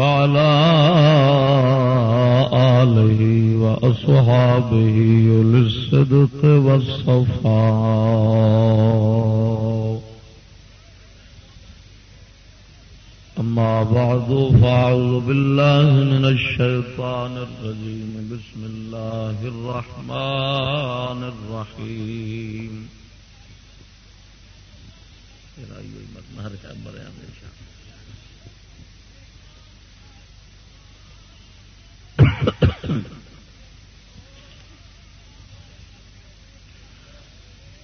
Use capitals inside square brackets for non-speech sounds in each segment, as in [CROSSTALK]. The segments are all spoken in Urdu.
وعلى آله وأصحابه للصدق والصفاء. أما بعد، فأعوذ بالله من الشيطان الرجيم. بسم الله الرحمن الرحيم. مرحبا [COUGHS]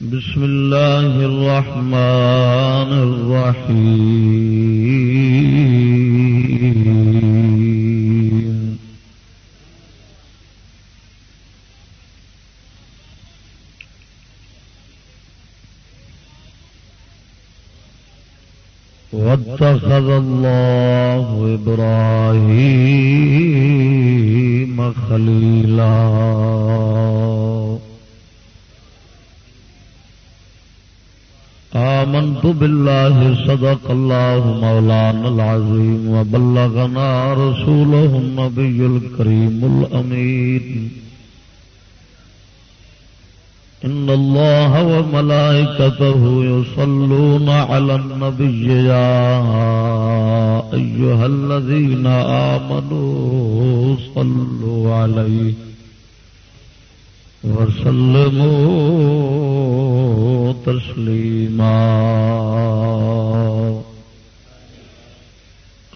بسم الله الرحمن الرحيم واتخذ الله إبراهيم خليلا. آمنت بالله صدق الله مولانا العظيم وبلغنا رسوله النبي الكريم الأمين. إن الله وملائكته يصلون على النبي يا أيها الذين آمنوا صلوا عليه وسلموا تسليما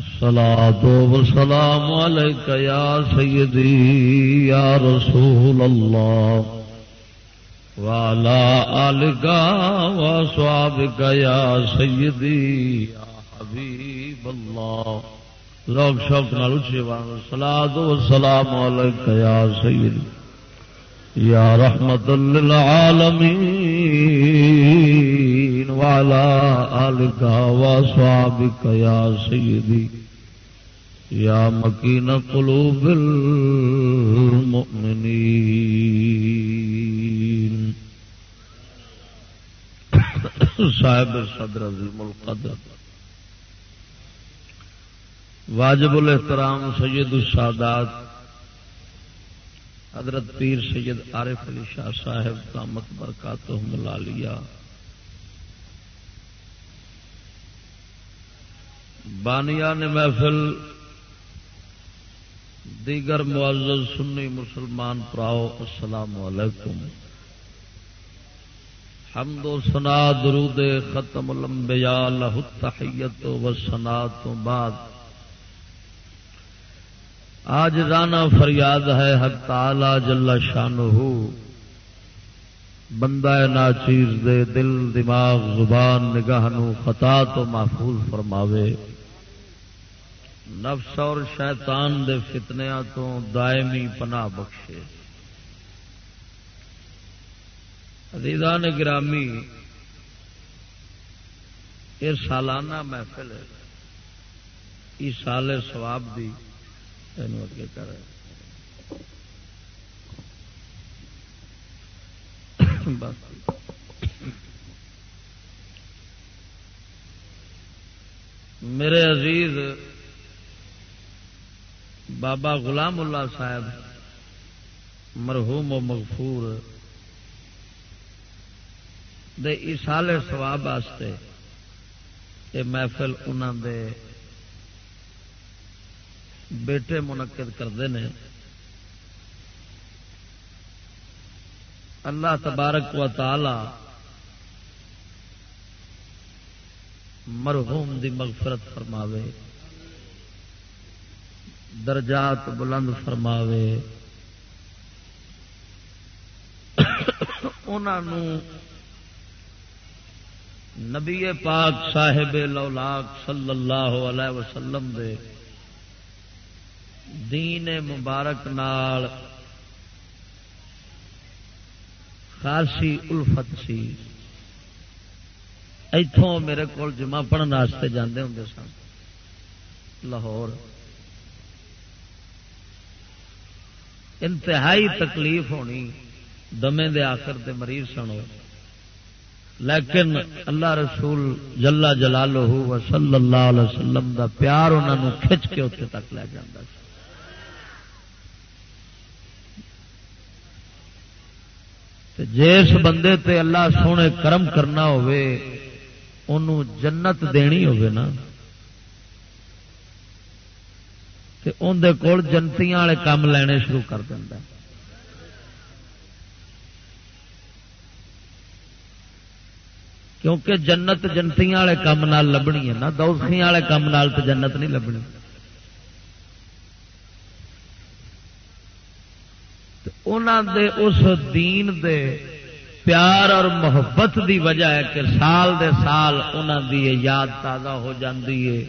الصلاة والسلام عليك يا سيدي يا رسول الله وعلى آلك وصحابك يا سيدي يا حبيب الله ذوق شوق نال اچھی الصلاة والسلام عليك يا سيدي يا رحمة للعالمين وعلى آلك وصحابك يا سيدي يا مكين قلوب المؤمنين صاحب صدر عظیم القدر۔ واجب الاحترام سید السادات۔ حضرت پیر سید عارف علی شاہ صاحب کامت برکات ملا لیا بانیا نے محفل دیگر معزز سنی مسلمان پراؤ، السلام علیکم۔ حمد و سنا درود ختم الانبیاء لہ التحیت و سنا تو بعد۔ آج رانا فریاد ہے حق تعالی جل شان بندہ ناچیر دے دل، دماغ، زبان نگاہ نو خطا تو محفوظ فرماوے۔ نفس اور شیطان دے فتنیا تو دائمی پناہ بخشے۔ عزیزان گرامی، یہ سالانہ محفل ہے۔ اس سال سواب دی اگے کر۔ میرے عزیز، بابا غلام اللہ صاحب مرحوم و مغفور دے اسال سواب یہ محفل انہوں دے بیٹے منعقد کرتے ہیں اللہ تبارک و تعالی مرحوم دی مغفرت فرماوے، درجات بلند فرماوے۔ [COUGHS] انہوں نبی پاک صاحب لولاک صلی اللہ علیہ وسلم دے دین مبارک نال خاصی الفت سی۔ اتوں میرے کو جمع پڑھنے جاندے ہوں سن۔ لاہور۔ انتہائی تکلیف ہونی۔ دمے دے آخر دے مریض سنو لیکن اللہ رسول جلا جلال صلی اللہ علیہ وسلم دا پیار انہوں کھچ کے اتنے تک لے جاتا جس بندے تے اللہ سونے کرم کرنا ہوئے انہوں جنت دینی ہوگی نا۔ اندر کول جنتی والے کام لینے شروع کر دینا کیونکہ جنت جنتی والے کام لبنی ہے نا دوسری والے کام تو جنت نہیں لبنی۔ دے اس دین دے پیار اور محبت دی وجہ ہے کہ سال دے سال انہوں دی یاد تازہ ہو جاندی ہے۔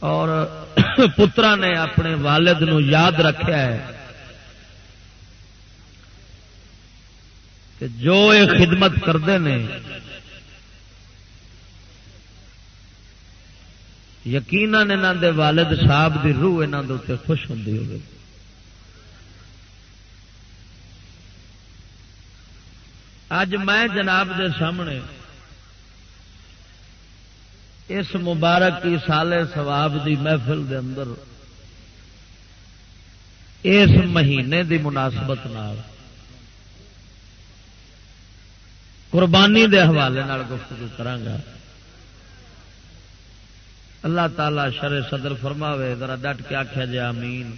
اور [COUGHS] پترا نے اپنے والد نو یاد رکھا ہے۔ کہ جو یہ خدمت کرتے ہیں یقین دے والد صاحب دی روح یہاں کے خوش ہوں ہوگی اج میں جناب دے سامنے اس مبارک کی سال سواب دی محفل دے اندر اس مہینے دی مناسبت نال قربانی دے حوالے گفتگو کرانگا اللہ تعالی شر صدر فرماوے، ذرا ڈٹ کے آخیا جی آمین۔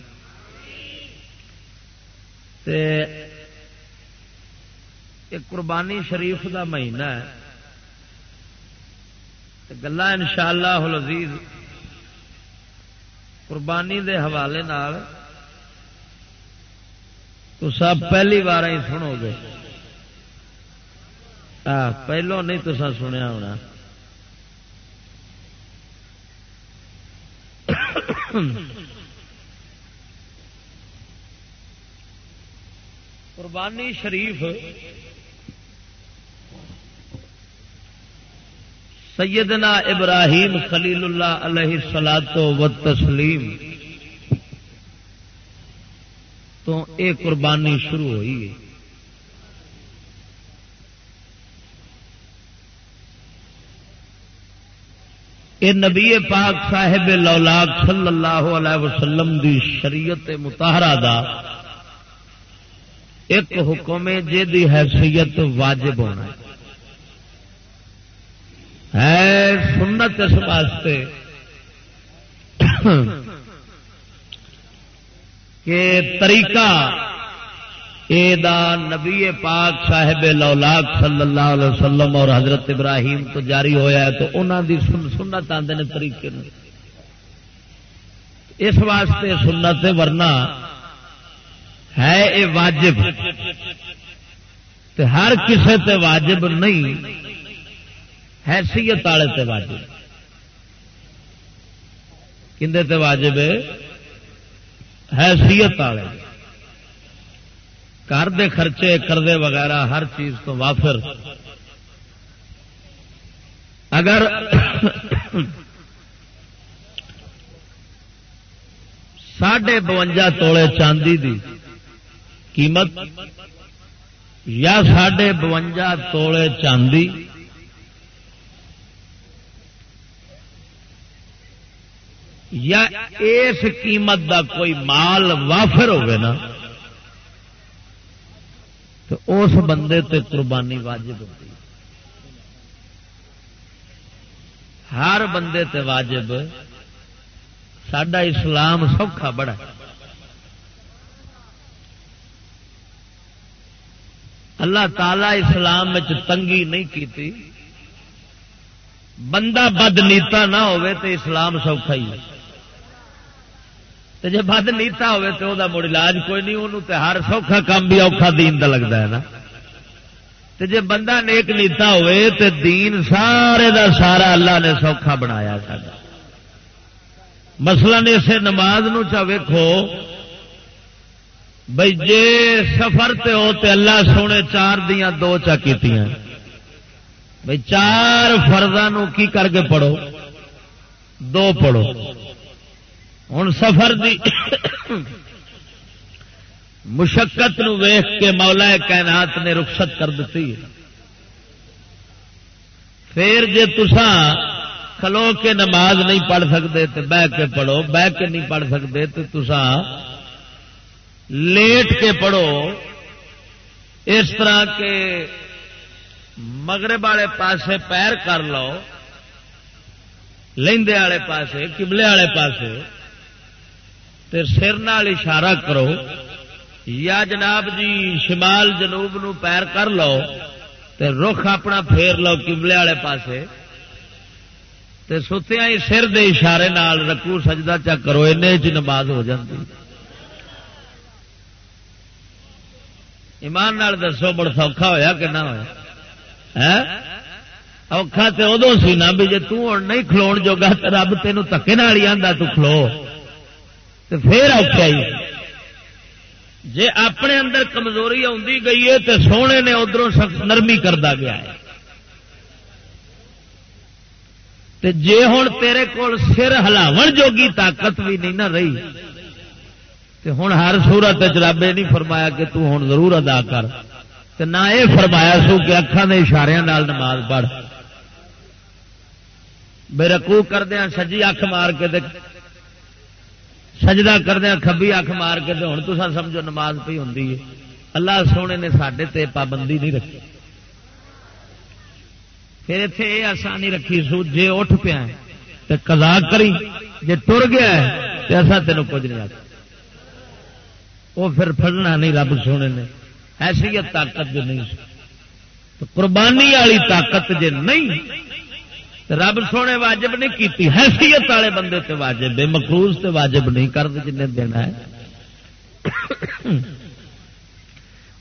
تے ایک قربانی شریف دا مہینہ ہے۔ گلا ان شاء اللہ قربانی دے حوالے تو سب پہلی بار ہی سنو گے۔ پہلو نہیں تو سنیا ہونا۔ قربانی شریف سیدنا ابراہیم خلیل اللہ علیہ سلاد و تسلیم تو ایک قربانی شروع ہوئی۔ ہے اے نبی پاک صاحب لولاک صلی اللہ علیہ وسلم دی شریعت متحرہ دا ایک حکم جی دی حیثیت واجب ہونا ہے۔ سنت اس واسطے کہ طریقہ نبی پاک صاحب لولاک صلی اللہ علیہ وسلم اور حضرت ابراہیم تو جاری ہویا ہے تو انہوں دی سنت آتے ہیں طریقے اس واسطے سنت ورنہ ہے اے واجب۔ تے ہر کسے تے واجب نہیں۔ حیثیت والے تے واجب۔ کھے تے واجب؟ حیثیت والے۔ گھر دے خرچے کردے وغیرہ، ہر چیز تو وافر۔ اگر ساڑھے بونجا توڑے چاندی دی قیمت یا ساڑھے بونجا توڑے چاندی یا اس قیمت دا کوئی مال وافر ہوگا نا اس بندے تے قربانی واجب ہوتی۔ ہر بندے تے واجب۔ سڈا اسلام سوکھا بڑا۔ اللہ تعالی اسلام تنگی نہیں کی بندہ بد نیتا نہ تو اسلام سوکھا ہی ہے۔ جی بد نیتا ہوے تو وہ مڑ علاج کوئی نہیں انہوں ہر سوکھا کام بھی اوکھا دین دا لگتا ہے نا۔ جی بندہ نیک نیتا ہوے تو دین سارے دا سارا اللہ نے سوکھا بنایا مسئلہ نے اسے نماز نو چا ویکھو بھائی جے سفر تے ہو تے اللہ سونے چار دیا دو چا کیتیاں۔ بھائی چار فرضاں کی کر کے پڑھو؟ دو پڑھو۔ ہوں سفر دی مشقت نو ویخ کے مولا کائنات نے رخصت کر دیتی پھر جے تسان کھلو کے نماز نہیں پڑھ سکتے تو بہ کے پڑھو، بہ کے نہیں پڑھ سکتے تو تسان لیٹ کے پڑھو۔ اس طرح کے مغرب والے پاسے پیر کر لو لے والے پاسے کبلے والے پاسے۔ سر نال اشارہ کرو۔ یا جناب جی شمال جنوب نو پیر کر لو تے رخ اپنا پھیر لو کملے والے پاسے۔ تے ستیا ہی سر دے اشارے نال رکو سجدہ چا کرو این نماز ہو جاتی ایمان نال دسو بڑا سوکھا ہویا کہ نہ ہوا ہاں؟ اوکھا تے ادو سی نا بھی جی توں نہیں کھلو جوگا رب تین تکے نال ہی آتا تو کھلو۔ تو پھر اوکھا ہی جی۔ جے اپنے اندر کمزوری آئی گئی ہے تو سونے نے ادھر نرمی کرتا گیا ہے۔ تے جے ہوں تیرے کول سر ہلاو جوگی طاقت بھی نہیں نہ رہی، تے ہوں ہر سورت چرابے نہیں فرمایا کہ تو ہوں ضرور ادا کر۔ تے نہ یہ فرمایا سو کہ اکھان کے اشارے نماز پڑھ۔ بے رکو کردیا سجی اکھ مار کے سجدہ کردیا ہاں، کبھی اکھ مار کے ہوں تو سمجھو نماز پی ہوں اللہ سونے نے سڈے تے پابندی نہیں رکھی۔ پھر اتے یہ آسانی رکھی سو جی اٹھ پیا تو کلا کری جی تر گیا تو ایسا تین کچھ نہیں آتا وہ پھر پڑنا نہیں رب سونے نے۔ ایسی طاقت جو نہیں۔ تو قربانی والی طاقت جی نہیں رب سونے واجب نہیں کی حیثیت والے بندے تے واجب بے مقروض تے واجب نہیں کرتے جن دینا ہے۔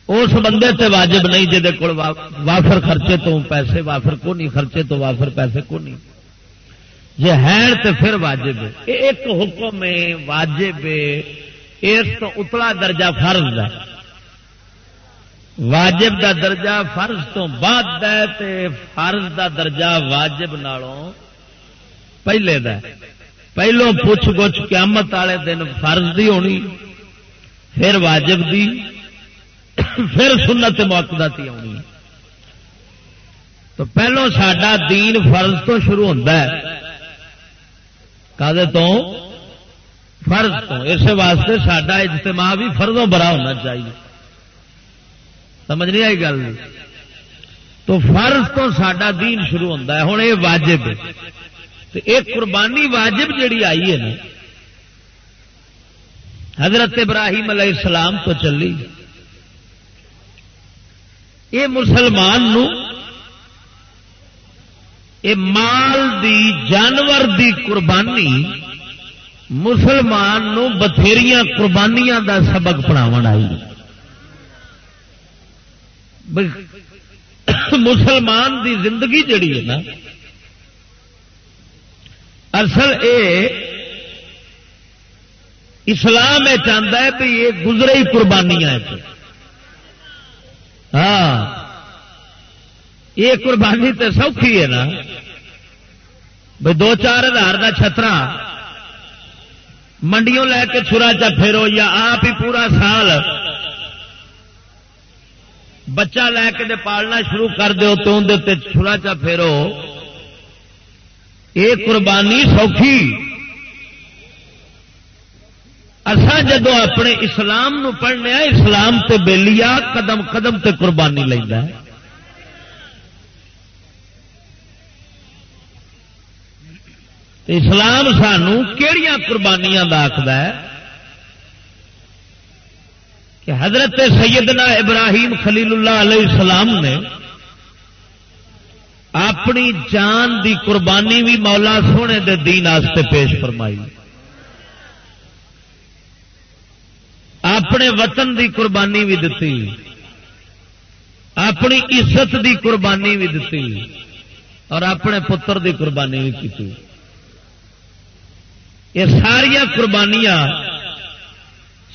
اس بندے تے واجب نہیں جہد کو وافر خرچے تو پیسے وافر کو نہیں خرچے تو وافر پیسے کو نہیں جی ہے تو پھر واجب ایک حکم ہے، واجب اس تو اتلا درجہ فرض ہے۔ واجب دا درجہ فرض تو بعد تے فرض دا درجہ واجب نالوں پہلے دا پہلو پوچھ گچھ قیامت والے دن فرض دی ہونی، پھر واجب دی، پھر سنت موقع تی آنی تو پہلو سڈا دین فرض تو شروع ہوتا ہے۔ کدے تو؟ فرض تو۔ اس واسطے سڈا اجتماع بھی فرضوں برا ہونا چاہیے۔ سمجھ نہیں آئی گل؟ تو فرض تو سڈا دین شروع ہوتا ہے ہوں یہ واجب تو ایک قربانی واجب جیڑی آئی ہے نا، حضرت ابراہیم علیہ السلام تو چلی۔ یہ مسلمان نو، اے مال دی، جانور دی قربانی مسلمان نو بتھیری قربانیاں دا سبق پڑھاو آئی۔ مسلمان دی زندگی جڑی ہے نا، اصل اے، اسلام یہ چاہتا ہے کہ یہ گزرے ہی قربانیاں ہاں یہ قربانی تو سوکھی ہے نا۔ بھائی، دو چار ہزار کا چھترا، منڈیوں لے کے چھرا چا پھیرو یا آپ ہی پورا سال بچہ لے کے دے پالنا شروع کر دو تو اندر چھرا چا پھیرو۔ یہ قربانی سوکھی۔ اصا جدو اپنے اسلام نو پڑھنے اسلام تے بےلیا قدم قدم تے قربانی لینا اسلام سانو کہڑی قربانیاں آخد ہے؟ کہ حضرت سیدنا ابراہیم خلیل اللہ علیہ السلام نے اپنی جان دی قربانی بھی مولا سونے دے دین آستے پیش فرمائی۔ اپنے وطن دی قربانی بھی دتی۔ اپنی عزت دی قربانی بھی دتی۔ اور اپنے پتر دی قربانی بھی کی یہ ساریا قربانیاں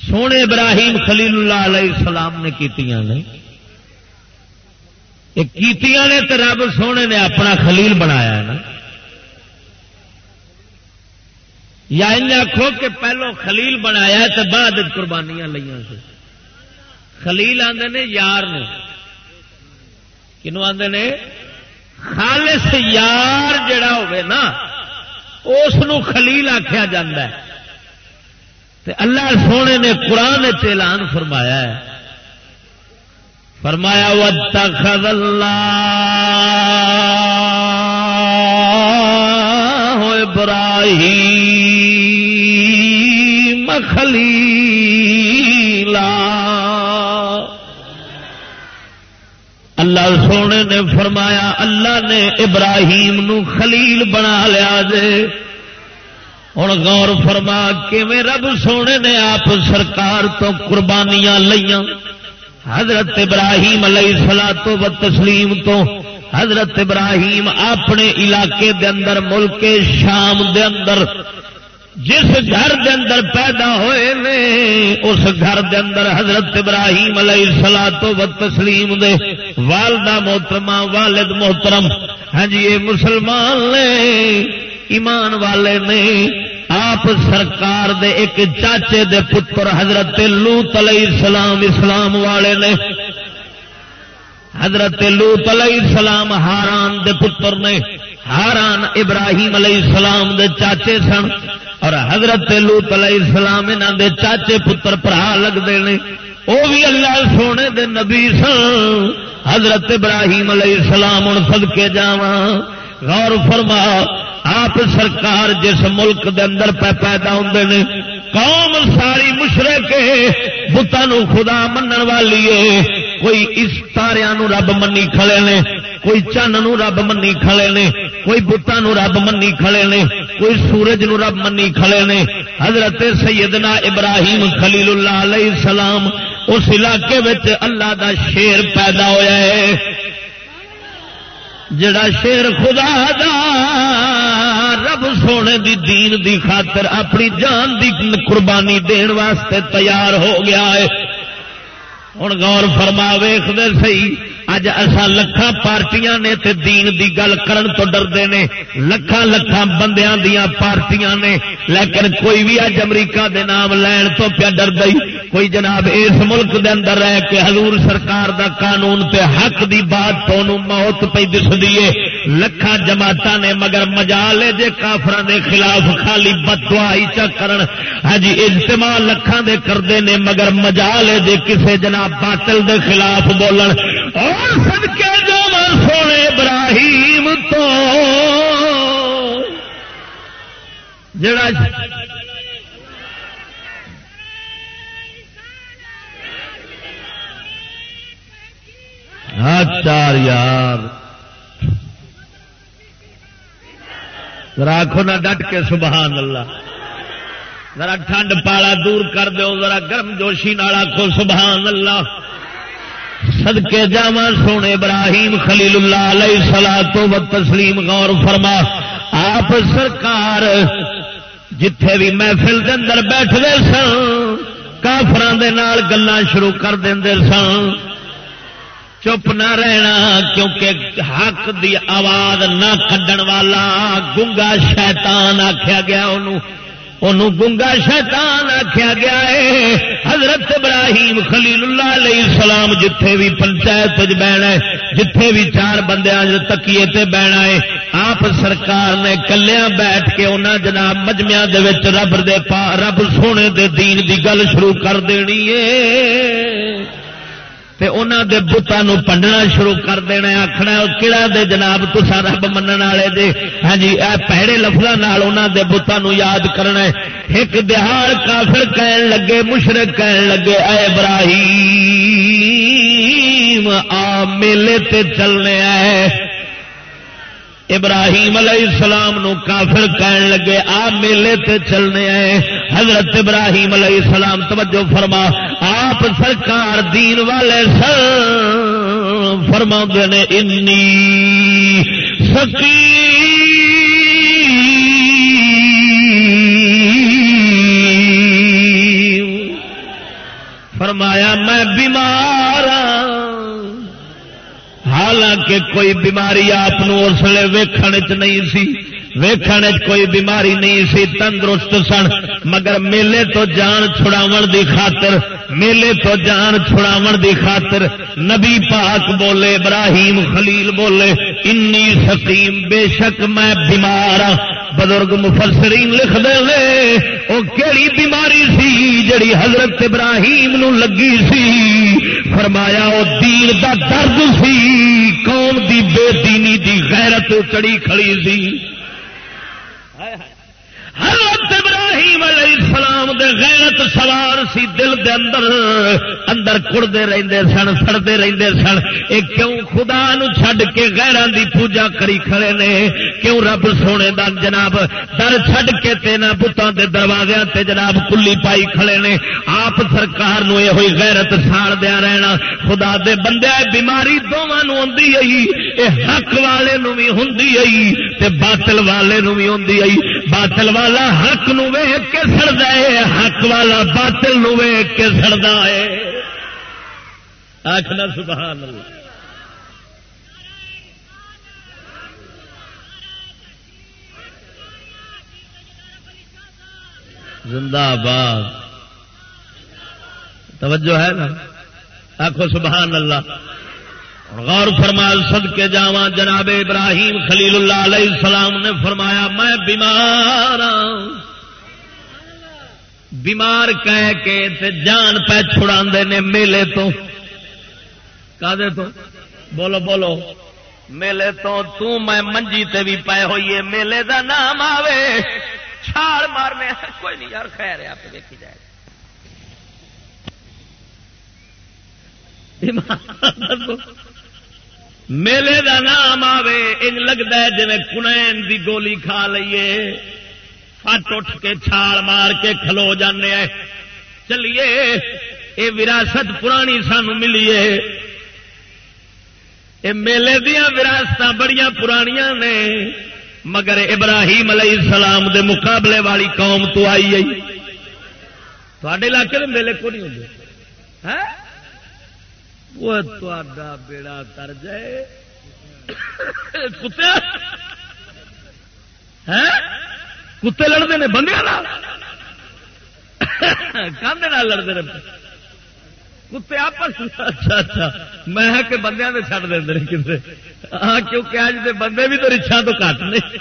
سونے ابراہیم خلیل اللہ علیہ السلام نے کیتیاں نے؟ کیتیاں نے تو رب سونے نے اپنا خلیل بنایا ہے نا؟ یا آخو کہ پہلو خلیل بنایا تو بعد قربانیاں لیا سے خلیل آدھے نے یار کنو آدھے نے؟ خالص یار جڑا ہوئے نا، اس خلیل آخیا جا اللہ سونے نے قرآن اعلان فرمایا ہے۔ فرمایا، وَاتَّخَذَ اللَّهُ إِبْرَاهِيمَ خَلِيلًا۔ اللہ سونے نے فرمایا، اللہ نے ابراہیم نو خلیل بنا لیا جے۔ ہوں غور فرما رب سونے نے آپ سرکار تو قربانیاں لئیاں؟ حضرت ابراہیم علیہ سلا تو و تسلیم تو حضرت ابراہیم اپنے علاقے دے اندر، ملک شام دے اندر، جس گھر دے اندر پیدا ہوئے نے، اس گھر دے اندر حضرت ابراہیم علیہ سلا تو و تسلیم دے والدہ محترمہ، والد محترم ہاں جی یہ مسلمان نے ایمان والے نے آپ سرکار دے ایک چاچے دے پتر حضرت لوت علیہ السلام اسلام والے نے حضرت لوت علیہ السلام ہاران دے پتر نے ہاران ابراہیم علیہ السلام دے چاچے سن اور حضرت لوت علیہ السلام انہوں دے چاچے پتر پرا لگتے ہیں وہ بھی اللہ سونے دے نبی سن حضرت ابراہیم علیہ السلام ہوں سد کے جا غور فرما، آپ سرکار جس ملک دے اندر پہ پیدا ہوں نے، قوم ساری مشرے کے خدا منن والی ہے۔ کوئی اس تاریا رب منی کھڑے نے، کوئی چن نو رب منی کھڑے نے، کوئی بتان رب منی کھڑے نے، کوئی سورج نو رب منی کھڑے نے۔ حضرت سیدنا ابراہیم خلیل اللہ علیہ السلام، اس علاقے اللہ دا شیر پیدا ہوا ہے۔ جڑا شیر خدا دا، رب سونے دی دین دی خاطر اپنی جان دی قربانی دین واسطے تیار ہو گیا ہے۔ ہوں گور فرما ویخ سی اج اصا لکھان پارٹیاں نے تے دین دی گل کرن تو ڈردے نے۔ لکھان لکھان بندیاں دیاں پارٹیاں نے۔ لیکن کوئی بھی اج امریکہ دے نام لین تو پیا ڈر کوئی جناب اس ملک دے اندر رہ کے حضور سرکار دا قانون تے حق دی بات تو موت پہ دس دیے لکھا جماعت نے مگر مجا لے جے کافر دے خلاف خالی بدوائی چا کرن۔ ہاں جی اجتماع لکھان دے کردے نے مگر مجا لے جے کسے جناب باطل دے خلاف بولن۔ اور سدکے جو سونے ابراہیم تو۔ جڑا چار یار۔ راکھو نہ ڈٹ کے، سبحان اللہ۔ ذرا ٹھنڈ پالا دور کر دو ذرا گرم جوشی نالا کو سبحان اللہ۔ سدکے جا سونے ابراہیم خلیل اللہ علیہ سلا تو تسلیم غور فرما، آپ سرکار جتھے بھی محفل کے اندر بیٹھتے سن کافران گلان شروع کر دیں سن۔ چپ نہ رہنا، کیونکہ حق دی آواز نہ کھڈن والا، گنگا شیطان آخیا گیا انہوں۔ انہوں گنگا شیطان آخیا گیا ہے۔ حضرت ابراہیم خلیل اللہ علیہ السلام جتھے بھی پنچایت بہنا ہے، جتھے بھی چار بندے تکیے تے بہنا ہے، آپ سرکار نے کلیا بیٹھ کے انہوں جناب مجمیا رب دے پا رب سونے دے دین دی گل شروع کر دینی ہے۔ تے انہاں دے بتانو پنڈنا شروع کر دینا آخنا کہڑا دے جناب تسا رب منن والے دے؟ ہاں جی اے پیڑے لفظاں نال انہاں دے بتانو یاد کرنا ہے۔ ایک دہاڑ کافر کہن لگے مشرک کہن لگے، اے ابراہیم، آ میلے تے چلنے آئے۔ ابراہیم علیہ السلام نو کافر کہن لگے، آ میلے تے چلنے آئے۔ حضرت ابراہیم علیہ السلام توجہ فرما، آپ سرکار دین والے سر فرما نے، انی سکی فرمایا، میں بیمار ہاں۔ حالانکہ کوئی بیماری آپ اس لیے ویکھن چ نہیں سی، ویکھن کوئی بیماری نہیں سی، تندرست سن۔ مگر میلے تو جان چھڑاو دی خاطر، میلے تو جان چھڑاو دی خاطر نبی پاک بولے، ابراہیم خلیل بولے انی سکیم بے شک میں بیمار ہاں۔ بزرگ مفسرین لکھ دے او کیڑی بیماری سی جڑی حضرت ابراہیم نو لگی سی؟ فرمایا وہ دین دا درد سی، قوم دی بے دینی دی غیرت چڑی کھڑی سی۔ حضرت ابراہیم علیہ السلام دے غیرت سوار سی دل دے اندر اندر کڑتے رہندے سن سڑتے رہندے سن۔ اے کیوں خدا نو چھڈ کے غیران دی پوجا کری کھڑے نے؟ کیوں رب سونے دا جناب در چھڈ کے تینا پتاں دے دروازے تے جناب کلی پائی کھڑے نے؟ آپ سرکار نو اے ہوئی غیرت ساڑ دیا رہنا۔ خدا دے بندے بیماری دونوں نو ہوندی ائی اے حق والے نو بھی ہوندی ائی تے باطل والے نو بھی ہوندی ائی باطل والا حق نو ویگ کے سڑتا ہے، حق والا باطل نو ویگ کے سڑتا ہے۔ آخنا سبحان اللہ۔ زندہ باد توجہ ہے نا؟ آخو سبحان اللہ۔ غور فرمال سد کے جاوا جناب ابراہیم خلیل اللہ علیہ السلام نے فرمایا، میں بیمار ہوں بیمار کہہ کے تے جان پہ چھڑا نے میلے تو۔ تو؟ بولو بولو۔ میلے تو تو میں منجی تے بھی پائے ہوئیے۔ میلے دا نام آوے۔ چھال مارنے۔ کوئی نہیں یار، خیر ہے، آپ دیکھی جائے۔ میلے دا نام آوے۔ ان لگتا ہے جی کنین دی گولی کھا لیے فٹ اٹھ کے چھال مار کے کھلو جانے چلیے یہ وراثت پرانی سان ملیے۔ یہ میلے دیا وراثت بڑی پرانیاں نے۔ مگر ابراہیم علیہ السلام دے مقابلے والی قوم تو آئی آئی تے علاقے میں میلے کو نہیں ہوں ہاں؟ وہ تا بیڑا کر جائے۔ کتے؟ ہاں؟ کتے لڑتے ہیں بندے کاندے لڑتے رہتے۔ کتے آپس اچھا اچھا۔ میں کہ بندے نے چڑھ دیں کسی ہاں کیونکہ اج کے بندے بھی تو رچھا تو کٹ نہیں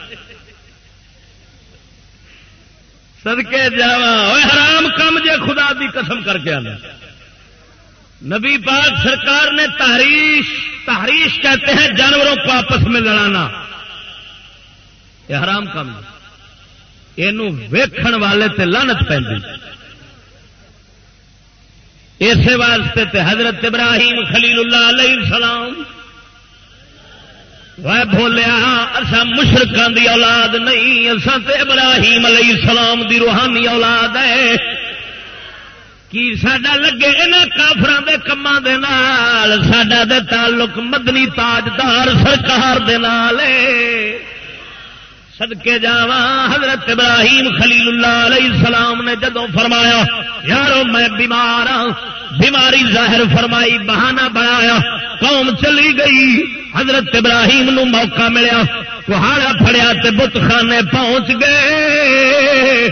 سدکے جا حرام کم جے خدا دی قسم کر کے آنا نبی پاک سرکار نے تحریش تحریش کہتے ہیں، جانوروں کو آپس میں لڑانا۔ یہ حرام کام یہ ویکھن والے تے لانت پہ اسی واسطے تے حضرت ابراہیم خلیل اللہ علیہ السلام وہ بولیا اصا مشرقوں دی اولاد نہیں اصا تے ابراہیم علیہ السلام دی روحانی اولاد ہے۔ کی سڈا لگے ان کافران کے کما سڈا دے تعلق مدنی تاجدار سرکار سدکے جا حضرت ابراہیم خلیل اللہ علیہ السلام نے جدو فرمایا، یارو میں بیمار ہوں بیماری ظاہر فرمائی، بہانہ بنایا، قوم چلی گئی، حضرت ابراہیم نو موقع ملیا، کہاڑا فڑیا بت خانے پہنچ گئے۔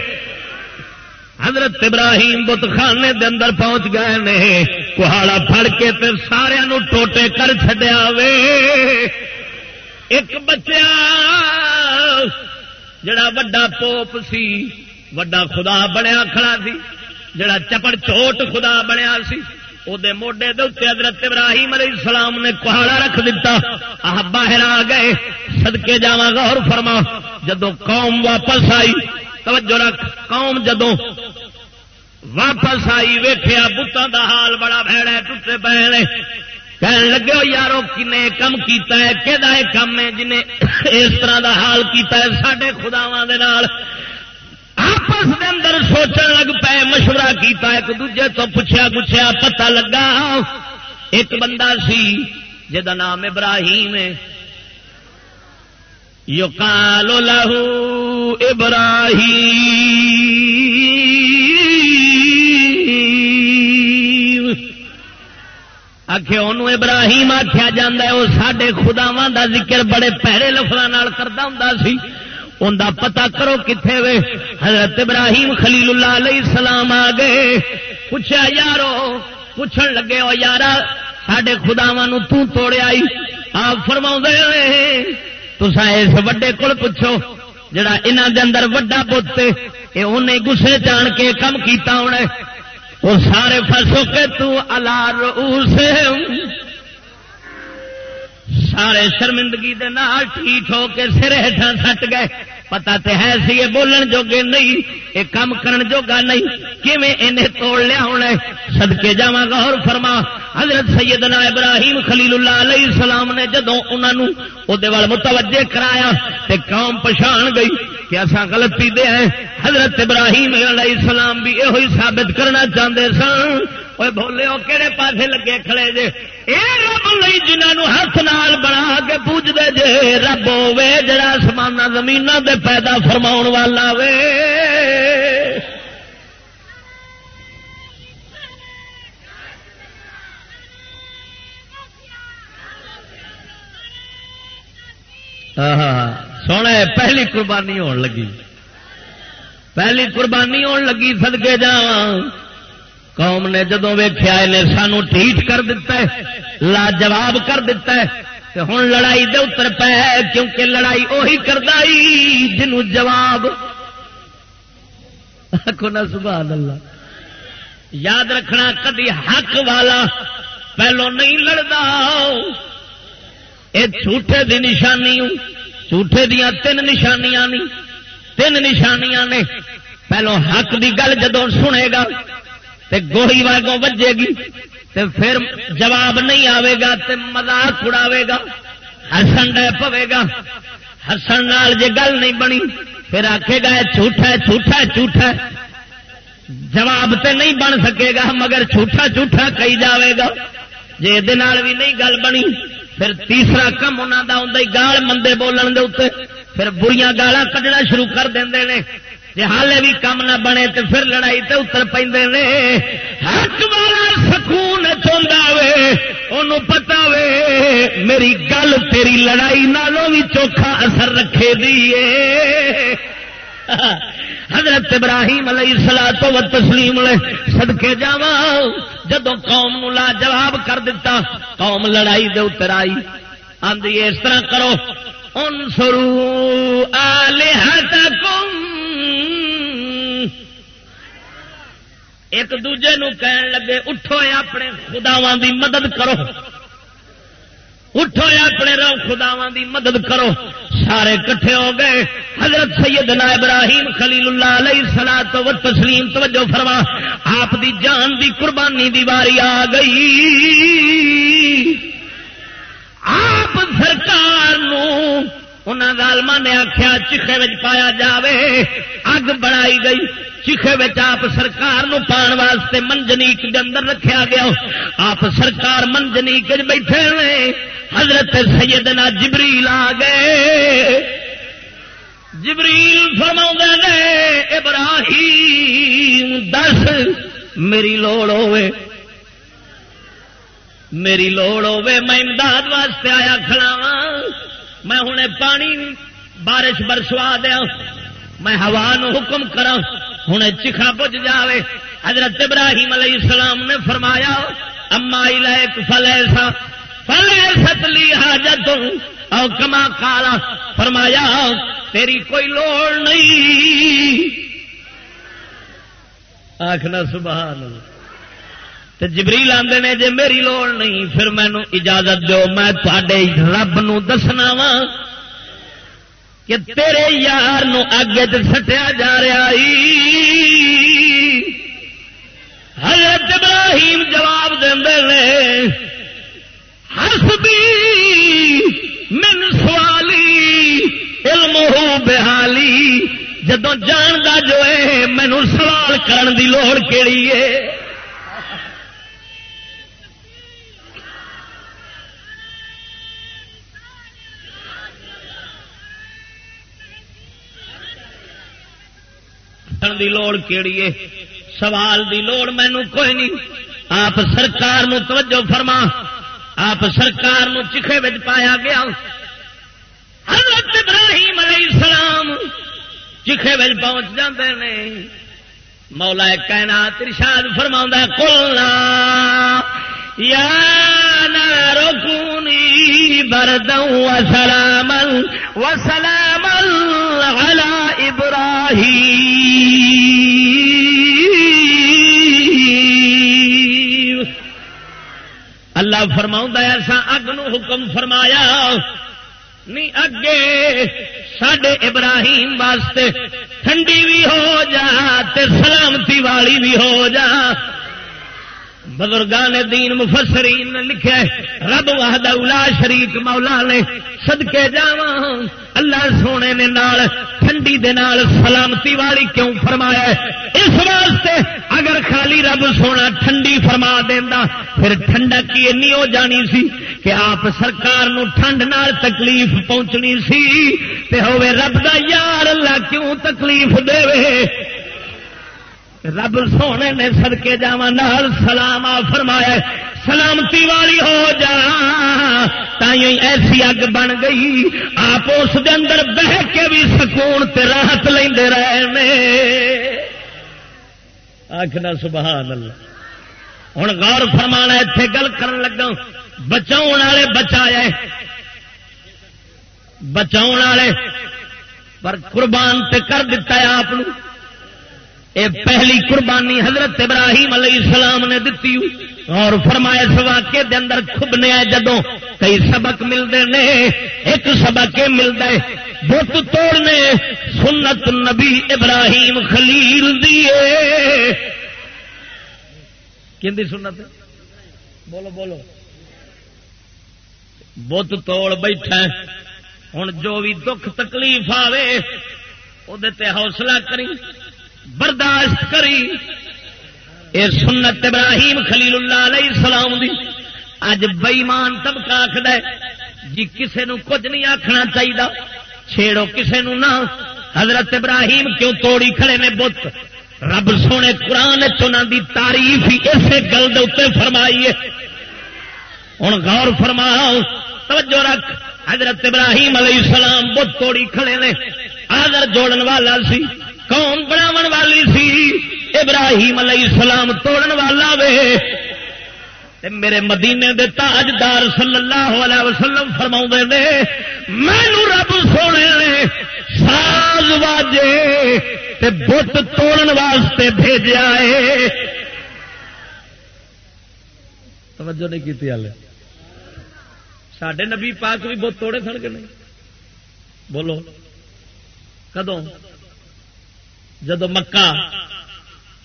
حضرت ابراہیم بت خانے دے اندر پہنچ گئے نے، کہاڑا پھڑ کے تے سارا ٹوٹے کر چڈیا وے۔ ایک بچہ جڑا وڈا پوپ سی، وڈا خدا بنیا کھڑا سی، جڑا چپڑ چوٹ خدا بنیا سی وہ موڈے دے حضرت ابراہیم علیہ السلام نے کہاڑا رکھ دیتا آ باہر آ گئے سدکے جا غور فرما۔ جدو قوم واپس آئی، توجہ رکھ، قوم جدو واپس آئی ویخیا بتان دا حال بڑا بھڑا ٹوٹے پے کہن لگے یارو کن کم کیتا ہے کہ کم ہے؟ جنہیں اس طرح دا حال کیتا ہے سڈے خداوا آپس دے اندر سوچن لگ پے مشورہ کیتا ایک دوجے تو پوچھا پوچھا پتہ لگا ایک بندہ سی جا نام ابراہیم ہے۔ یقال له ابراہیم۔ آخے انہوں ابراہیم آخیا جا وہ سڈے خداوا دا ذکر بڑے پیڑے لفظوں کرتا ہوں سی۔ ان کا پتا کرو کتنے وے۔ حضرت ابراہیم خلیل اللہ علیہ السلام آ گئے۔ پوچھا یارو، پوچھن لگے وہ یار سڈے خداوا توڑیا آپ فرما تسا اس وڈے کول پوچھو، جڑا انہوں دے اندر وڈا بت یہ انہیں گسے جان کے کم کیتا ہونا وہ سارے فسو کے تو سے سارے شرمندگی دے نال ٹھیک ہو کے سر ہٹا سٹ گئے۔ پتا تو ہے سی یہ بولن جوگے نہیں، یہ کام کرن جوگا نہیں۔ کیویں انہیں توڑ لیا ہونا سدکے جا گا اور فرما۔ حضرت سیدنا ابراہیم خلیل اللہ علیہ السلام نے جدو انہوں متوجہ کرایا تے قوم پچھان گئی۔ کہ اصا غلطی پیتے ہیں۔ حضرت ابراہیم علیہ السلام بھی یہ ثابت کرنا چاہتے سن بولے وہ کہڑے پاسے لگے کھڑے جے۔ اے رب نہیں جنہوں ہاتھ نال بنا کے پوجتے جے، رب ہوے جڑا سمانا زمین دے پیدا فرما والا وے۔ ہاں، ہاں، ہاں۔ سونے، پہلی قربانی ہون لگی۔ پہلی قربانی ہون لگی سدکے جا قوم نے جدو ویخیا سانو ٹھیٹ کر دیتا ہے، لاجواب کر دیتا ہے۔ ہوں لڑائی دے اتر پہ کیونکہ لڑائی اہی کرتا جنوں جواب۔ سبحان اللہ۔ یاد رکھنا، کدی حق والا پہلو نہیں لڑتا یہ جھوٹے دی نشانی جھوٹے دیا تین نشانیاں نہیں تین نشانیاں نے۔ پہلو حق دی گل جدو سنے گا تے گوہی واگوں بجے گی تے پھر جواب نہیں آئے گا تے مزاق اڑاوے گا۔ ہسن ڈے پوے گا۔ ہسن نال جے گل نہیں بنی پھر آکھے گا جھوٹا جھوٹا جھوٹا جواب تے نہیں بن سکے گا مگر جھوٹا جھوٹا کہی جاوے گا۔ جی یہ بھی نہیں گل بنی پھر تیسرا کم انہوں کا ہوں گال مندے بولن دے اتنے پھر بڑیاں گالا کڈنا شروع کر دیں جی ہالے بھی کم نہ بنے تو پھر لڑائی تے اتر پہ حق والا سکون چاہتا وے ان پتا وے، میری گل تیری لڑائی نالوں بھی چوکھا اثر رکھے دیے حضرت ابراہیم علیہ سلا تو و تسلیم لے سدکے جا جدو قوم نو لا جواب کر دیتا قوم لڑائی دے اتر آئی۔ آدھی اس طرح کرو۔ ان سرو ایک دوجے نو کہن لگے، اٹھو اپنے خداواں دی مدد کرو۔ اٹھو اپنے رو خداواں دی مدد کرو۔ سارے کٹھے ہو گئے۔ حضرت سیدنا ابراہیم خلیل اللہ علیہ سلا تو و تسلیم توجہ فرما۔ آپ دی جان دی قربانی دی واری آ گئی۔ آپ سرکار ظالما نے آخیا چیخے پایا جاوے۔ اگ بڑائی گئی۔ چیخے آپ سرکار نو پان واسطے منجنیک کے اندر رکھا گیا۔ آپ سرکار منجنیک بیٹھے ہوئے۔ حضرت سیدنا جبریل آ گئے۔ جبریل فرما نے، ابراہیم، دس، میری لوڑ ہوے میری لوڑ ہوے میں امداد واسطے آیا کھڑا ہاں۔ میں ہوں پانی، بارش برسوا دیا میں ہوا نو حکم کرا ہوں چیخا بج جائے حضرت ابراہیم علیہ السلام نے فرمایا، اما لائک فل ایسا فل ستلی حاجت او کما کالا فرمایا، تیری کوئی لوڑ نہیں۔ آخنا سبحان اللہ۔ جبریل آدھے نے جی میری لوڑ نہیں، پھر مینو اجازت دو، میں تے رب نو دسنا وا کہ تیرے یار نو اگے سٹیا جا رہا حضرت ابراہیم جواب دے ہسبی من سوالی علم ہو بحالی جدو جانتا جو ہے مینو سوال کرن دی لوڑ کیڑی ہے؟ دی لوڑ کیڑی ہے؟ سوال دی لوڑ مینو کوئی نہیں۔ آپ سرکار نو توجہ فرما۔ آپ سرکار نو چکھے بچ پایا گیا۔ حضرت ابراہیم علیہ السلام چکھے بچ پہنچ جاندے نے۔ مولا کہنا ترشاد فرما کلنا یا نارکونی بردوں وسلام وسلام على ابراہیم اللہ فرماؤں ایسا اگ نو حکم فرمایا نہیں اگے سڈے ابراہیم واسطے ٹھنڈی بھی ہو جا تے سلامتی والی بھی ہو جا۔ بزرگان دین مفسرین نے لکھا رب وحدہ اولا شریک مولا نے صدقے جاواں، اللہ سونے نے نال، ٹھنڈی دے نال سلامتی والی کیوں فرمایا ہے؟ اس واسطے اگر خالی رب سونا ٹھنڈی فرما دینا پھر ٹھنڈا کی اینی ہو جانی سی کہ آپ سرکار نو ٹھنڈ نال تکلیف پہنچنی سی، تے ہوئے رب دا یار اللہ کیوں تکلیف دے رب سونے نے سدکے جا سلام آ فرمایا سلامتی والی ہو جا تھی ایسی اگ بن گئی، آپ اس اندر بہ کے بھی سکون تے راحت لے رہے آخنا سبحان اللہ۔ ہوں غور فرمانا اتے گل کر لگا بچاؤ والے بچایا بچاؤ والے، پر قربان تے کر دیتا ہے آپ اے پہلی قربانی حضرت ابراہیم علیہ السلام نے دیتی اور فرمایا، اس واقعے دے اندر کھبنے جدو کئی سبق ملتے ہیں ایک سبق یہ ملتا ہے، بت توڑنے سنت نبی ابراہیم خلیل دیے کہ سنت؟ بولو بولو۔ بت توڑ بیٹھا ہوں جو بھی دکھ تکلیف آئے وہ حوصلہ کری۔ برداشت کری۔ اے سنت ابراہیم خلیل اللہ علیہ السلام دی۔ اج بئیمان طبقہ آخد جی کسے نو کچھ نہیں آخنا چاہیے چھیڑو کسے نو نہ۔ حضرت ابراہیم کیوں توڑی کھڑے نے بت؟ رب سونے قرآن چنا دی تعریف ہی اسے گل دے فرمائی ہے۔ ہوں غور فرماؤ، توجہ رکھ، حضرت ابراہیم علیہ السلام بت توڑی کھڑے نے۔ آدر جوڑن والا سی۔ قوم بناو والی سی۔ ابراہیم علیہ السلام توڑن والا وے۔ میرے مدینے دے تاجدار صلی اللہ علیہ وسلم فرما نے مینو رب سونے نے ساز واجے تے بت توڑن واسطے بھیجا ہے۔ توجہ نہیں کی ہل سڈے نبی پاک بھی بت توڑے سن کے نہیں؟ بولو۔ کدوں؟ جب مکہ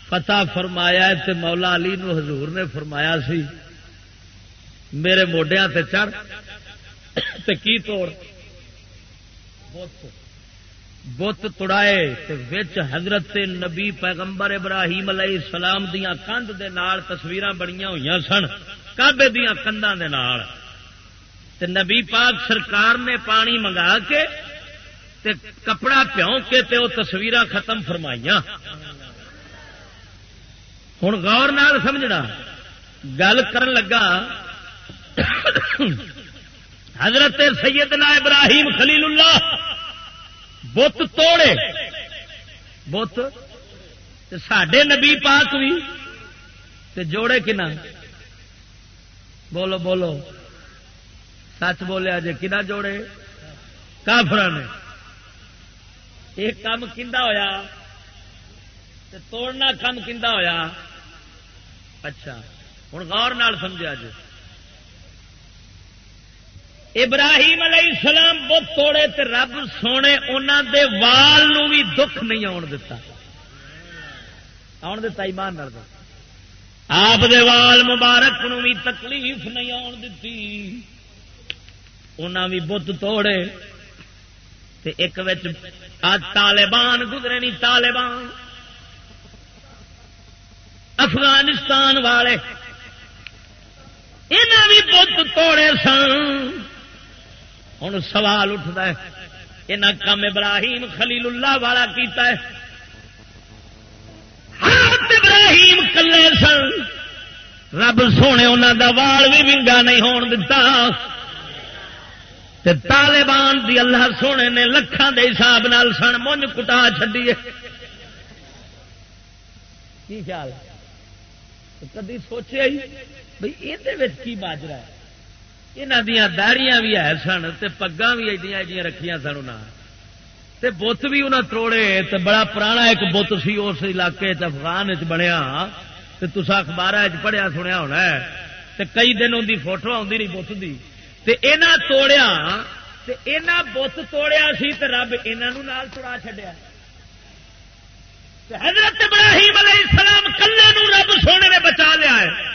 فتح فرمایا تے مولا علی نو حضور نے فرمایا سی، میرے موڈیا تے چڑھ تے کی توڑ؟ بت تڑائے تے وچ حضرت نبی پیغمبر ابراہیم علیہ السلام دیا کندھ دے نال تصویر بڑی ہوئی سن کابے دیا کندھاں دے نال۔ تے نبی پاک سرکار نے پانی منگا کے تے کپڑا پیوں کے تے وہ تصویر ختم فرمائیاں۔ ہوں غور نال سمجھنا۔ گل کر لگا۔ حضرت سیدنا ابراہیم خلیل اللہ۔ بت توڑے۔ بت سڈے نبی پاک بھی تے جوڑے کنا۔ بولو بولو۔ سچ بولیا جی کنا جوڑے؟ کافر نے۔ ایک کام ہوا توڑنا کام ہوا اچھا ہوں غور نال سمجھا جی۔ ابراہیم علیہ السلام بت توڑے تے رب سونے انہوں دے وال نو بھی دکھ نہیں آن دتا۔ آن دتا ایمان نال آپ دے وال مبارک نو بھی تکلیف نہیں آن دتی۔ انہاں بھی بت توڑے تے ایک طالبان گزرے نہیں، طالبان۔ افغانستان والے انہیں بھی بت توڑے سن۔ ہوں سوال اٹھتا ہے یہاں کام ابراہیم خلیل اللہ والا کیتا ہے۔ ابراہیم کلے سن۔ رب سونے انہوں دا وال بھی ونگا نہیں ہون دتا۔ تے طالبان دی اللہ سونے نے لکھان دے حساب نال سن من کٹا چڈیے کی خیال کدی سوچے بھائی یہ کی باجرا ہے؟ یہاں دیا داڑیاں بھی ہے سن تے پگاں بھی ایڈیاں ایڈیاں رکھیاں سن انہیں تے بت بھی انہیں تروڑے تے بڑا پرانا ایک بت سی اس علاقے افغان چ بنیا۔ تے تسا اخبار پڑھیا سنیا ہونا ہے۔ تے کئی دن ان کی فوٹو آتی نہیں بت کی تے اینا توڑیا، تے اینا بت توڑیا سی تے رب انہوں نال توڑا چڈیا حضرت ابراہیم علیہ السلام کلے نو رب سونے نے بچا لیا ہے۔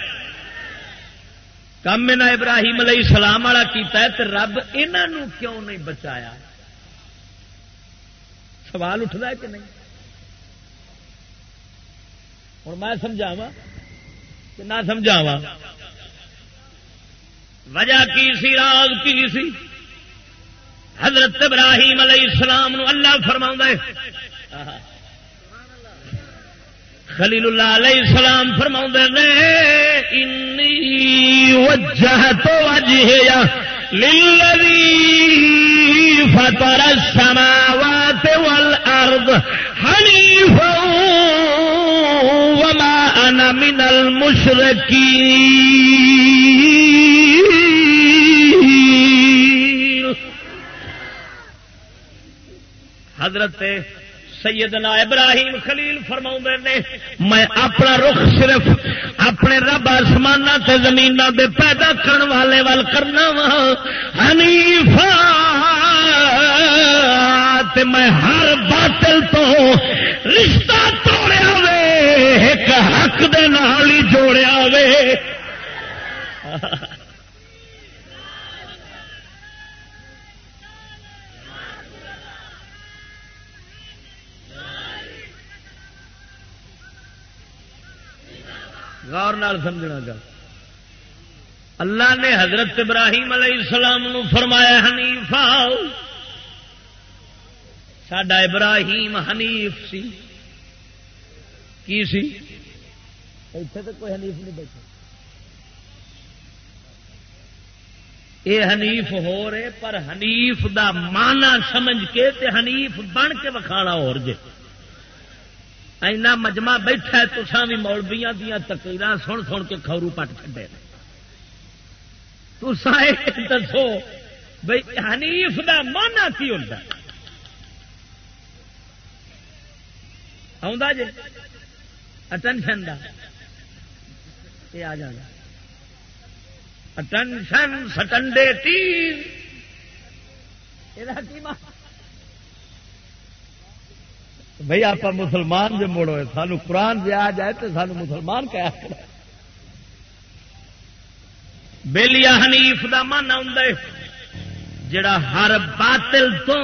کم نہ ابراہیم علیہ السلام والا کیتا ہے تے رب انہوں کیوں نہیں بچایا؟ سوال اٹھتا ہے کہ نہیں؟ ہوں میں سمجھاوا کہ نہ سمجھاوا وجہ کی سی؟ راز کی سی؟ حضرت ابراہیم علیہ السلام نو اللہ فرما خلیل اللہ علیہ السلام فرما نے وجہ تو وجہ للذي فطر السماوات والأرض حنيفا وما أنا من المشركين حضرت سیدنا ابراہیم خلیل فرما نے، میں اپنا رخ صرف اپنے رب آسمان سے زمین دے پیدا کرنے والے وال کرنا وا۔ حنیفا میں ہر باطل تو رشتہ توڑیا وے، ایک حق دے نال ہی جوڑیا وے۔ نال سمجھنا گا اللہ نے حضرت ابراہیم علیہ السلام نو فرمایا حنیفا سڈا ابراہیم حنیف سی۔ کی سی؟ اتنے تو کوئی حنیف نہیں بیٹھا۔ یہ حنیف ہو رہے پر حنیف دا مانا سمجھ کے تے حنیف بن کے وکھانا اور جے اینا مجمع بیٹھا ہے تو بھی مولبیاں دیا تکریر سن سن کے خورو پٹ چڈے تو دسو بھائی حنیف دا مانا کی ہوتا جی اٹینشن کا یہ آ جانا اٹینشن سٹنڈے ٹیم یہ بھائی آپ مسلمان جو مڑ ہوئے، سانو قرآن جی آ جائے تو سانو مسلمان کیا بےلیا حنیف کا من آ جڑا ہر باطل تو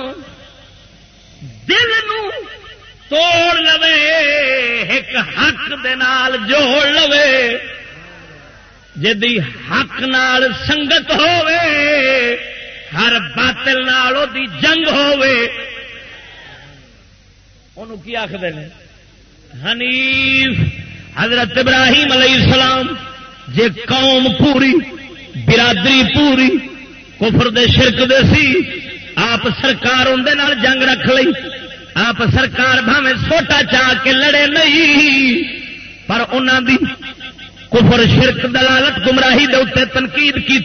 دل نو توڑ لو ایک حق دے نال جوڑ لو جدی حق نال سنگت ہوے ہر باطل نال دی جنگ ہوے کی آخر حنیف، حضرت ابراہیم علیہ السلام، جے قوم پوری، برادری پوری، کفر دے شرک دے سی، آپ سرکار اندر جنگ رکھ لی آپ سرکار بھاوے سوٹا چاہ کے لڑے نہیں، پر انہوں دی کفر شرک دلالت گمراہی دے اتنے تنقید کی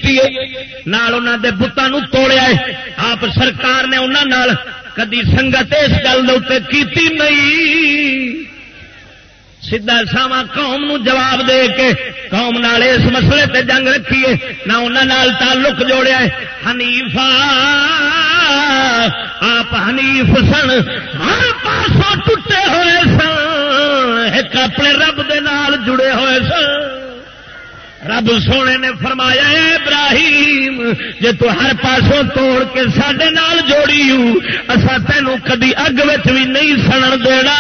بتان توڑیا آپ سرکار نے انہوں کدی سنگت اس گل کی نہیں۔ سیدا ساوا قوم نو جواب دے کے قوم نال اس مسئلے تے جنگ رکھیے، نہ انہوں تعلق جوڑیا حنیفا آپ حنیف سن، ہر پاسوں ٹوٹے ہوئے سن، ایک اپنے رب دے نال جڑے ہوئے سن۔ رب سونے نے فرمایا ابراہیم، جے تو ہر پاسوں توڑ کے سڈے نال جوڑی اصا تینوں کدی اگ بھی نہیں سڑن دینا۔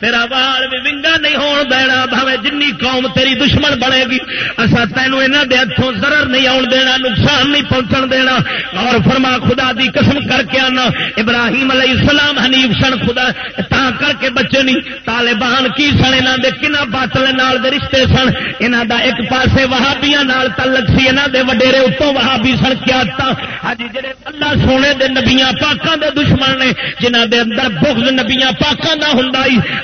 تیرا وال بھی ونگا نہیں ہون دینا، بھاوے جن قوم تیری دشمن بنے گی۔ اصا تینوں یہاں دے ہاتھوں ضرر نہیں آن دینا، نقصان نہیں پہنچن دینا۔ اور فرما، خدا دی قسم کر کے آنا۔ ابراہیم علیہ السلام حنیف سن، خدا تا کر کے بچے نہیں۔ طالبان کی سن یہاں دے کنا باطل نال دے رشتے سن۔ یہاں دا ایک پاسے وہابیاں نال تعلق سی یہاں دے وڈیرے اتوں وہابی سن، کیا ہاں جی، جڑے اللہ سونے دے نبیاں پاکاں دے دشمن نے جنہ دے اندر بغض نبیاں پاکاں دا ہوندا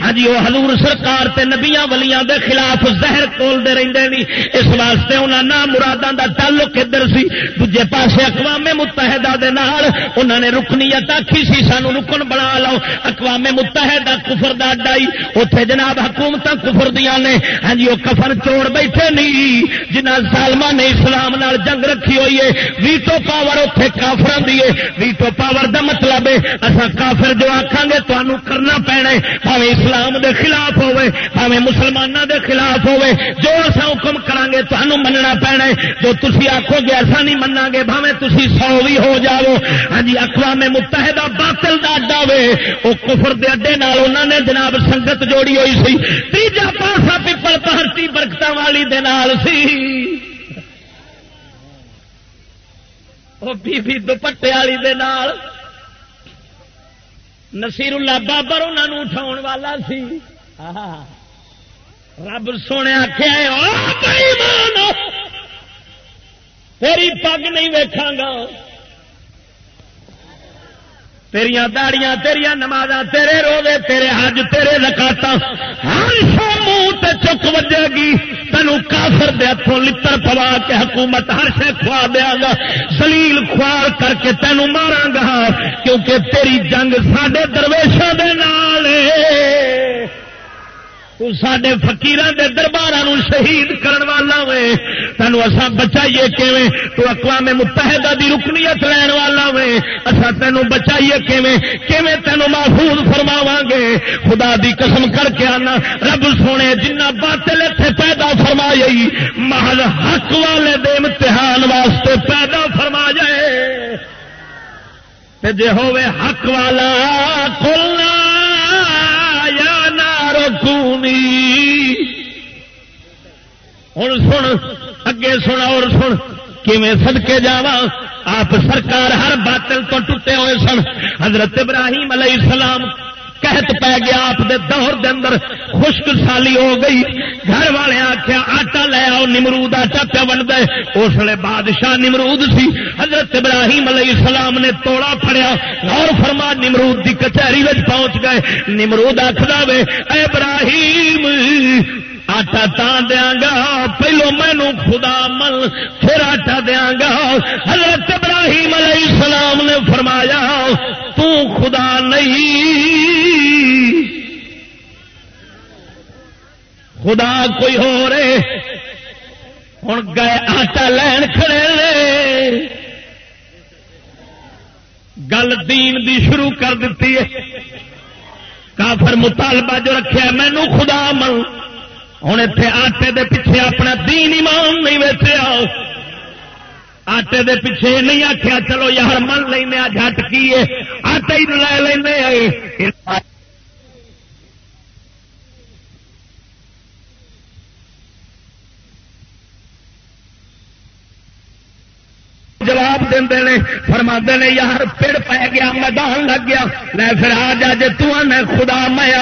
ہاں جی وہ حضور سرکار تے نبیاں ولیاں دے خلاف زہر کول دے رہندے نہیں۔ اس واسطے انہاں نہ مراداں دا تعلق ادھر سی؟ دوجے پاسے اقوام متحدہ دے نال انہاں نے رکنیت آکھی سی، سانو رکن بنا لو اقوام متحدہ کفر دا اڈائی اوتھے جناب حکومت کفر دیاں نے۔ ہاں جی وہ کفن چوڑ بیٹھے نہیں۔ جنہ ظالماں نے اسلام نال جنگ رکھی ہوئی ہے، ویٹو پاور اوتھے کافراں دی ہے۔ ویٹو پاور دا مطلب ہے، اساں کافر جو آکھاں گے، تانوں کرنا پینا ہے۔ بھاویں اسلام اسلام دے خلاف ہوے بھاویں مسلمانوں دے خلاف ہوے جو اصا حکم کریں گے تمہیں مننا پینا ہے۔ جو تھی آخو گے ایسا نہیں منا گے بھاویں تھی سو بھی ہو جاؤ۔ ہاں جی اقوام متحدہ باطل کا اڈا وے وہ کفر دے اڈے نال انہوں نے جناب سنگت جوڑی ہوئی سی۔ تیجا پاسا پیپل پارٹی برکت والی دے نال سی۔ وہ بی بی دوپٹے والی دے نال۔ نصیر اللہ بابر انہوں اٹھاؤ والا سی۔ رب سونے آخیا تیری پگ نہیں ویکھا گا تیریا داڑیاں تیریا نماز تیرے روزے، تیرے حج، تیرے لکاتا ہر سو منہ چک وجے گی۔ تینو کافر دے ہاتھوں لڑ پوا کے حکومت ہر شے کھوا دیا گا۔ سلیل خوار کر کے تینوں مارا گا، کیونکہ تیری جنگ سڈے درویشوں کے نال سڈے فکیر کے دربار شہید کرن والا وے۔ تینوں اصا بچائیے کیویں؟ تو اقوام متحدہ دی رکنیت لین والا وے۔ اصا تینوں بچائیے کیویں؟ کیویں تینوں محفوظ فرماوا گے؟ خدا دی قسم کر کے آنا۔ رب سونے، جنہ باطل اتنے پیدا فرما جائی محل حق والے دے امتحان واسطے پیدا فرما جائے جے ہوے حق والا کھولنا رکونی ہوں سن، اگے سن، اور سن، کیویں سدکے جا آپ سرکار ہر باطل تو ٹوٹے ہوئے سن۔ حضرت ابراہیم علیہ السلام قحط پی گیا آپ دے دور دے اندر خشک سالی ہو گئی۔ گھر والے آخیا آٹا لے آؤ، نمرود آٹا پیا بن ہے۔ اس لیے بادشاہ نمرود سی۔ حضرت ابراہیم علیہ السلام نے توڑا پڑیا غور فرما، نمرود کی کچہری پہنچ گئے۔ نمرود آخر وے ابراہیم آٹا تا دیا گا، پہلو مینو خدا مل، پھر آٹا دیا گا۔ حضرت ابراہیم علیہ السلام نے فرمایا، تو خدا نہیں۔ خدا کوئی ہو رہے ہوں گئے آٹا لین کھڑے گل دین دی شروع کر دیتی ہے۔ کافر مطالبہ جو رکھا مینو خدا من ہوں اتے آٹے دے پیچھے اپنا دین ایمان نہیں ویچیا۔ آٹے دے پیچھے نہیں آخیا چلو یار، من لینا جٹ کی آٹے ہی لے لینا جواب دے فرما نے، یار پڑ پی گیا، میدان لگ گیا۔ میں پھر آ جا جی تے خدا میں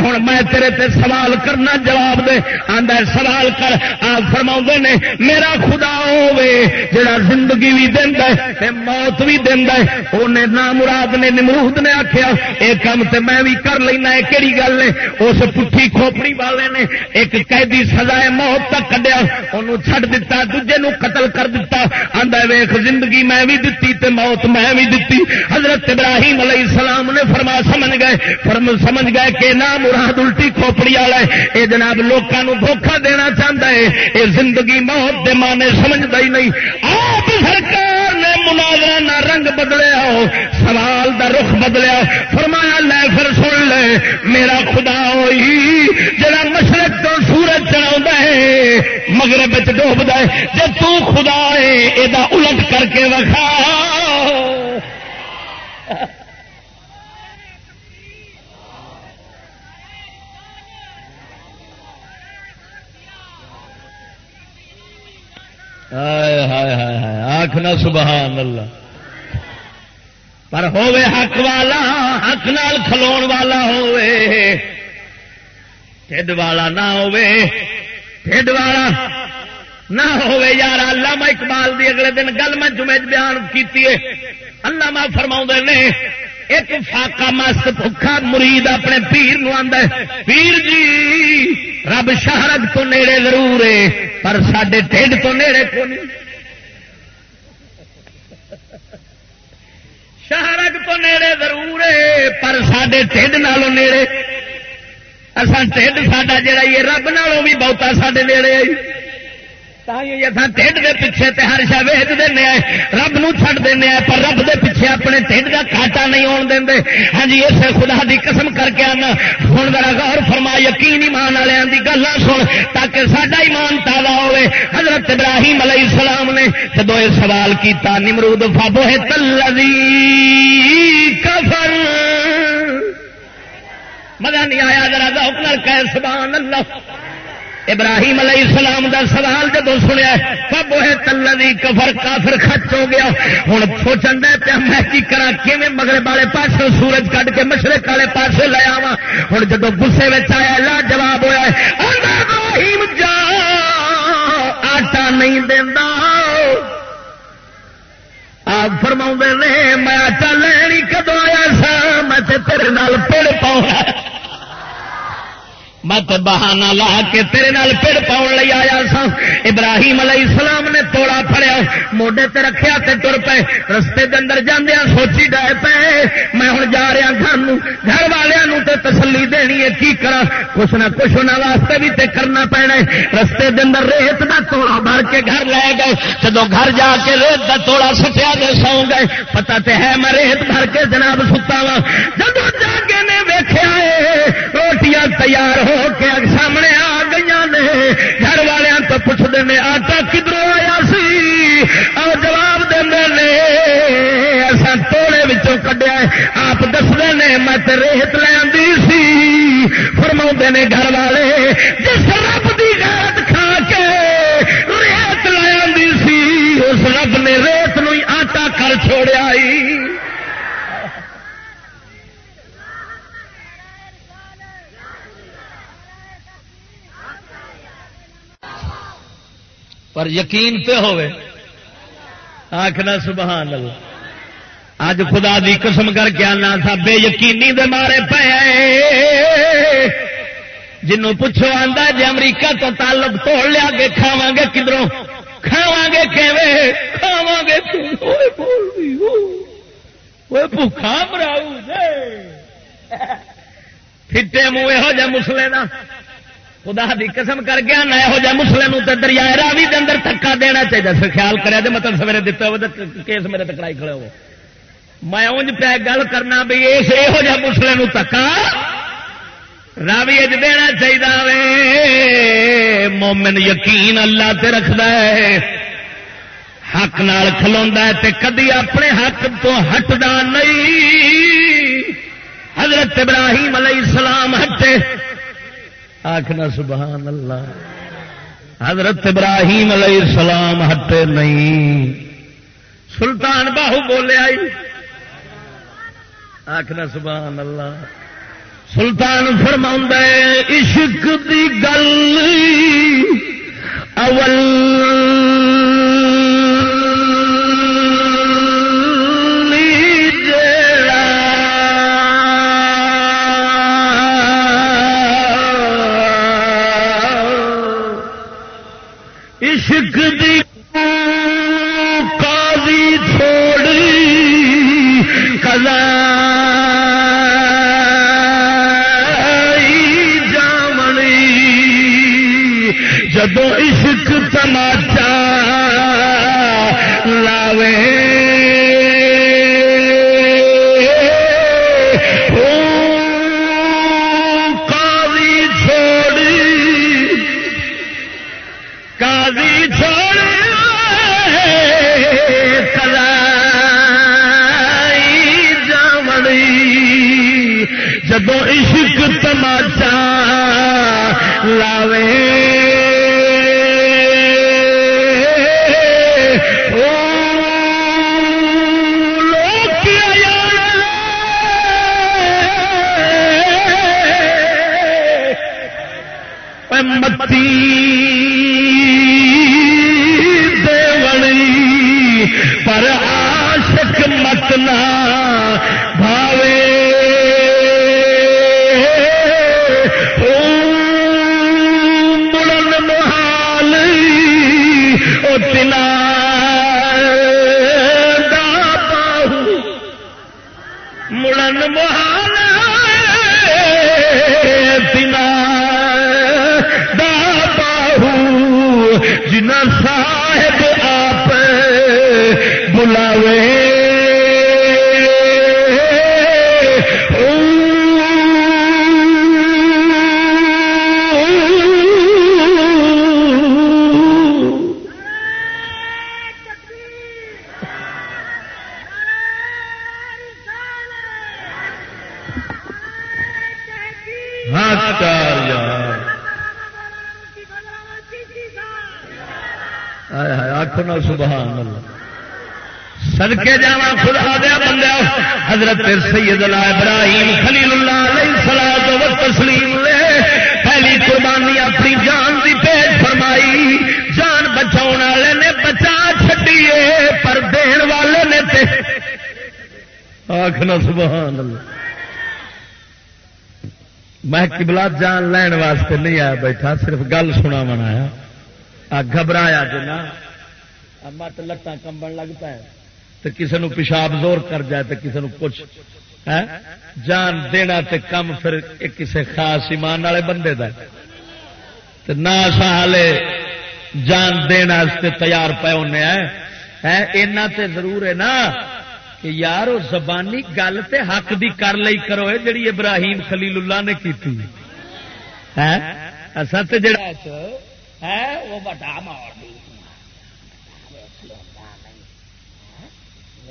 ہوں میں تیرے تے سوال کرنا جواب دے۔ آدھا سوال کر۔ آ فرما نے، میرا خدا ہوے جڑا زندگی بھی دینا ہے موت بھی دینا انہیں نام مراد نے، نمرود نے آخیا یہ کام تے میں بھی کر لینا ہے کہڑی گل نے؟ اس پٹھی کھوپڑی والے نے ایک قیدی سزائے موت تک کڈیا انہوں چھڈ دتا، دوجے نو قتل کر دیتا آدھا ویخ زندگی میں بھی دتی تے موت میں بھی دتی حضرت ابراہیم علیہ السلام نے فرما، سمجھ گئے۔ فرم، سمجھ گئے کہ نہ مراد الٹی کھوپڑی والا ہے۔ یہ جناب لوگوں دھوکھا دینا چاہتا ہے۔ یہ زندگی موت دے مانے سمجھتا ہی نہیں۔ آپ سرکار نے مناظرہ نہ رنگ بدلیا سوال دا رخ بدلیا فرمایا، لے پھر سن لے۔ میرا خدا ہوئی جڑا مشرق تو سورج چڑھا ہے، مغرب ڈوبتا ہے۔ جب تو خدا ہے یہ الٹ کر کر کے وکھاؤ۔ ہائے ہائے ہائے ہائے آخنا سبحان اللہ۔ پر ہوے حق والا، حق نال کھلو والا ہوے ٹھڈ والا نہ ہوے ٹھڈ والا نہ ہوے یار اللہ اقبال دی اگلے دن گل میں جمعے بیان کی اللہ میں فرما نے، ایک فاقا مست بکھا مرید اپنے پیر نو آدھا پیر جی رب شہرگ تو نیڑے ضرور ہے، پر سڈے ٹھڈ تو نیڑے کو نہیں شہرگ تو نیڑے ضرور ہے، پر سڈے ٹھڈ نالوں نیڑے۔ اصا ٹھڈ ساڈا جڑا یہ رب نالوں بھی بہتا سڈے نیڑے آئی۔ ٹھڈ دے پیچھے تے ہر شا ویچ دینا رب نو چھڑ دینا پر رب دے پیچھے اپنے ٹھڈ کا کھاٹا نہیں آن دیں ہاں جی اسے خدا دی قسم کر کے آنا ہوں ذرا غور فرما یقین ایمان والوں کی گلا سن تاکہ سڈا ایمان تازہ ہوئے حضرت ابراہیم علیہ السلام نے جدو یہ سوال کیتا نمرود فابو ہے تلوی کفر مزہ نہیں آیا ذرا ذوق کہ سبحان اللہ ابراہیم علیہ السلام دا سوال جب سنیا کب وہ تلوی کفر کافر خچ ہو گیا؟ ہوں سوچن دے پیا میں کی کرا کیویں مغرب والے پاس سورج کٹ کے مشرق والے پاس لے آوا ہوں جب گسے آیا، لا جواب ہوا ابراہیم جا، آٹا نہیں دینا آپ فرما نے، میں آٹا لینی کدو آیا سا؟ میں تیرے نال پڑ پاؤں۔ مت بہانا لا کے تیرے نال پڑ پاؤ لی آیا سا ابراہیم علیہ السلام نے توڑا پڑیا موڈے تے رکھیا تے تر پے۔ رستے دے اندر جاندیا سوچی ڈے پے۔ میں ہوں جا رہا گھر گھر والوں تے تسلی دینی ہے۔ کی کرا کچھ نہ کچھ انہوں واسطے بھی تے کرنا پینا ہے۔ رستے دے اندر ریت دا توڑا بھر کے گھر لے گئے۔ جدو گھر جا کے ریت دا توڑا سٹیا دے سو گئے۔ پتا تے ہے میں ریت بھر کے جناب ستا وا جدو جا کے نے ویخیا روٹیاں تیار ہو کے سامنے آ گئی نے، گھر والوں تو پوچھتے ہیں آٹا کدھر آیا سی؟ اور جواب دے ایسا توڑے کڈیا آپ دستے نے مت ریت لے سی۔ فرما نے گھر والے، جس رب کی غیرت کھا کے ریت لے سی، اس رب نے ریت نو آٹا کر چھوڑیا پر یقین پہ ہوئے۔ آخنا سبحان اللہ۔ اج خدا دی قسم کر کے آنا سا، بے یقینی دے مارے پے۔ جنوں پوچھو آندا جی امریکہ تو تعلق توڑ لیا گے کھاوا گے کدھروں کھاوا گے کھے کھاوا گے بھوکھا مراؤ پھٹے منہ یہو جہ مسلے کا خدا دی قسم کر گیا، نہ یہو جہ مسلم تو دریائے راوی کے اندر تکا دینا چاہیے۔ پھر خیال کرے تو مطلب سویرے دتا ہو کیس میرے تکڑائی کھڑے ہو میں انج پہ گل کرنا بھی اس یہو جہ مسلم تکا راوی اج دینا چاہیے۔ مومن یقین اللہ تے رکھد ہے، حق نال کھلوا ہے تے کدی اپنے حق تو ہٹدا نہیں۔ حضرت ابراہیم علیہ السلام ہٹے۔ آخنا سبحان اللہ۔ حضرت ابراہیم علیہ السلام ہٹے نہیں۔ سلطان باہو بولے آئی۔ آخنا سبحان اللہ۔ سلطان فرما عشق دی گل اول عشق دی جنا صاحب آپ بلاوے۔ ہاں آخو نا سبحان اللہ. سدکے جا خدا دیا بندہ حضرت سید اللہ ابراہیم خلیل اللہ علیہ سلاد و تسلیم لے پہلی قربانی اپنی جان دی پیش فرمائی. جان بچاؤ والے نے بچا چڈیے پر دین والے نے تے آخنا، سبحان اللہ. میں قبلہ جان لین واسطے نہیں آیا بیٹھا، صرف گل سنا من آ گھبرایا جو نا مت لتاں کمبن لگتا ہے تو کسی نو پیشاب زور کر جائے تو کسی نو کچھ ہے جان دینا تے کم پھر کسی خاص ایمان والے بندے دا نہ ہالے جان دینا تیار پے ہونے ہے اینا تے ضرور ہے نا کہ یار وہ زبانی گل تے حق دی کر لئی کرو ہے جڑی ابراہیم خلیل اللہ نے کی اصل تو جڑا ہے وہ بڑا مار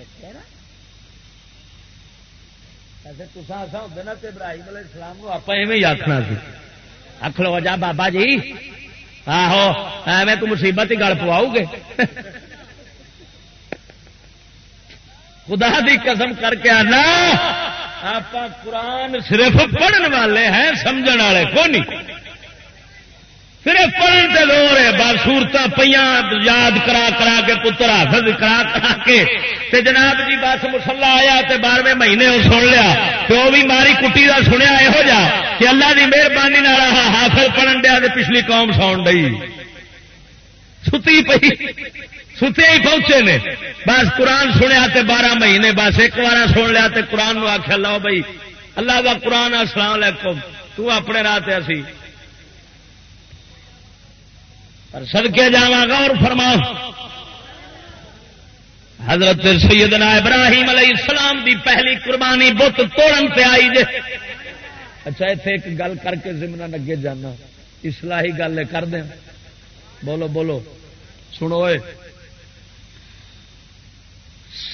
نا؟ اچھا، ابراہیم علیہ السلام کو آپ ایویں آخنا سی۔ آخ لو جا بابا جی۔ آہو، ایویں تو مصیبت ہی گل پواؤ گے۔ خدا دی قسم کر کے آنا آپ قرآن صرف پڑھن والے ہیں سمجھ والے کو نہیں؟ صرف پڑھن سے زور ہے، بس سورت پہ یاد کرا کرا کے، پتر حافظ کرا کرا کے۔ تے جناب جی بس مسلا آیا تے بارہویں مہینے وہ سن لیا۔ تو وہ بھی ماری کٹی کا سنیا یہو جا کہ اللہ کی مہربانی حافظ پڑھن دیا تے پچھلی قوم ساؤن ڈی ستی پی ستے ہی پہنچے نے۔ بس قرآن سنیا تے بارہ مہینے، بس ایک بار سن لیا تے قرآن آخیا لو بھائی اللہ کا قرآن السلام علیکم، تو اپنے راہ تے اسی۔ پر سدکے جا گا اور فرما حضرت سیدنا ابراہیم علیہ السلام دی پہلی قربانی بت توڑن پہ آئی جے۔ اچھا اتنے ایک گل کر کے زمنا اگے جانا۔ اسلحی گل کر دیں۔ بولو بولو۔ سنو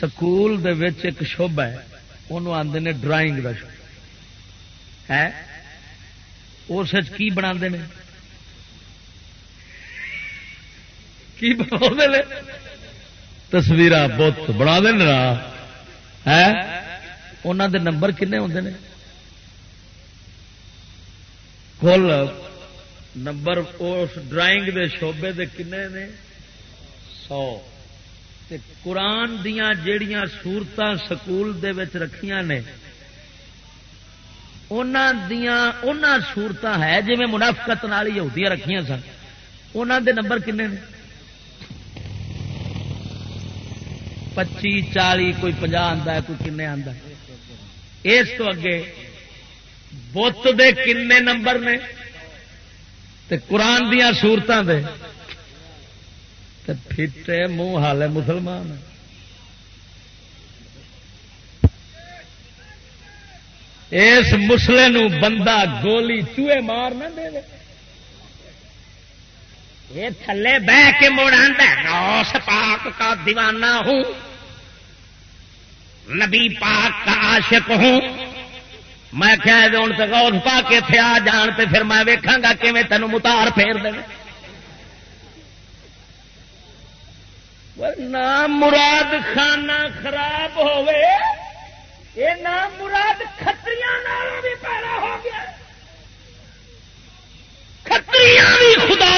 سکول دے وچ ایک شوبہ ہے انہوں آتے نے ڈرائنگ کا شوب ہے؟ اس کی بنا کی بنا تصویر بت بنا دینا ہے؟ انہوں دے نمبر کنے ہوتے ہیں کل نمبر اس ڈرائنگ دے شعبے دے کنے نے؟ سو۔ تے قرآن دیا جڑیاں سورت سکول دے وچ رکھیاں نے، انہاں سورت ہے جی منافقت نال یہودیاں رکھیاں سن۔ انہاں دے نمبر کنے نے؟ پچی چالی کوئی پنجا آتا ہے، کوئی کن آتا ہے۔ اس تو اگے بت دے کنے نمبر نے تے قرآن دیا سورتوں دے تے پھٹے منہ حال ہے مسلمان اس مسلے نو بندہ گولی چوہے مار نہ دے۔ یہ تھلے بہ کے موڑ روس پاک کا دیوانہ ہوں۔ نبی پاک کا عاشق ہوں۔ میں کیا ہوں تو غوث پا کے تھے آ جان تے پھر میں ویکھاں گا کہ تینوں متار پھیر دے۔ نام مراد خانہ خراب ہوئے یہ نام مراد کتری بھی پیدا ہو گیا۔ کتری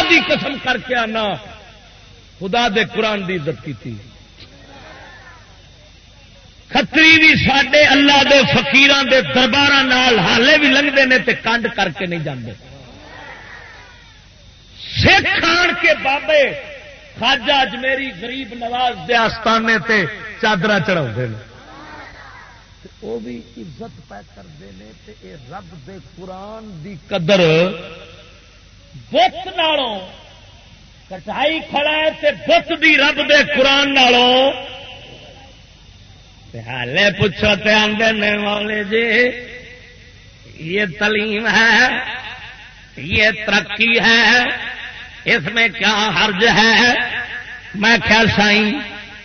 دی قسم کر کے آنا۔ خدا دے قرآن دی عزت کی کتری بھی سڈے اللہ دے فقیران دے دربار حالے بھی لنگتے ہیں تے کنڈ کر کے نہیں جانے سکھ آن کے بابے خاجا اجمیری غریب نواز دے آستانے تے چادر چڑھا وہ بھی عزت پہ کرتے ہیں رب دے قرآن دی قدر بت نالوں، کٹائی کھڑا ہے تے بت دی رب دے قرآن نالوں۔ حالے پوچھو تے آدھے والے جی یہ تعلیم ہے، یہ ترقی ہے، اس میں کیا حرج ہے؟ میں کیا سائی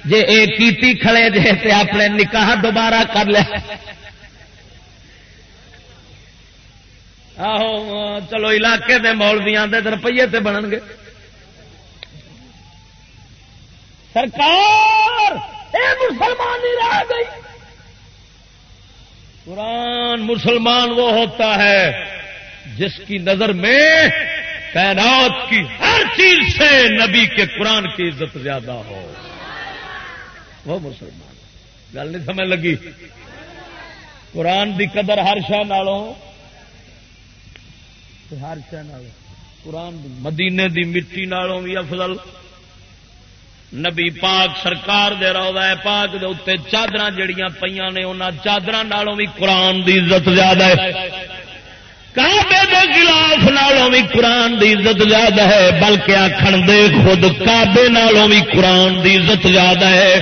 جی یہ کیتی کھڑے جے تے اپنے نکاح دوبارہ کر لے۔ آہو چلو علاقے دے مولوی آدھے روپیے تے بنن گے سرکار اے مسلمان رہ گئی قرآن مسلمان وہ ہوتا ہے جس کی نظر میں کائنات کی ہر چیز سے نبی کے قرآن کی عزت زیادہ ہو وہ مسلمان گل نہیں سمجھ لگی قرآن دی قدر ہر شہ نالوں ہر شہ قرآن مدینے دی مٹی نالوں بھی افضل۔ نبی پاک سرکار دے روضہ ہے پاک دے اتنے چادر جڑیاں پہ نے انہوں چادر نالوں بھی قرآن دی عزت زیادہ ہے۔ کعبے دے خلاف نالوں بھی قرآن دی عزت زیادہ ہے، بلکہ آخر دے خود، کعبے نالوں بھی قرآن دی عزت زیادہ ہے۔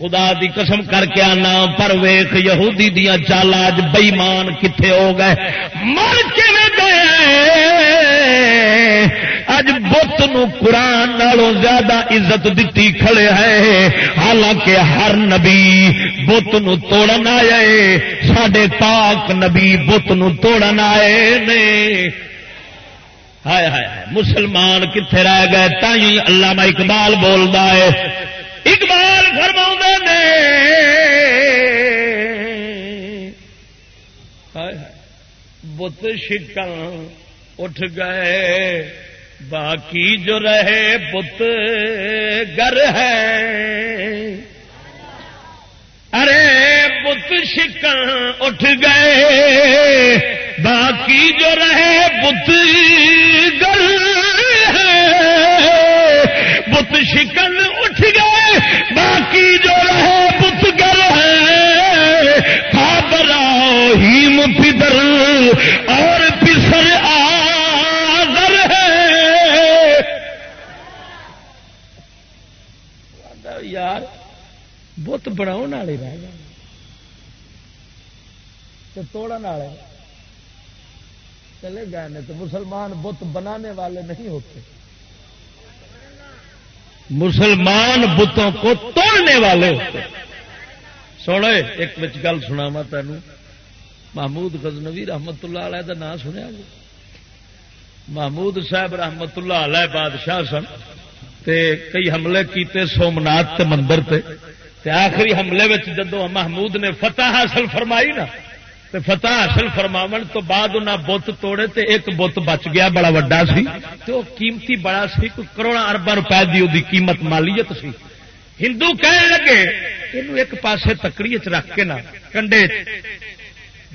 خدا دی قسم کر کے آنا، پر ویخ یہودی دیا چال اج بئیمان کتنے ہو گئے؟ مر کے گئے۔ اج بت قرآن نالوں زیادہ عزت دیتی کھڑے ہے۔ حالانکہ ہر نبی بت توڑن آئے۔ سڈے پاک نبی بت توڑن آئے نے۔ ہائے ہائے مسلمان کتنے رہ گئے؟ تھی اللہ اقبال بولتا ہے۔ اقبال فرما نے۔ بت شکن اٹھ گئے۔ باقی جو رہے بت گر ہے۔ ارے بت شکن اٹھ گئے۔ باقی جو رہے بت گر ہے بت شکن اٹھ گئے، باقی جو رہے بت گر ہے۔ خابرا ہی اور پسر آگر ہے۔ یار، بت بناؤ والے رہ گئے۔ توڑ والے چلے گئے تو مسلمان بت بنانے والے نہیں ہوتے۔ مسلمان بتوں کو توڑنے والے سوڑے ایک گل سنا وا تین محمود غزنوی رحمت اللہ علیہ کا نام سنیا جی۔ محمود صاحب رحمت اللہ علیہ بادشاہ سن تے کئی حملے کیتے سومنات مندر تے۔ تے آخری حملے جدو محمود نے فتح حاصل فرمائی نا فتح حاصل فرماون تو بعد انہیں بت توڑے تے ایک بت بچ گیا، بڑا وڈا سی۔ قیمتی بڑا سی، کوئی کروڑا اربا روپئے کی وہ قیمت مالیت سی۔ ہندو کہنے لگے یہ ایک پاسے تکڑی چ رکھ کے نا، کنڈے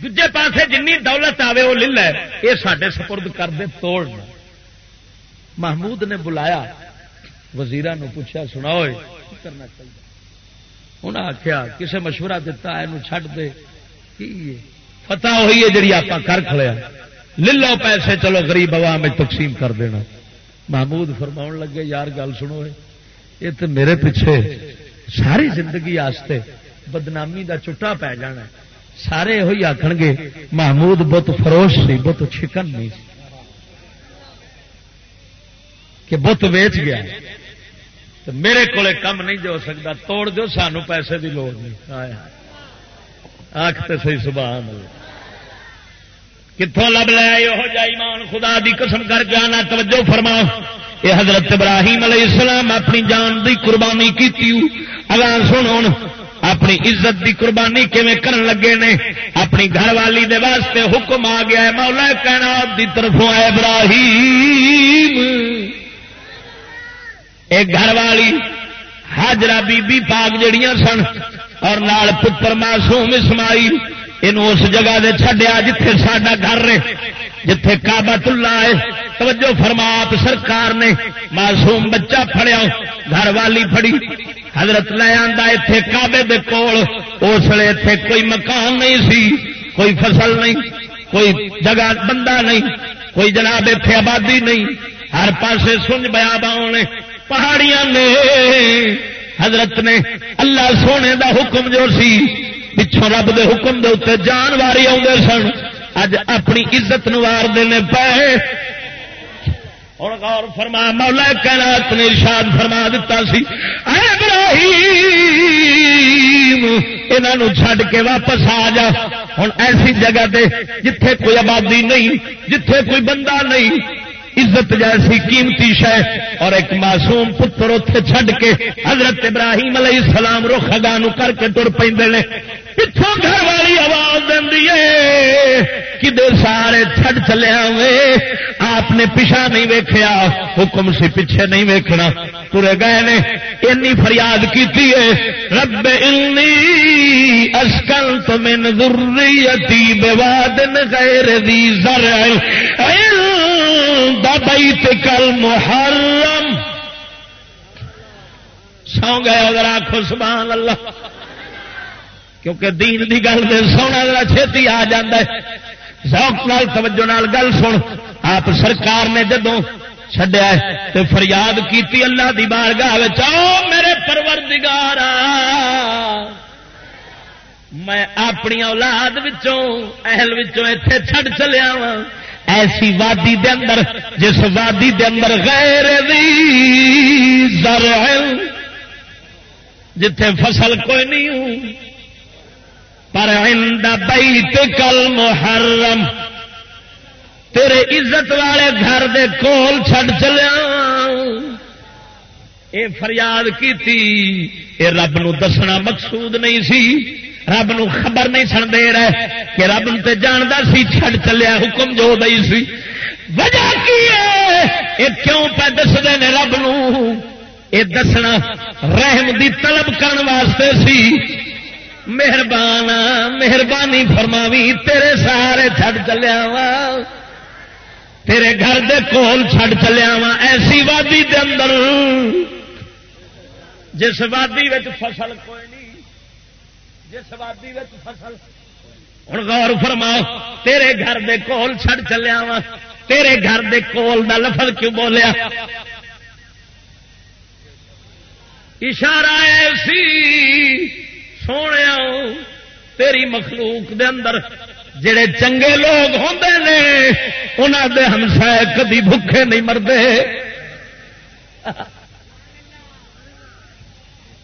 دجے پاسے جن دولت آئے وہ لے لے۔ یہ سڈے سپرد کر دے توڑ۔ محمود نے بلایا وزیر پوچھا سنا ہوئے کرنا چاہیے؟ انہیں آخیا کسے مشورہ دتا یہ چڈ دے۔ کی فتح ہوئی ہے جی آپ کر کھڑے لے لو پیسے چلو غریب عوام میں تقسیم کر دینا۔ محمود فرما لگے، یار گل سنو یہ تو میرے پیچھے ساری زندگی آستے بدنامی دا چٹا پی جانا سارے یہ آخ گے، محمود بت فروش سی، بت چکن نہیں کہ بت ویچ گیا۔ تو میرے کو کم نہیں جو سکتا، توڑ دو سانو پیسے کی لوڑ نہیں۔ آیا سی سبحان اللہ۔ کتوں لب لیا یہ ایمان؟ خدا دی قسم کر کے آنا، توجہ فرما یہ حضرت ابراہیم علیہ السلام اپنی جان دی قربانی کی اگر سن اپنی عزت دی قربانی کیون کرن لگے نے؟ اپنی گھر والی دے واسطے حکم آ گیا ہے، مولا کہنا دی طرفوں ابراہیم۔ ایک گھر والی حاجرہ بی بی پاک جڑیاں سن اور نال پتر معصوم اسماعیل یہ اس جگہ دے چھڈیا جتھے ساڈا گھر رہے جتھے کابت اللہ ہے۔ توجہ فرمات سرکار نے معصوم بچہ پھڑیا، گھر والی پھڑی۔ حضرت لے آندا اتے کابے دے کول، اس لیے اتے کوئی مکان نہیں سی، کوئی فصل نہیں، کوئی جگہ بندہ نہیں، کوئی جناب اتے آبادی نہیں۔ ہر پاسے سنج بیا باؤ نے پہاڑیاں نے حضرت نے اللہ سونے دا حکم جو سی، پچھوں رب دے حکم دے اتنے جان واری آدھے سن۔ اج اپنی عزت نوار دینے پے ہوں غور فرما، مولا کائنات نے ارشاد فرما دیتا سی، اے ابراہیم انہوں چھڈ کے واپس آ جا۔ ہوں ایسی جگہ تے جتھے کوئی آبادی نہیں، جتھے کوئی بندہ نہیں عزت جیسی قیمتی شہ اور ایک معصوم پتر اتے چھڈ کے حضرت ابراہیم علیہ السلام رخ اگاہ کر کے تر پہ پچھوں گھر والی آواز دینی ہے کدے سارے چھڈ چلے ہوئے آپ نے پیچھا نہیں ویکیا حکم سی پیچھے نہیں ویکنا ترے گئے نے، اینی فریاد کی رب انی اسکل من ذریتی بواد غیر ذی زرع بیت کل محرم۔ سو گئے اگر آخو سبحان اللہ۔ کیونکہ دین دی گل دے سونا ذرا چھتی آ جاتا ہے۔ ذوق نال توجہ نال گل سن۔ آپ سرکار نے جدو چڈیا تو فریاد کی اللہ دی بارگاہ آؤ میرے پروردگار۔ میں اپنی اولاد وچوں، اہل وچوں اتے چھڈ چلیا وا ایسی وادی دے اندر، جس وادی دے اندر غیر دی زرع، جتھے فصل کوئی نہیں ہوں، پر عند بیت کل محرم تیرے عزت والے گھر دے کول چھڈ چلیا۔ اے فریاد کی اے رب نو دسنا مقصود نہیں سی۔ رب نو خبر نہیں سن دے رہے کہ رب تے جاندا سی، چھڈ چلیا، حکم جو دئی سی۔ وجہ کی ہے؟ یہ کیوں پہ دستے نے رب نو؟ اے دسنا رحم دی طلب کرن واسطے سی۔ مہربان، مہربانی فرماوی، تیرے سارے چھڈ چلیا وا۔ تیرے گھر دے کول چھڈ چلیا وا۔ ایسی وادی دے اندر جس وادی فصل کوئی نہیں جس وادی فصل۔ ہوں غور فرماؤ، تیرے گھر دے کول چھڈ چلیا وا تیرے گھر دے کول دا لفظ کیوں بولیا؟ اشارہ ایسی سونے تیری مخلوق دے اندر جڑے چنگے لوگ ہوں نے انہوں دے ہمسائے کدی بھوکے نہیں مرتے۔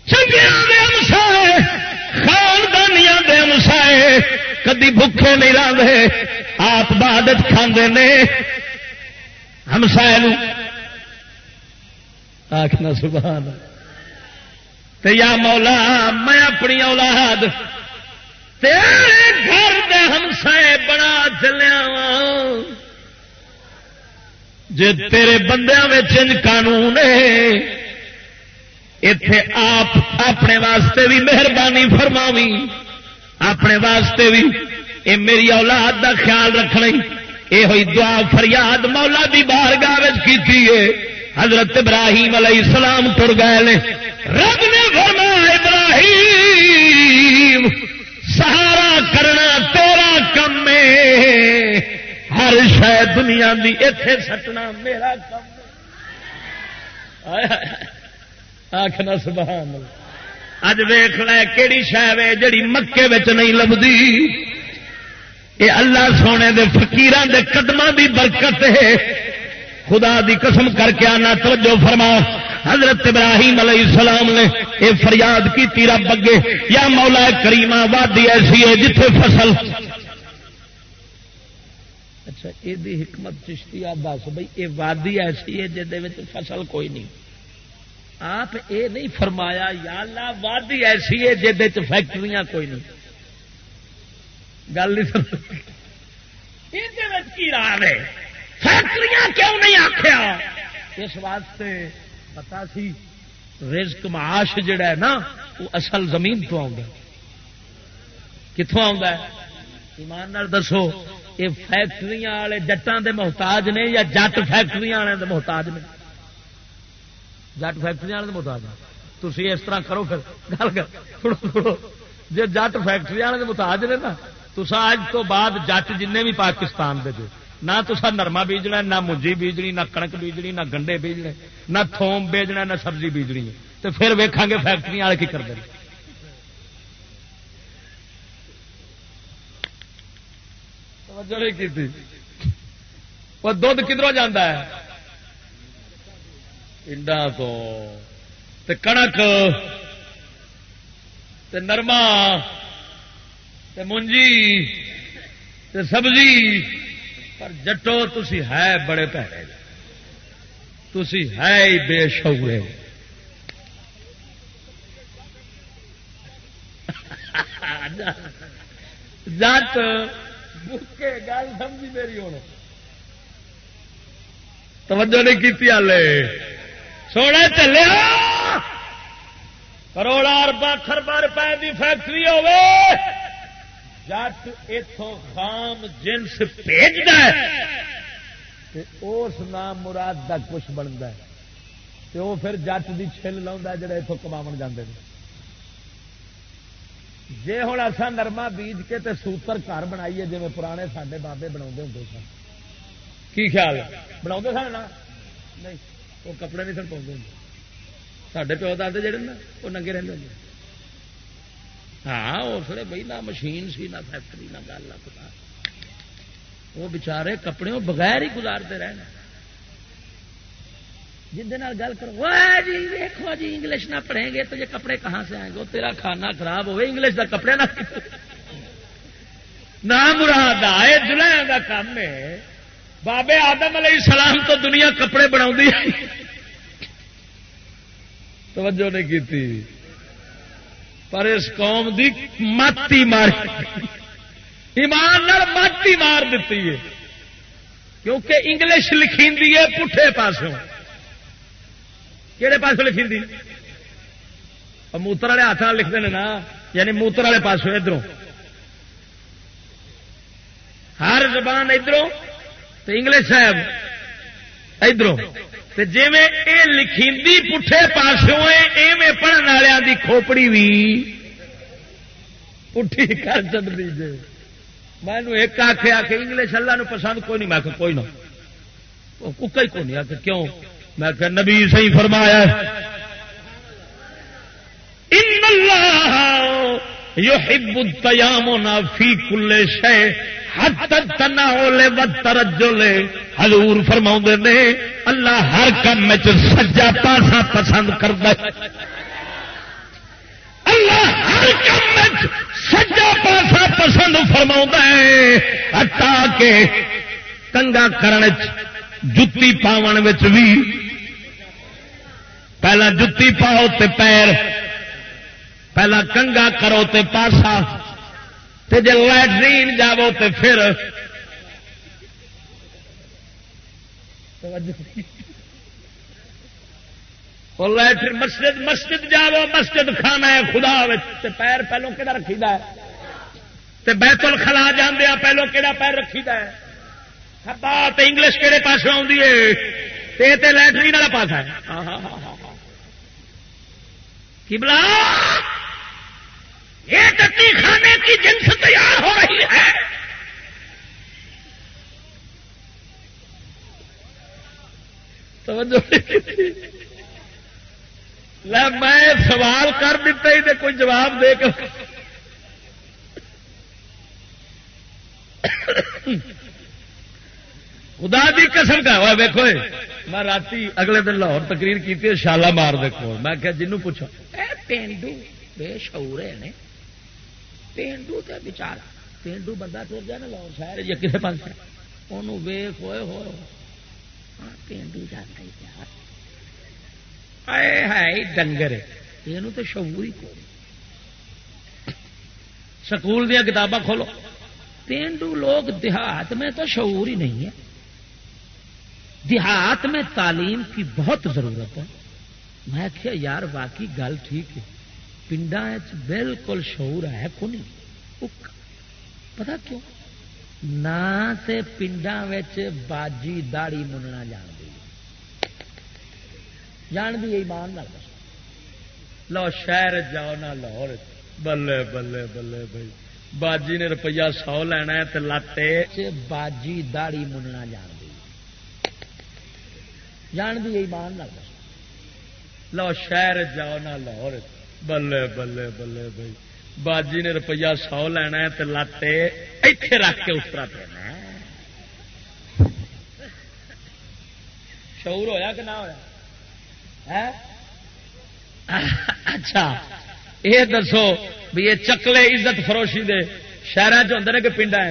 چنگیا ہمسائے خاندانیاں دے ہمسائے کدی بھوکے نہیں لاندے، آپ بعد کھاندے نے۔ ہمسائے آخنا سبحان تے یا مولا، میں اپنی اولاد تیرے گھر دے ہمسائے بنا چلیا ہاں۔ جے تیرے بندیاں بندے قانون ہے اتے آپ اپنے واسطے بھی مہربانی فرماوی۔ اپنے واسطے بھی۔ اے میری اولاد دا خیال رکھنا یہ ہوئی دعا فریاد مولا دی بارگاہ کی حضرت ابراہیم علیہ السلام تر گئے رب نے فرما ابراہیم، سہارا کرنا تیرا کم میں ہر شہ دنیا دی اتے سٹنا میرا کم ہے۔ آخنا سبحان اج ویخ لہڑی شہ جڑی مکے نہیں لبھی؟ یہ اللہ سونے دے فکیران دے قدم دی برکت ہے۔ خدا دی قسم کر کے آنا توجہ فرما۔ حضرت ابراہیم علیہ السلام نے یہ فریاد کی رب اگے یا مولا کریمہ وادی ایسی ہے جتھے فصل۔ اچھا یہ حکمت چشتی آپ دس بھائی یہ وادی ایسی ہے جہد فصل کوئی نہیں۔ آپ یہ نہیں فرمایا، یا اللہ، وادی ایسی ہے جہد فیکٹری کوئی نہیں۔ گل نہیں کی راہ ہے؟ فیکٹری کیوں نہیں آخیا اس واسطے پتا سی، رزق معاش جڑا ہے نا، وہ اصل زمین تو کتوں ایمان دسو، یہ فیکٹری والے جٹان دے محتاج نے یا جٹ فیکٹری والے دے محتاج نے؟ جٹ فیکٹری والے محتاج تھی اس طرح کرو پھر۔ گل کر۔ جی جٹ فیکٹری والے محتاج نے نا تسا اج تو بعد جٹ جن بھی پاکستان دے دے نہ تسا نرما بیجنا نہ منجی بیجنی، نہ کنک بیجنی، نہ گنڈے بیجنے، نہ تھوم بیجنا، نہ سبزی بیجنی تو پھر ویکھاں گے فیکٹری والے کی کرتے دھد کدھروں جانا ہے؟ پنڈا تو کنک نرما منجی سبزی پر جٹو تھی ہے بڑے پیڑے تھی ہے ہی بے شعورے جٹ بکے گل سمجھی میری ہوں توجہ نہیں کی سونے چلے کروڑا اربا خربا روپئے کی فیکٹری ہوے جٹ اتوں خام جنس بھیجتا ہے۔ اس نام مراد کا کچھ بنتا ہے۔ وہ پھر جٹ کی چھل لا جڑا اتوں کما جاتے ہیں جی ہوں اصا نرما بیج کے تے سوتر گھر بنائیے جی پرانے سڈے بابے بنا ہوں سن کی خیال بنا سن نا؟ نہیں۔ وہ کپڑے نہیں سن پاؤں ہوں سڈے پیو دے جڑے نا وہ ننگے رہتے ہیں ہاں اس لیے بھائی نہ مشین سی نہ فیکٹری نہ گل نہ پتا وہ بچارے کپڑے بغیر ہی گزارتے رہنا جن گل کرو جی دیکھو جی انگلش نہ پڑھیں گے تو یہ کپڑے کہاں سے آئیں گے تیرا کھانا خراب ہوئے انگلش کا کپڑے نہ مراد آئے جلیا کا کام ہے بابے آدم علیہ السلام تو دنیا کپڑے بنا توجہ نہیں کی پر اس قوم دی ماتی مار۔ ایمان ماتی مار دیتی ہے۔ کیونکہ انگلش لکھی ہے پٹھے پاسوں۔ کہڑے پاس لکھی موتر والے ہاتھ لکھتے ہیں نا یعنی موتر والے پاس ادھر ہر زبان ادھر تو انگلش صاحب ادھر جی یہ لکھی پٹھے پاسوں ایویں پڑھنے والوں کی کھوپڑی بھی پٹھی کر چڑی جی میں ایک آخیا کہ انگلش اللہ نو پسند کوئی نہیں۔ میں کوئی نہ۔ ککا ہی کوئی نہیں۔ آ کیوں؟ میں کہ نبی صحیح فرمایا ان اللہ یحب التیامن فی کل شے حضور فرما نے، اللہ ہر کام سجا پاسا پسند کرتا اللہ ہر کام سجا پاسا پسند فرما ہٹا کے کنگا کرنے جتی پاون بھی۔ پہلا جتی پاؤ تے پیر، پہلا کنگا کرو تے پاسا۔ جی لٹرین جاو تو پھر لٹرین مسجد مسجد جاو مسجد کھانا ہے خدا پیر پہلو کہڑا رکھی بیت الخلا جانے پہلو کہڑا پیر رکھی بات انگلش کہڑے پاس آئی لٹرین والا پاس ہے۔ ہاں، ہاں، ہاں، کی بلا یہ ٹٹی کھانے کی جنس تیار ہو رہی ہے۔ میں سوال کر دیتا ہی تو کوئی جواب دے کر خدا دی قسم کا ہوا ویکو میں رات اگلے دن لاہور تقریر کی شالا مار دیکھو میں کہ جنوں پوچھو۔ پینڈو، بے شعور ہے پینڈو تے بچارا پینڈو بندہ ٹر جائے نا لاؤ شہر یا کسی پاس انہوں ویخ ہوئے ہو۔ ہاں پینڈو جانا ہی پیار ہے ڈنگر یہ تو شعور ہی کو سکول دیا کتاباں کھولو۔ پینڈو لوگ دیہات میں تو شعور ہی نہیں ہے۔ دیہات میں تعلیم کی بہت ضرورت ہے۔ میں کیا یار باقی گل ٹھیک ہے۔ پنڈا بالکل شعور ہے کو نہیں پتا کیوں؟ نہ پنڈا باجی داڑی مننا جان دی جان دی ایمان نہ لو شہر جاؤ نہ لاہور۔ بلے بلے بلے بھائی۔ باجی نے روپیہ سو لینا ہے تو لاتے۔ باجی داڑی مننا جان دی جان دی ایمان نہ لو شہر جاؤ نہ لاہور۔ بلے بلے بلے بھائی باجی نے روپیہ سو لینا ہے تو لاتے اتے رکھ کے اترا پینا شعور ہویا کہ نہ ہوا اچھا یہ دسو بھی یہ چکلے عزت فروشی دے شہر چ کہ پنڈا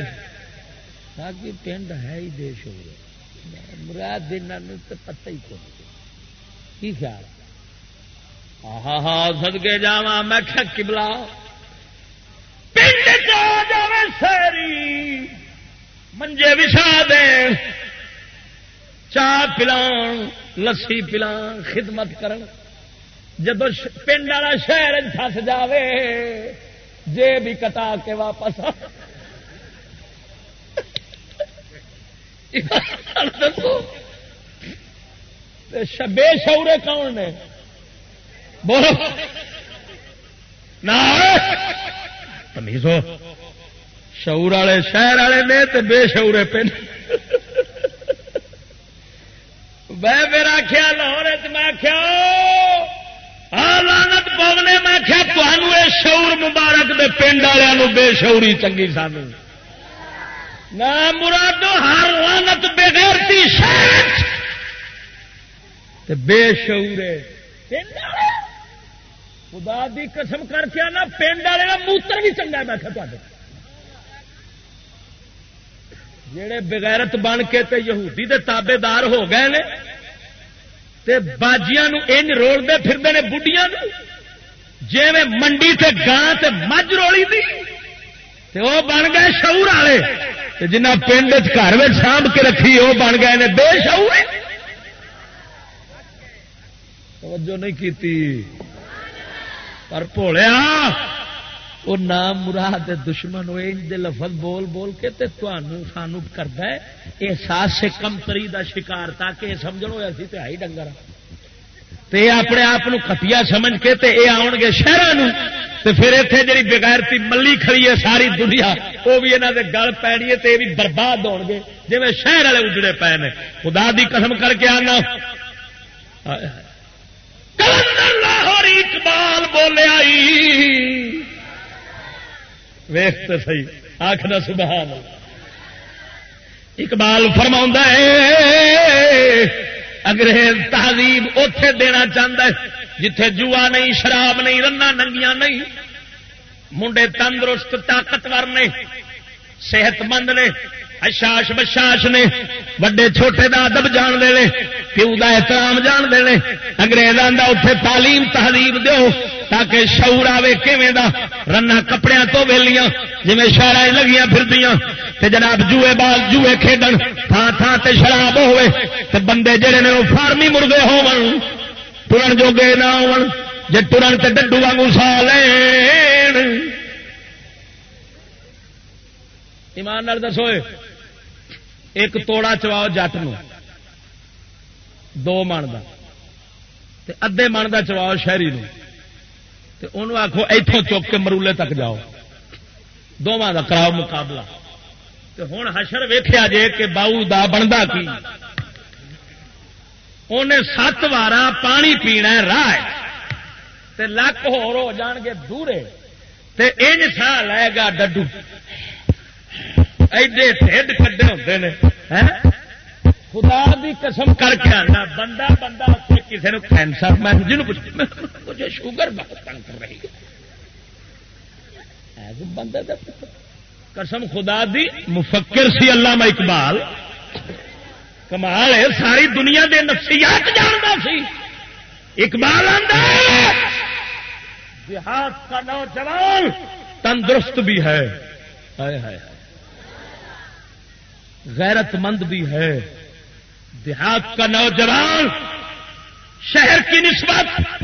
پنڈ ہے ہی دے شعور مراد دن تو پتہ ہی کی خیال ہاں ہاں سدکے جا میں کبلا پنڈ جائے ساری منجے بچھا دے۔ چاہ پلان، لسی پلان، خدمت کرن۔ جب پنڈ والا شہر پس جائے جے بھی کٹا کے واپس بے شورے کون نے؟ بولو۔ نہ تمیزو شعور والے، شہر والے نے تو بے شعورے پہ میں میرا خیال لاہور میں کیا لانت پوگنے میں کیا تمہوں یہ شعور مبارک دے پنڈ والوں بے شعوری چنگی سان نہ مرادو، ہر لانت بغیرتی شہر بے شعورے۔ پنڈ والے خدا دی قسم کر کے آنا پنڈ والے کا موتر بھی چنگا میں جڑے بغیرت بن کے تے یہودی دے تابے دار ہو گئے نے، تے باجیاں ان رولتے پھرتے ہیں بڑھیا جی میں منڈی تے گاں تے مجھ رولی دی، تے وہ بن گئے شعور والے۔ جنہ پنڈ گھر میں سانب کے رکھی وہ بن گئے نے بے شعور۔ توجہ نہیں کی پر بھولیا؟ وہ نام مراد دشمن دے لفظ بول بول کے تے سانو کرتا ہے۔ احساس سے کم تری کا شکار تاکہ یہ سمجھ ہوا سی ہی ڈنگر۔ تے اپنے آپ کٹیا سمجھ کے تے اے آن گے شہر پھر اتنے جی بغیرتی ملی کھڑی ہے ساری دنیا، وہ بھی یہاں کے گل پیڑی ہے بھی برباد ہو گے۔ جی شہر والے اجڑے پے نے۔ خدا دی قسم کر کے آنا۔ لاہور اقبال بولے ویخ تو سی آخر سبحان اقبال فرما انگریز تہذیب اتے دینا چاہتا ہے، جتھے جوا نہیں، شراب نہیں رنا ننگیاں نہیں، منڈے تندرست، طاقتور نے صحت مند نے اشاش بشاش نے وڈے چھوٹے دا ادب جان دے پیو دا احترام جان دے اگریزوں کا اتے تعلیم تحریم دو تاکہ شعور آئے کیویں دا۔ رنا کپڑے تو ویلیاں جی شہر لگیاں پھر جناب جوئے بال جوئے کھیڈن تھان تھان تے شراب ہوئے تے بندے جڑے نے وہ فارمی مرغے ہون ترن جوگے نہ ہون جے ترن تے ڈڈو واگو سا لین۔ ایمان دسو ایک توڑا چواؤ جٹ نو۔ دو من کا ادے من کا چواؤ شہری نو۔ آخو اتوں چک کے مرولے تک جاؤ۔ دونوں کا کراؤ مقابلہ۔ ہوں حشر ویخیا جے کہ باؤ دا بنتا کی۔ انہیں سات وار پانی پینا راہ لک ہو جان گے دورے۔ ان سا لائے گا ڈڈو۔ ایڈے ٹھڈ کھڈے ہوتے ہیں؟ خدا بھی قسم کر کے آنا، بندہ بندہ کسی نے کینسر میں جن مجھے شوگر بہت تنگ کر رہی بندہ قسم خدا دی، مفکر سی علامہ اقبال۔ کمال ہے، ساری دنیا دے نفسیات جانتا سی۔ اقبال دیہات کا نوجوان تندرست بھی ہے۔ غیرت مند بھی ہے۔ دیہات کا نوجوان شہر کی نسبت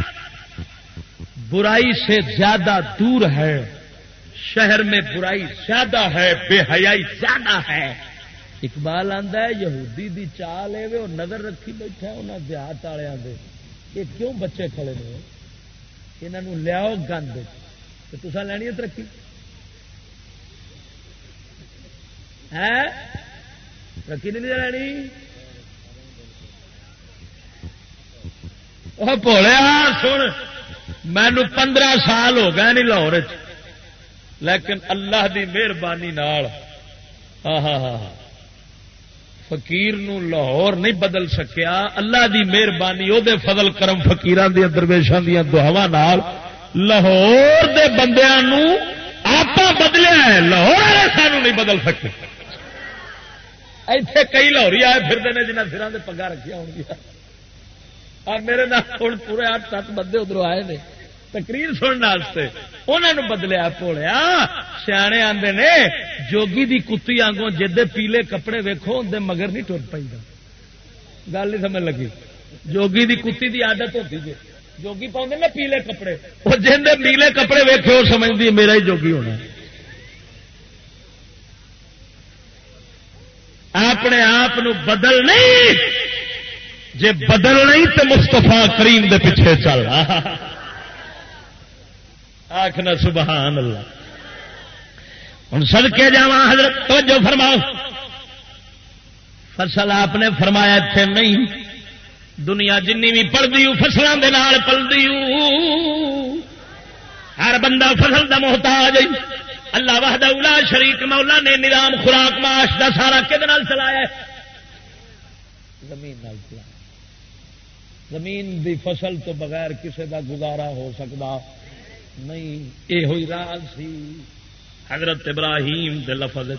برائی سے زیادہ دور ہے۔ شہر میں برائی زیادہ ہے، بے حیائی زیادہ ہے۔ اقبال آتا ہے، یہودی دی چال ہے، وہ نظر رکھی بیٹھا انہیں دیہات والوں دے۔ یہ کیوں بچے کھڑے نے؟ یہاں لیاؤ گند۔ تو تصا لینی ہے ترقی؟ ہے ترقی نہیں لینی وہ بولیا سن، مینو پندرہ سال ہو گئے نہیں لاہور لیکن اللہ دی مہربانی ہاں ہاں ہاں فقیر نو لاہور نہیں بدل سکیا۔ اللہ دی مہربانی وہ فضل کرم فکیر دیا درویشان دیا دعوا لاہور دے بندیاں آپ بدلیا ہے، لاہور والے سانو نہیں بدل سکے۔ ایتھے کئی لاہوری آئے پھرتے ہیں جنہیں سران سے پگا رکھیا ہو میرے نام ہوں پورے آٹھ سات بندے ادھر آئے نے۔ تقریر سننے انہوں بدلیا پولیا سیانے آتے نے، جوگی دی کتی آگوں جدے پیلے کپڑے ویکو اندر مگر نہیں ٹر پہ گل نہیں سمجھ لگی۔ جوگی دی کتی دی عادت ہوتی جی جوگی پاؤں نا پیلے کپڑے۔ وہ جن پیلے کپڑے ویکو سمجھتی میرا ہی جوگی ہونا اپنے آپ بدل نہیں۔ جے بدل نہیں تو مستفا کریم دے پیچھے چل۔ رہا آخنا سبحان اللہ۔ ہوں سد کے جا حضرت، توجہ فرماؤ۔ فصل آپ نے فرمایا تھے نہیں۔ دنیا جن بھی پڑتی فصلوں کے نال پلتی ہر بندہ فصل کا محتاج اللہ وحد اولا شریک مولا نے نظام خوراک معاش کا سارا کہ چلایا زمین چلایا۔ زمین دی فصل تو بغیر کسی کا گزارا ہو سکتا نہیں یہ ہوئی راز سی۔ حضرت ابراہیم دے لفظ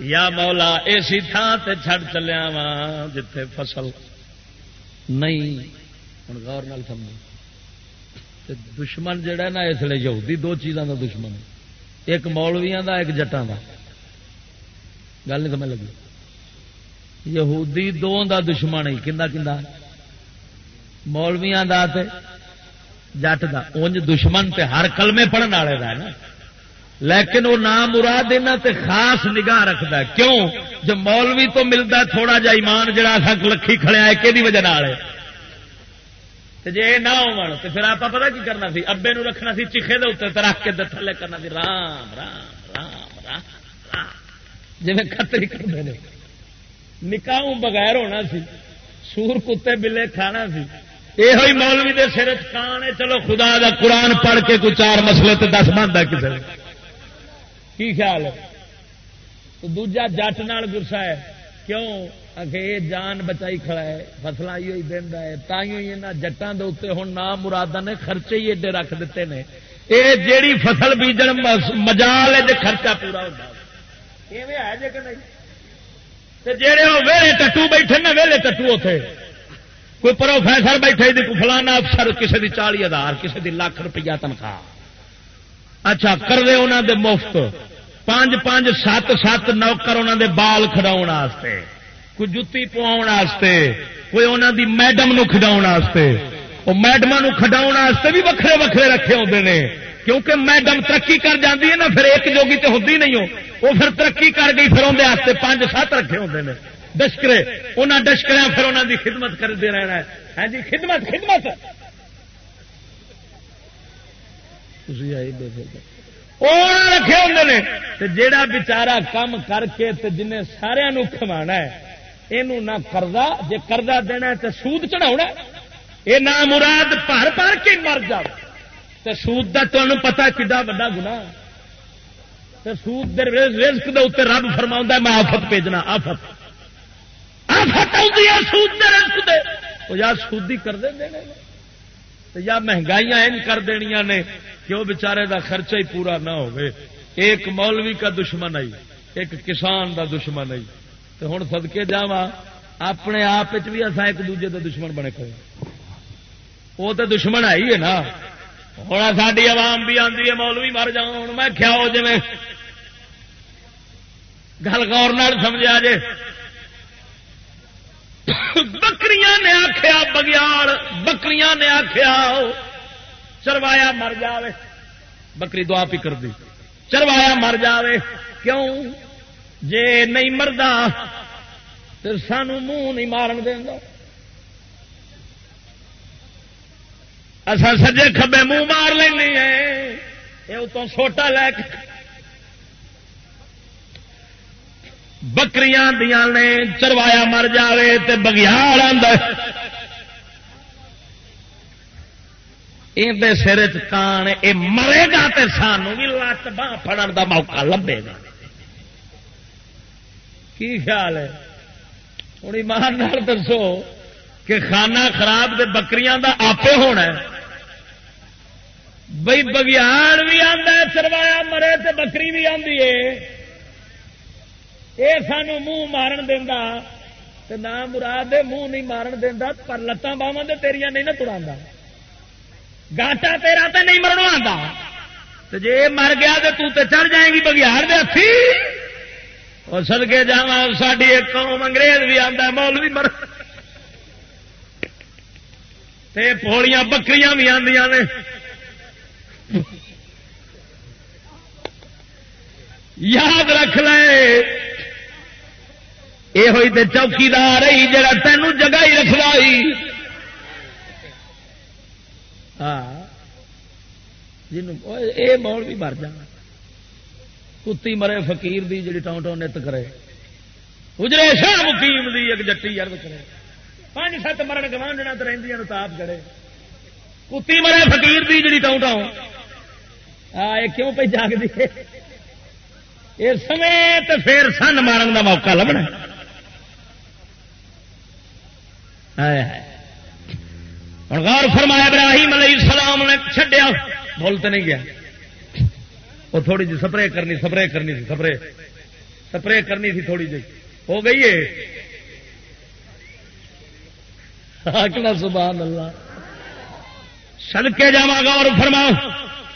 یا مولا، ایسی تھان تے چھڑ چلیا وا جتھے فصل نہیں۔ ہوں غور نال سمجھ دشمن جڑا نا، اس لیے یہودی دو چیزوں کا دشمن ایک مولویا کا ایک جٹان کا گل نہیں سمجھ لگی؟ یہودی دو دا دشمن ہی کھا کھا مولویا کا جٹ کا انج دشمن تے ہر کلمے پڑھنے والے کا نا۔ لیکن وہ نام مراد تے خاص نگاہ رکھتا ہے۔ کیوں؟ جو مولوی تو ملتا تھوڑا جا ایمان، جڑا سک لکھی کھڑیا ہے کہ وجہ ہے؟ جی نہ ہو پھر آپ پتا کی کرنا سی؟ ابے نو رکھنا سی چیخے دے اتنے رکھ کے تھلے کرنا سی۔ رام رام رام رام رام۔ جی کتری کرتے ہیں نکاح بغیر ہونا سی۔ سور کتے بلے کھانا سی۔ یہ مولوی دے سر کان ہے چلو خدا دا قرآن پڑھ کے کوئی چار مسلے تو دس بنتا کسی کی خیال ہے؟ تو دوجا جٹ نال گسا ہے۔ کیوں؟ جان بچائی کھڑا ہے فصل ہی دینا ہے تائیوں یہاں جٹان دے ہوں نہ مرادہ نے خرچے ہی ایڈے رکھ دیتے ہیں یہ جیڑی فصل بیجن مجال ہے خرچہ پورا ہوتا ہے۔ جی کہ نہیں؟ جہے وہ ویلے ٹٹو بیٹھے نا ویلے ٹٹو اتے کوئی پروفیسر بیٹھے دی فلانا افسر کسی دی چالی ہزار کسی دی لاکھ روپیہ تنخواہ۔ اچھا کر دے انہوں دے مفت۔ پانچ پانچ سات سات نوکر انہوں دے بال کھڈاؤ کوئی جتی پوا کوئی انہوں دی میڈم نو وہ میڈم کھڈاؤ بھی وکھرے وکھرے رکھے ہوتے ہیں کیونکہ میڈم ترقی کر جاتی ہے نا، پھر ایک جوگی تو ہوتی نہیں ہو۔ وہ پھر ترقی کر گئی، پھر اندر پانچ سات رکھے ہوتے ہیں ڈشکرے انہیں ڈشکریا پھر انہوں دی خدمت کرتے رہنا ہے۔ ہاں جی خدمت خدمت۔ رکھے ہوں جا بچارا کام کر کے جن سارا کما یہ نہ کردہ جی کردہ دینا تو سود چڑھا یہ نہ مراد پار پار کے مر جا تو سود کا تمہیں پتا کڈا وا گنا سود رزق دے اتنے رب فرما میں آفت بھیجنا آفت آفت سود دے یا سودی کر دے یا مہنگائی کر دنیا نے کہ وہ بچارے دا خرچہ ہی پورا نہ ہو ایک مولوی کا دشمن آئی ایک کسان دا دشمن آئی تو ہوں سدکے جا اپنے آپ بھی اصا ایک دوجے کا دشمن بنے کھڑے ہاں۔ وہ تو دشمن آئی ہے نا۔ ہوں ساری عوام بھی آتی ہے، مولوی مر جاؤ میں کیا ہو جی گل گور سمجھا جے۔ بکریاں نے آخیا بگیاڑ، بکریاں نے آخیا چروایا مر جاوے۔ بکری دعا پکر دی چروایا مر جاوے۔ کیوں؟ جے نہیں مردا تو سانو منہ نہیں مارن دینا اصا سجے کبے منہ مار لینی ہے یہ اتوں سوٹا لے کے۔ بکریاں دیا نے چروایا مر جائے تو بگیار آدھے سر چان یہ مرے گا تو سانو بھی لت باہ پڑن کا موقع لبے گا۔ کی خیال ہے؟ ہوں ایمان دسو کہ خانہ خراب دے بکریاں دا آپ ہونا بھائی بگیان بھی آتا چروایا مرے تو بکری بھی آتی ہے۔ یہ سانو منہ مارن دینا نہ مراد منہ نہیں مارن دینا پر لتان باہم تیریا نہیں نہ تڑا گاٹا تیرا تو نہیں مرنا آتا جی مر گیا تو تے چڑھ جائے گی بگیار دے ہاتھی اور سدکے جا ساری ایک قوم انگریز بھی آتا مول بھی مر پوڑیاں بکریاں بھی آدی نے۔ یاد رکھ لے۔ یہ ہوئی تے چوکیدار ہی جڑا تینوں جگہ ہی رکھوائی ہاں۔ یہ مول بھی مر جانا کتی مرے، فقیر دی جڑی ٹاؤں ٹاؤں نت کرے۔ اجرے شاہ مقیم دی ایک جٹی ارد کرے پانچ سات مرن گوانڈنا تو رہی تاپ کرے کتی مرے، فقیر دی جڑی ٹاؤں ٹاؤں۔ ہاں یہ کیوں پہ جاگ دی اس سمے تو پھر سن مارن کا موقع لبنا ہوں غور فرمایا، ابراہیم علیہ السلام نے چڈیا بولتے نہیں گیا۔ وہ تھوڑی جی سپرے کرنی سپرے کرنی تھی، سپرے۔ سپرے کرنی تھی تھوڑی جی۔ ہو گئی ہے۔ سبحان اللہ۔ سڑکے جا غور فرماؤ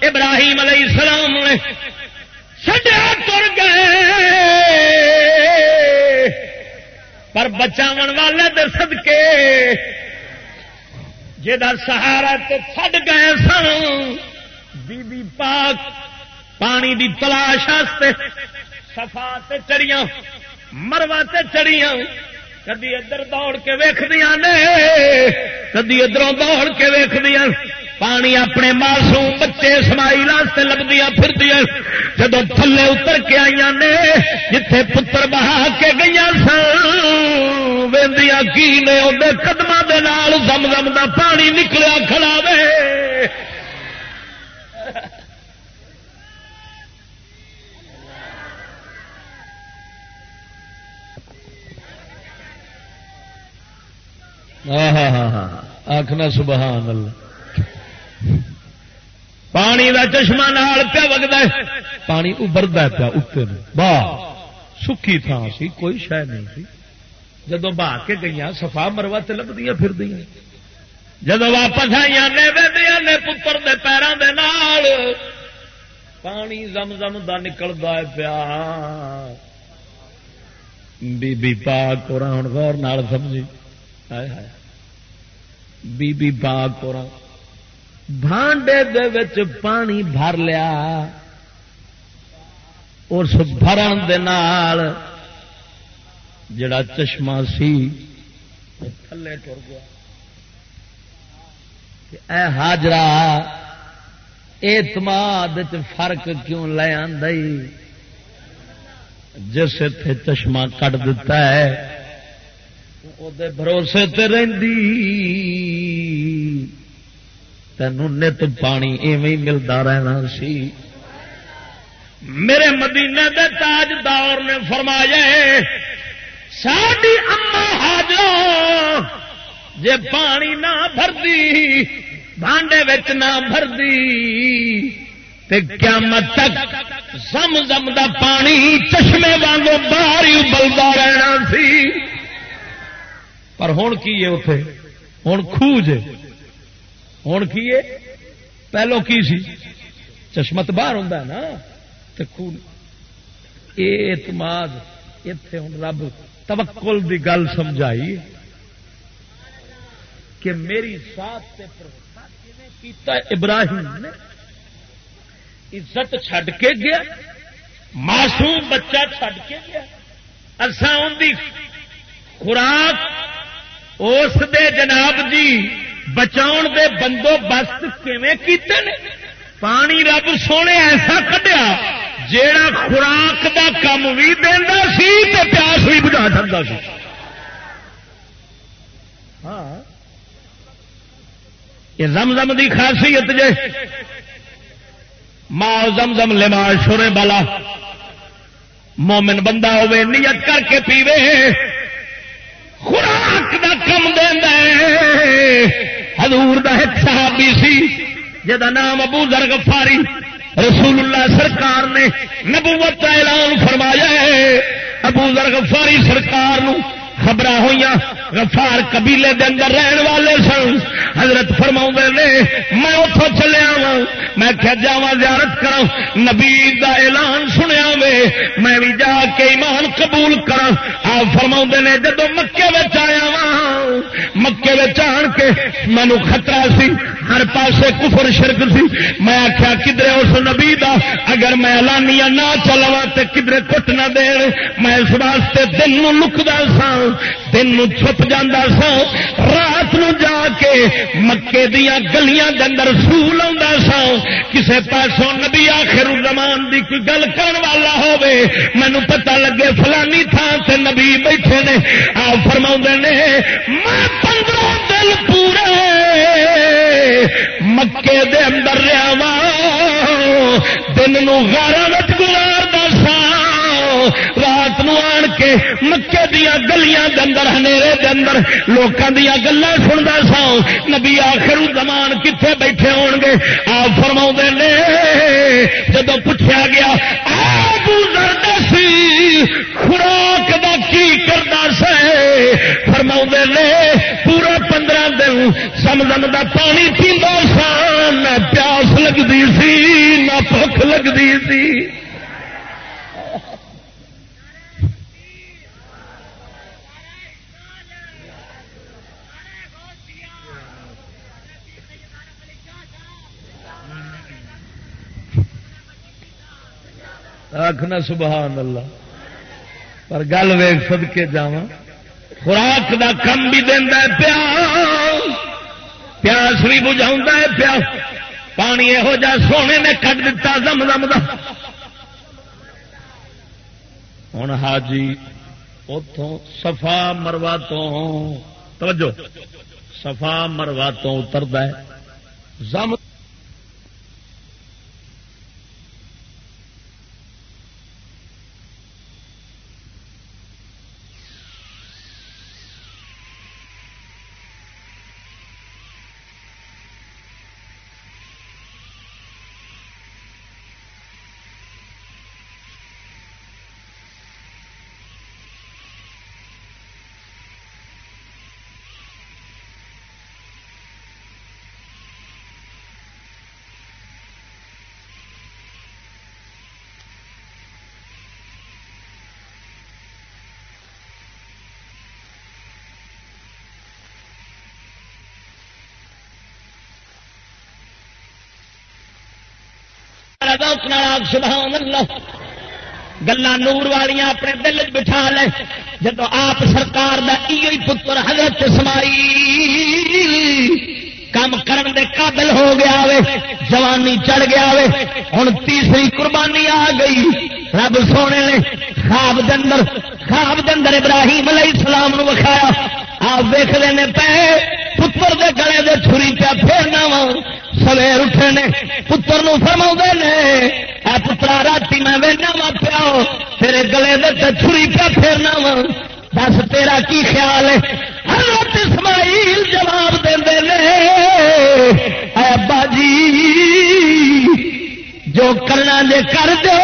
ابراہیم علیہ السلام نے چڈیا تر گئے۔ پر بچاو والے دے سدکے جا سہارا چڈ گئے سن، بی بی پاک پانی دی تلاش سفا چڑیاں مروا چڑیاں کدی ادھر دوڑ کے ویخدیا نے، کدی ادھر دوڑ کے ویخدیا پانی اپنے معصوم بچے سمائی واسطے لبدیا پھر جدو تھلے اتر کے آئی نے، جتھے پتر بہا کے گئی سن ویندیا کی نے اندر قدم دے نال زم زم دا پانی نکلیا کھڑا وے۔ ہاں، ہاں، ہاں، آخنا سبحان اللہ۔ پانی کا چشمہ نال پیا وگتا ہے۔ پانی ابردا پیا اتنے باہ سکی تھان سی، کوئی شہ نہیں سی۔ جدو بہ کے گئی سفا مروا لبدیا پھر جدو واپس آئی نے پتر دے پیروں دے نال۔ پانی زم زم دا نکلتا ہے پیا۔ بی بی پاک ہوں، غور نال سمجھی۔ بی بی پاک بھانڈے دے پانی بھر لیا اس بھرن دے نال جڑا چشمہ سی تھلے ٹر گیا اے حاجرہ اعتماد فرق کیوں لے آئی جس اتے چشمہ کٹ دیتا ہے وہ بھروسے تے رہندی تینوں نت پانی ایویں ملتا رہنا سی میرے مدینے دے تاج دور نے فرمایا ساری اما حاجر جے پانی نہ بھردی بانڈے نہ بھردی تے قیامت تک زم زم دا پانی چشمے وانگو باہر ہی ابلتا رہنا سی پر ہوں کی ہے اتے ہوں خوج ہوں کی پہلو کی سی؟ چشمت باہر ہوں نا؟ اعتماد اتے ہوں رب تبکل دی گل سمجھائی کہ میری ساتھ کیتا ابراہیم نے۔ عزت چھڈ کے گیا۔ معصوم بچہ چھڈ کے گیا۔ اصا ان کی خوراک اس دے جناب جی بچاؤ دے بندوبست کیتے نے؟ پانی رب سونے ایسا کٹیا جیڑا خوراک دا کم بھی دینا سی پیاس بھی بجا سکتا سی۔ ہاں۔ یہ زمزم دی خاصیت جے۔ ماں زمزم لما شورے بالا۔ مومن بندہ ہوے نیت کر کے پیوے۔ خوراک دا کم حضور دا ایک صحابی سی جدا نام ابو ذر غفاری رسول اللہ سرکار نے نبوت کا اعلان فرمایا ہے۔ ابو ذر غفاری سرکار نو خبر ہوئی غفار قبیلے دے اندر رہن والے سن۔ حضرت فرما نے، میں اتوں چلیا وا میں کیا جا زیارت کرا نبی دا اعلان سنیا وے، میں بھی جا کے ایمان قبول کرا آپ فرما نے جب مکے آیا وا مکے آن کے مینو خطرہ سی۔ ہر پاسے کفر شرک سی۔ میں آخیا کدھر اس نبی دا؟ اگر میں اعلانیاں نہ چلوا تو کدھر کٹ نہ دے میں اس واسطے دن لکدا سا دن چھپ جانا سا رات نو جا کے مکے دیا گلیاں اندر سول آ سا کسے پاسوں نبی آخر زمان دی کوئی گل کرن والا ہوے مینو پتہ لگے فلانی تھان سے نبی بیٹھے نے۔ آ فرما نے، میں پندرہ دن پورے مکے دے اندر رہا وا دن نو گارہ گزار دسا رات نو آن کے مکے دیا گلیاں دندر ہنیرے دندر لوکاں دیا گلا سنتا سا نبی آخر زمان کتنے بیٹھے ہون گے؟ آپ فرما نے جب پوچھا گیا سی، خوراک دا کی کرتا سے فرما نے، پورا پندرہ دن سمزم دا پانی پیتا سا۔ نہ پیاس لگتی سی، نہ بھوک لگتی سی۔ آخنا سبحان اللہ۔ پر گل ویگ سد کے جا خوراک دا کم بھی دینا پیا۔ پیاس بھی بجھا پیا۔ پانی یہو جا سونے نے کٹ دتا دم دم دا۔ ہوں حاجی اتوں سفا مروا تو توجہ سفا مروا تو اترد زم سبحان اللہ گلا نور والیاں اپنے دل چ بٹھا لے۔ جب آپ سرکار دا ایو پتر حضرت سمائی کام کرن دے قابل ہو گیا وے، جوانی چڑھ گیا وے ہوں تیسری قربانی آ گئی۔ رب سونے نے خواب دندر خواب دندر ابراہیم علیہ السلام نو وکھایا۔ آپ ویخ لینے پے، پتر دے گلے دے چھری پیا پھیرنا وا سویر اٹھے نے پتر فرما نے اے پترا رات میں وہنا وا پیا تیرے گلے دے چھری پیا پھیرنا وا دس تیرا کی خیال ہے حضرت اسماعیل جواب دے ابا جی جو کرنا دے کر دو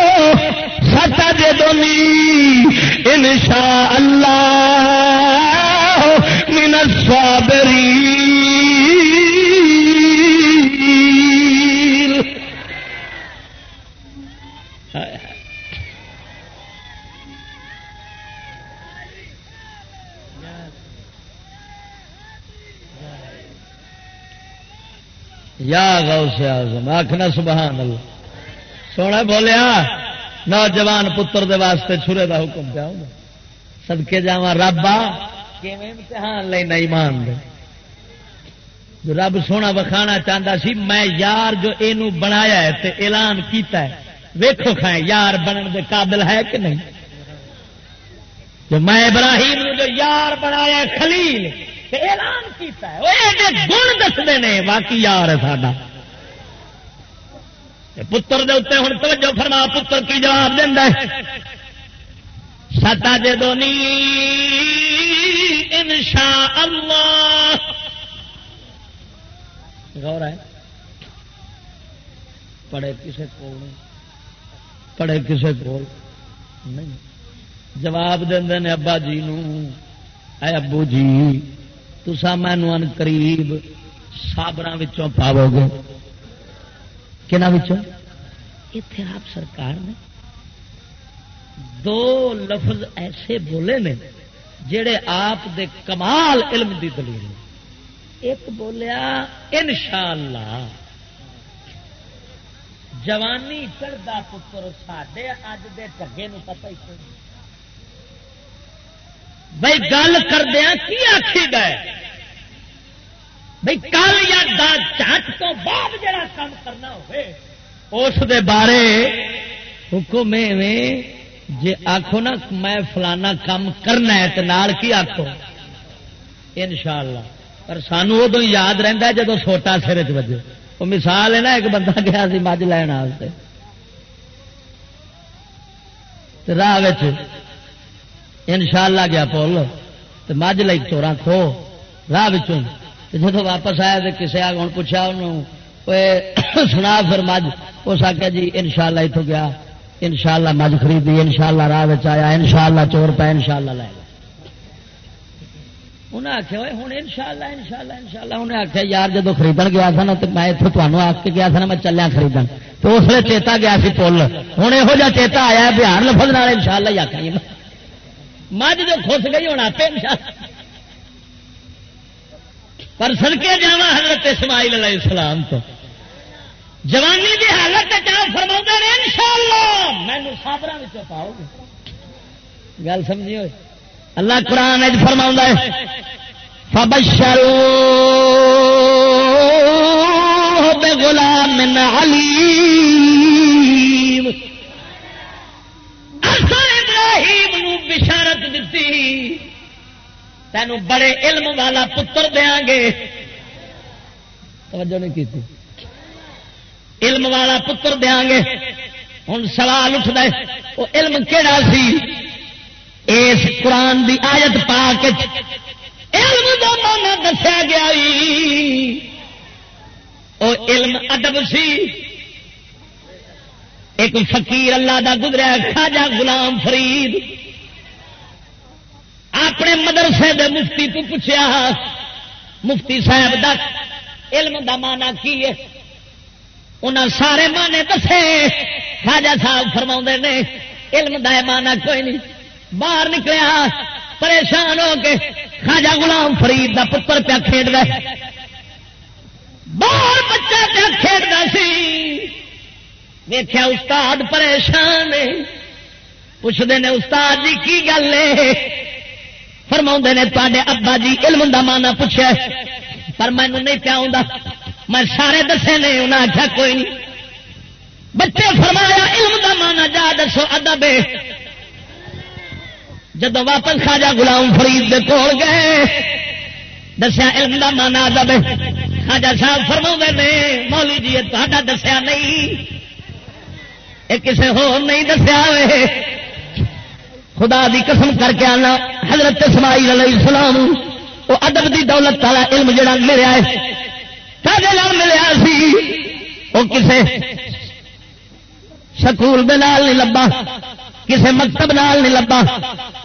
سچا دے دونی ان شاء اللہ من الصابرین یا غوث اعظم آخنا سبحان اللہ۔ سونا بولیا، نوجوان پتر دے واسطے چھرے دا حکم پیا سدکے جا رب امتحان لینا ایمان دے۔ جو رب سونا وکھانا چاہتا سی، میں یار جو یہ بنایا ہے تے اعلان کیتا ہے ویکو کھائیں، یار بننے دے قابل ہے کہ نہیں؟ جو میں ابراہیم جو یار بنایا خلیل۔ اعلان کیتا ہے۔ گن دستے ہیں باقی یار ہے ساڈا۔ پتر دے اتنے ہوں توجہ فرما، پتر کی جواب دینا ستا جے دونی ان شاء اللہ۔ غور ہے۔ پڑھے کسے کو پڑھے کسے کو نہیں۔ جواب دے ابا جی نو اے ابو جی۔ تسا مینو ان قریب سابر پاو گے اتے آپ سرکار نے دو لفظ ایسے بولے نے جڑے آپ دے کمال علم دی دلیل ایک بولیا انشاءاللہ۔ جوانی چڑھتا پتر ساڈے اج دے ٹگے پتہ ہی بھائی گل کردیا کی آخی گئے بھائی کل یا چٹ تو بعد جڑا کام کرنا اس دے بارے حکم جی آخو نا میں فلانا کام کرنا ہے تو نال کی آخو ان شاء اللہ پر سانو ادو یاد رہتا ہے جدو سوٹا سر چجے وہ مثال ہے نا، ایک بندہ گیا سی مجھ لین راہ ان شاء اللہ گیا پول تو مجھ لائی چورا کھو۔ راہ جب واپس آیا تو کسی آگ ہوں پوچھا انہوں سنا پھر مجھ۔ اس آخیا جی ان شاء اللہ اتوں گیا۔ ان شاء اللہ مجھ خریدی ان شاء اللہ راہ آیا ان شاء اللہ چور پہ ان شاء اللہ لے گیا۔ انہیں آخیا ہوں ان شاء اللہ ان شاء اللہ ان شاء اللہ انہیں آخیا یار جب خرید گیا تھا نا تو میں اتوں کے گیا تھا نا، میں چلیا خرید تو اس لیے چیتا گیا سی پل۔ ہوں یہو جہ چیتا آیا بہار لفظ ان شاء اللہ ہی آخیا جی۔ مجھ جو خس گئی ہونا پہ پر سڑکے جا حضرت اسماعیل علیہ السلام تو۔ جوانی کی حالت فرما رہے ان شاء اللہ مینو سابر پاؤ گے گل سمجھی ہوئے اللہ قرآن فرما فبشرو بے غلام علی ابراہیم نو بشارت دیتی تین بڑے علم والا پتر دیا گے۔ توجہ نہیں کی تھی علم والا پتر دیا گے۔ ہوں سوال اٹھتا ہے وہ علم کہڑا سی؟ اس قرآن دی آیت پا کے علم کا مانا دسیا گیا وہ علم ادب سی۔ ایک فقیر اللہ دا گزرا خاجا غلام فرید۔ اپنے مدرسے دے مفتی تو پوچھا مفتی صاحب دا علم دا مانا کی ہے؟ انہاں سارے مانے دسے۔ خاجا صاحب فرما نے، علم دا مانا کوئی نہیں۔ باہر نکلیا، پریشان ہو کے خاجا غلام فرید دا پتر پیا کھیڈ باہر بچہ پیا کھیڈتا سی۔ ویخیا استاد پریشان پوچھتے ہیں استاد جی کی گل ہے؟ فرما نے تے ابا جی علم کا مانا پوچھا پر مینو نہیں پیا میں سارے دسے نے انہیں آخیا کوئی نہیں. بچے فرمایا، علم کا مانا جا دسو ادب جب واپس خاجا گلام فرید دے کول گئے، دسیا، علم کا مانا ادب خاجا صاحب فرما نے مولی جی تا دسیا نہیں۔ کسی ہو نہیں دسیا ہوئے۔ خدا دی قسم کر کے آنا، حضرت اسماعیل علیہ السلام، وہ ادب دی دولت والا علم جڑا ملیا ہے ملیا سی۔ وہ کسے سکول نہیں لبا، کسے مکتب نال نہیں لبا۔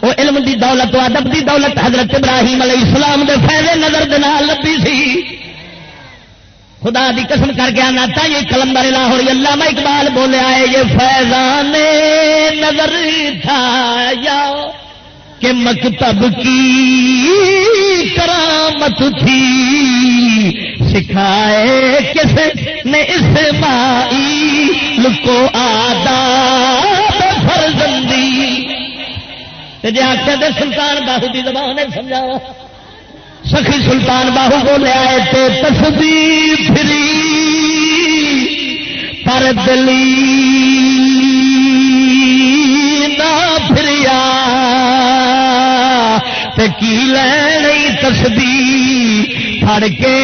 وہ علم دی دولت ادب دی دولت حضرت ابراہیم علیہ السلام دے فائدے نظر دے لبی سی۔ خدا دی قسم کر کے آنا تھا، یہ کلندر لاہور اللہ میں اقبال بولیا ہے یہ فیضان نظر تھا، یا کہ مکتب کی کرامت تھی، سکھائے کس نے اس مائی لکو آدھا فرزندی جی آخر سلطان باہو کی زبان ہے سمجھا سخی سلطان باہو کو لے آئے تو تصدیق پھری، پر دلی نہ تے کی لین تسبی پڑ کے؟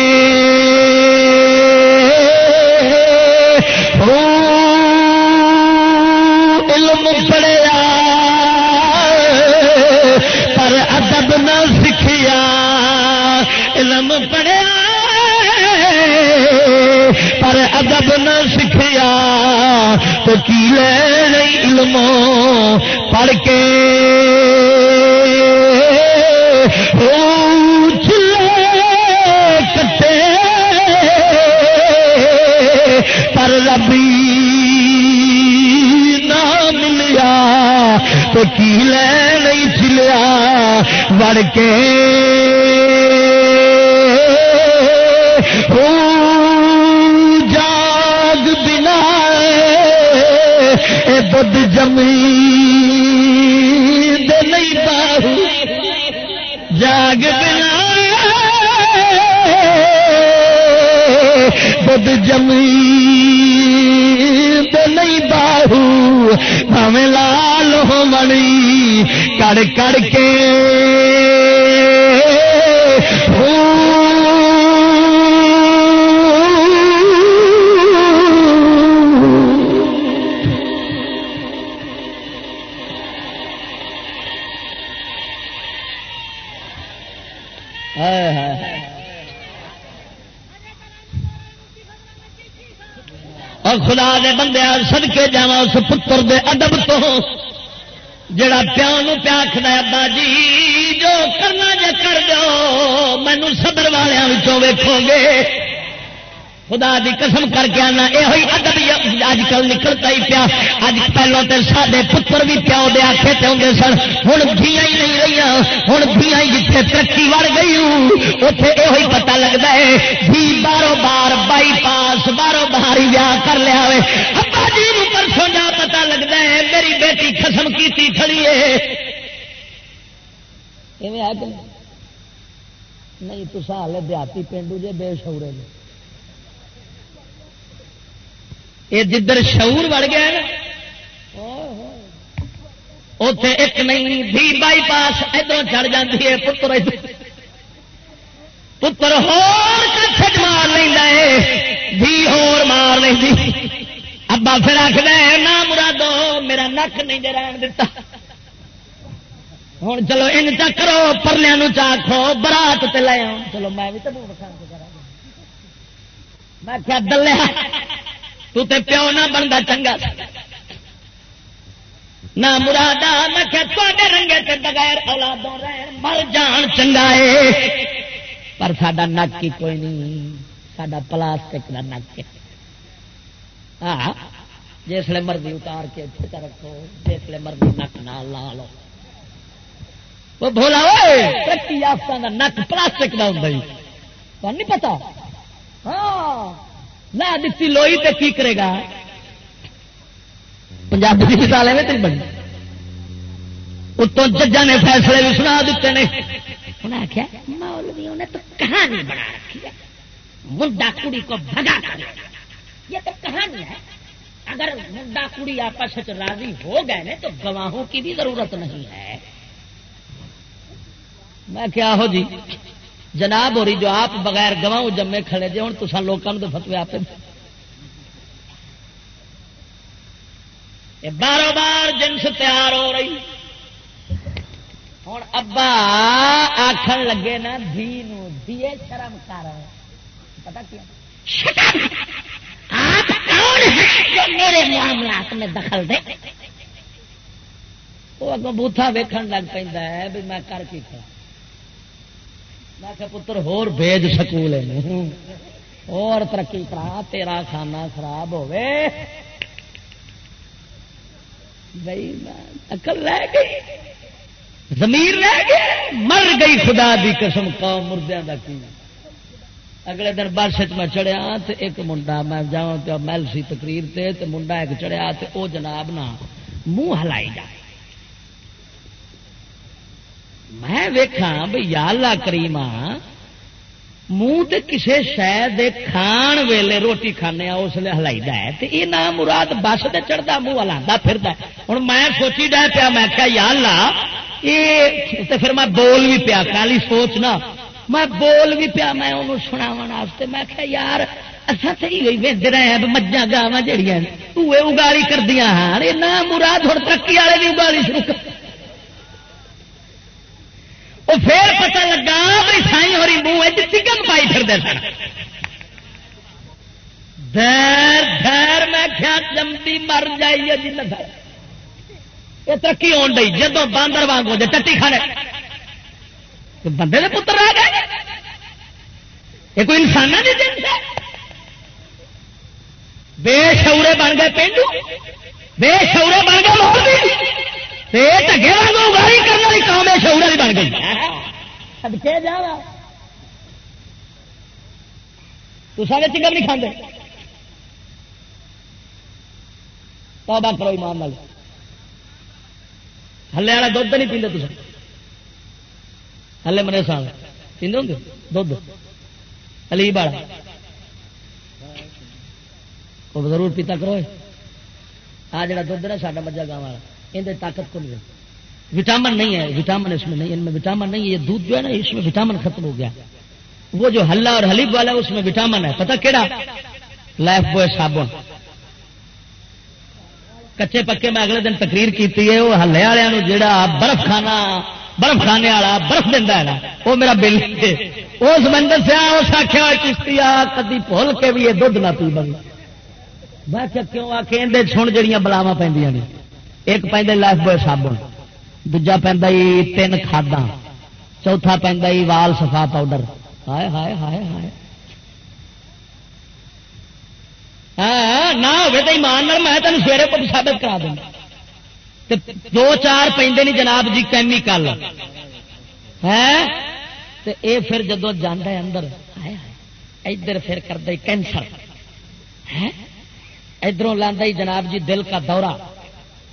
علم پڑیا پر ادب نہ سیکھیا تو کی لین علم پڑھ کے؟ کٹے، پر ربی نہ ملیا تو کی لے نہیں چلیا بڑ کے؟ جاگ بنا بدھ جمی جاگ بنا بد جمی نہیں باہو۔ ہمیں لال ہو منی کڑ کڑ کے اور خدا دے بندے سد کے جا اس پتر دے ادب تو۔ جڑا پیو پیا آخر ابا جی جو کرنا جا کر دو مینو سبر والوں ویکو گے۔ خدا دی قسم کر کے آنا یہ ادب اج کل نکلتا ہی پیا۔ اج پہلو تو سارے پتر بھی پیو دے آخے پہ آتے سن ہوں دیا ہی نہیں رہی ہوں دیا جتنے ترقی وڑ گئی اتے یہ پتا لگتا ہے، بھی باروں بار بائی پاس باروں بار ہی ویاہ کر لیا ابا جی پرسوں جا پتا لگتا ہے، میری بیٹی خسم کی کھڑی ہے۔ نہیں تو سال دیہاتی پینڈو جے بے شورے نے۔ یہ جدھر شعور بڑھ گیا نا اتے ایک نہیں، بھی بائی پاس ادھر چڑھ جاتی ہے، پتر پتر ہوج مار لینا ہے، بھی ہور مار لیں ابا پھر آخر نہ مرادو، میرا نک نہیں جی رہن دتا۔ ہوں چلو ان چکرو پرلیا چاخو برات تے لے آؤ۔ چلو میں بھی تو میں کیا دلیا تو تے پیو نہ بنتا چنگا۔ نہ مرادہ میں تے رنگے تے بغیر اولادوں رہن مر جان چنگا ہے۔ پر ساڈا نک ہی کوئی نہیں، ساڈا پلاسٹک کا نک ہے۔ ہاں جسے مرضی اتار کے رکھو جسے مرضی نک نہ لا لو۔ وہ بولا ترقی یافتہ نک پلاسٹک کا ہوں نہیں پتا؟ ہاں۔ نہ دیتی لوئی تے کی کرے گا؟ پنجابی کی مثال میں تین بنی اتوں ججا نے فیصلے بھی سنا دیتے ہیں انہیں آخیا مولویوں نے تو کہانی بنا رکھی ہے۔ منڈا کڑی کو بھگا کر یہ تو کہانی ہے۔ اگر منڈا کڑی آپس راضی ہو گئے نا تو گواہوں کی بھی ضرورت نہیں ہے۔ میں کیا ہو جی جناب ہو رہی جو آپ بغیر گواہ جمے کھڑے جی ہوں تو لوگوں تو فتوی آپ بار بار جنس تیار ہو رہی۔ ہوں ابا آخر لگے نا دھی دیے شرم کر۔ پتا کیا؟ آپ کون جو میرے معاملات میں دخل دے؟ وہ اگوں بوتھا ویکھن لگ پہ بھی میں کر کے کھا میں پتر، ہور بھیج سکول اور ترقی کرا، تیرا کھانا خراب ہوے اکل رہ گئی۔ زمیر رہ گئی۔ مر گئی خدا دی قسم، قوم مردوں کا کی۔ اگلے دن بس میں چڑھیا تو ایک منڈا میں جا محل سی تقریر تے تے منڈا ایک چڑھیا تے او جناب نا منہ ہلائی جائے۔ میں ویکھا بھائی یا اللہ کریما منہ تے کسے شہ کھان ویلے روٹی کھانے اس لیے ہلائی ہے تے یہ نام مراد بس تے چڑھتا منہ ہلا پھر ہوں میں سوچی ڈہ پیا، میں کیا یا اللہ یہ پھر میں بول بھی پیا، کالی سوچنا میں بول بھی پیا، میں انہوں سنا میں کیا یار اچھا صحیح ہوئی ویچ رہے ہیں مجھا گاوا جہیا تے اگالی کر دیا ہاں نہ مراد ہوں ترقی والے بھی اگالی شروع کر وہ پھر پتا لگا بھائی سائی ہو منہ چکن پائی پھر دے سن۔ دیر دیر میں کیا جمتی مر جائیے جی نہ یہ ترقی ہو گئی جدو باندر وانگ ہو جائے چٹی کھانے۔ بندے کے پتر رہ گئے۔ یہ کوئی انسان نہیں جی دن بے شعورے بن گئے پینڈو۔ بے شعورے بن گئے کرنے والی کام ہے شعور بھی بن گئی۔ جا تو سارے چکن نہیں کھانے توبہ کرو ایمان نال۔ ہلے والا دھد نہیں پیندے تصے ہلے مرے سال پیندے ہوں دھد علی بالا وہ ضرور پیتا کرو۔ آ جڑا دھد نا سا مجھا گاؤں والا۔ یہ طاقت کو نہیں وٹامن نہیں ہے، وٹامن اس میں نہیں، ان میں وٹامن نہیں ہے، یہ دودھ جو ہے نا، اس میں وٹامن ختم ہو گیا۔ وہ جو ہلا اور حلیب والا ہے، اس میں وٹامن ہے۔ پتا کہڑا لائف بوائے صابن۔ کچے پکے میں اگلے دن تقریر کی ہے، وہ ہلے والوں جہا برف کھانا، برف کھانے والا برف دینا ہے وہ میرا بل اس بندر سے اس آخیا کشتی کدی بھول کے بھی یہ دھد نہ پی بنی میں کیوں آ کے سن جڑیاں بلاوا پہ ایک پہ لائف بوائے صابن دجا پہ تین کھادا چوتھا پہ وال سفا پاؤڈر۔ ہائے ہائے ہائے ہائے۔ ہاں، نہ ہوئے تو ایمان میں تین سویرے کو ثابت کرا دوں۔ دو چار پہ جناب جی کیمیکل ہے ہاں، اے پھر جدو جانا ہے اندر ادھر پھر کر دے کینسر۔ ہاں، ادھر لانا جناب جی دل کا دورہ۔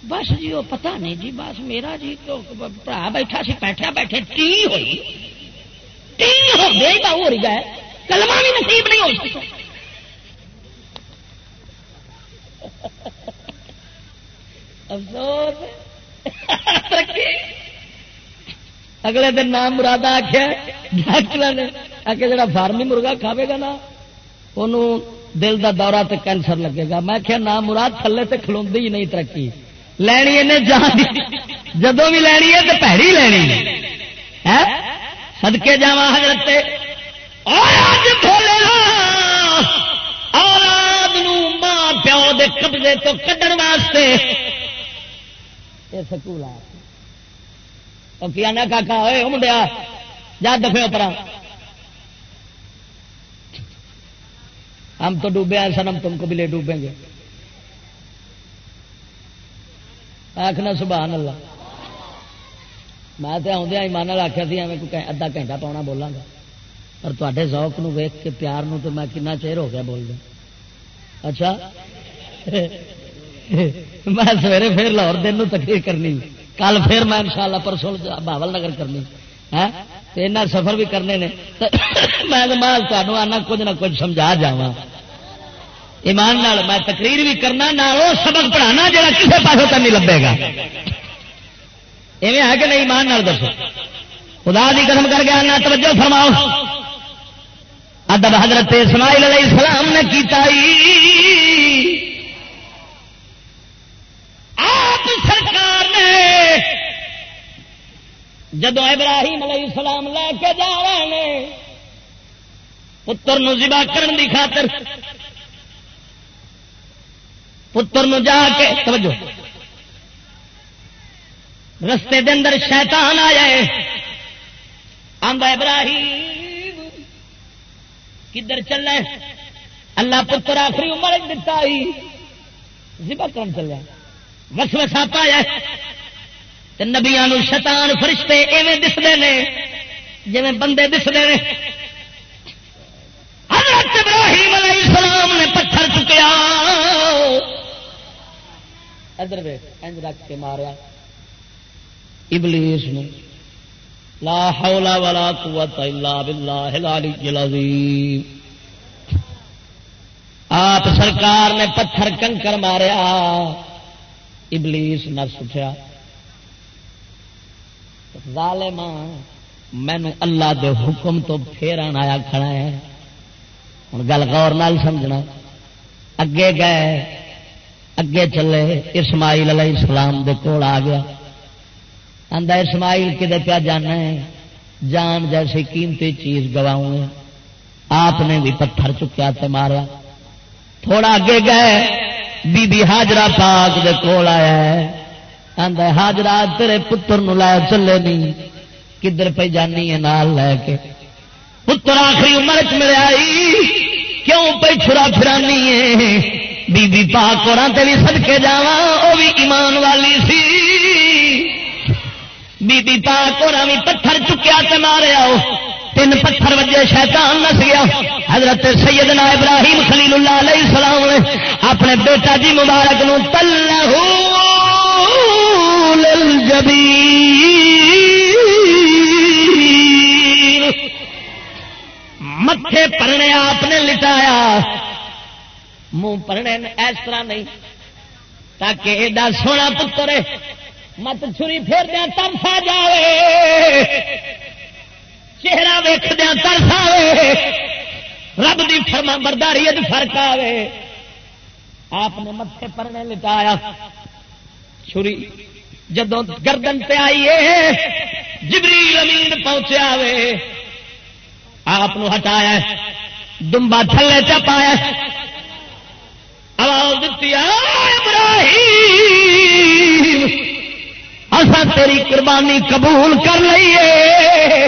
بس جی وہ پتا نہیں جی بس میرا جی تو برا بیٹھا سی، بیٹھا بیٹھے ٹی ہوئی۔ ٹی ہو گئی ہو رہی ہے کلمہ بھی نصیب نہیں ہو سکتا افسوس۔ اگلے دن نام مراد آخیا ڈاکٹر نے آ کے جڑا فارمی مرغا کھاوے گا نا انہوں دل دا دورہ تے کینسر لگے گا۔ میں کیا نام مراد تھلے تے کھلوندی ہی نہیں ترقی۔ لینی انہیں جان جدو بھی لینی ہے تو پیڑی لینی سدکے ہاں؟ جا حضرت اولاد ماں پیو دے قبضے تو کڈن واسطے۔ سکول آنا کاکا؟ ہوئے منڈیا، جا دفے پر ہم تو ڈوبے ہیں، سنم تم کو بھی لے ڈوبیں گے۔ آخنا، سبحان اللہ. میں تو آدھا ایمان آخیا تھی کوئی ادھا گھنٹہ پاؤنا بولاں گا. پر تے ذوق نو ویک کے پیار نو تو میں کنا چیر ہو گیا بول دیا اچھا؟ میں سویرے پھر لاہور دن تقریر کرنی کل پھر میں ان شاء اللہ پرسوں بہبل نگر کرنی ہے. ہاں؟ سفر بھی کرنے نے. میں آنا، کچھ نہ کچھ سمجھا جا ایمان نال میں تقریر بھی کرنا نہ وہ سبق پڑھانا جا کسی پاس تک نہیں لبے گا۔ ایویں ہے کہ نہیں؟ ایمان نال دسو۔ خدا کی قدم کر گیا نہ توجہ فرماؤ۔ ادب حضرت اسماعیل علیہ السلام نے کیتا آپ سرکار نے جدو ابراہیم علیہ السلام لے کے جا رہے ہیں، پتر نو ذبح کرن دی خاطر پتر نو جا کے، توجہ۔ رستے دے اندر شیطان آیا ہے۔ آندا ابراہیم، کدھر چلنا ہے؟ اللہ پتر آخری عمر دتا ہی ذبح کرن چلیا۔ وسوسہ پایا تے نبیاں نو شیطان فرشتے ایویں دستے نے جی بندے دستے نے۔ حضرت ابراہیم علیہ السلام نے پتھر چکیا۔ ادھر انج رکھ کے ماریا۔ ابلیس نے لا حول ولا قوت الا باللہ العلی العظیم۔ آپ سرکار نے پتھر کنکر ماریا۔ ابلیس نس اٹھا ظالم مینو اللہ دے حکم تو پھر آیا کھڑا ہے۔ ہوں گل غور نال سمجھنا۔ اگے گئے۔ اگے چلے، اسماعیل علیہ السلام دے کول آ گیا۔ آدھا اسماعیل کدے پیا جانا ہے؟ جان جیسی قیمتی چیز گواؤں آپ نے بھی پتھر چکیا تے مارا تھوڑا اگے گئے، بی بی حاجرہ پاک دے کول آیا ہے۔ آدھا حاجرہ تیرے پتر نو لے چلے نہیں۔ کدھر پہ جانی ہے؟ نال لے کے۔ پتر آخری عمر چ ملے آئی، کیوں پہ چھڑا پھرانی ہے؟ بی بی پاک اور بھی سد کے جا وہ بھی ایمان والی سی۔ بی بی پاک اور بھی پتھر چکیا تے تین پتھر وجے شیطان نس گیا۔ حضرت سیدنا ابراہیم خلیل اللہ علیہ السلام نے اپنے بیٹا جی مبارک نو تلہو متے پرنے آپ نے لٹایا۔ منہ پرنے اس طرح نہیں، تاکہ ایڈا سونا پتر مت چھری پھر دیا ترسا جائے چہرہ ویخ دیا ترسا رب کی فرما برداری فرق آئے آپ نے متے پرنے لٹایا، چھری جدو گردن پہ آئیے جبریل امین پہنچیا وے آپ ہٹایا، دمبا تھلے چپایا آواز دیتی اصا تیری قربانی قبول کر لیے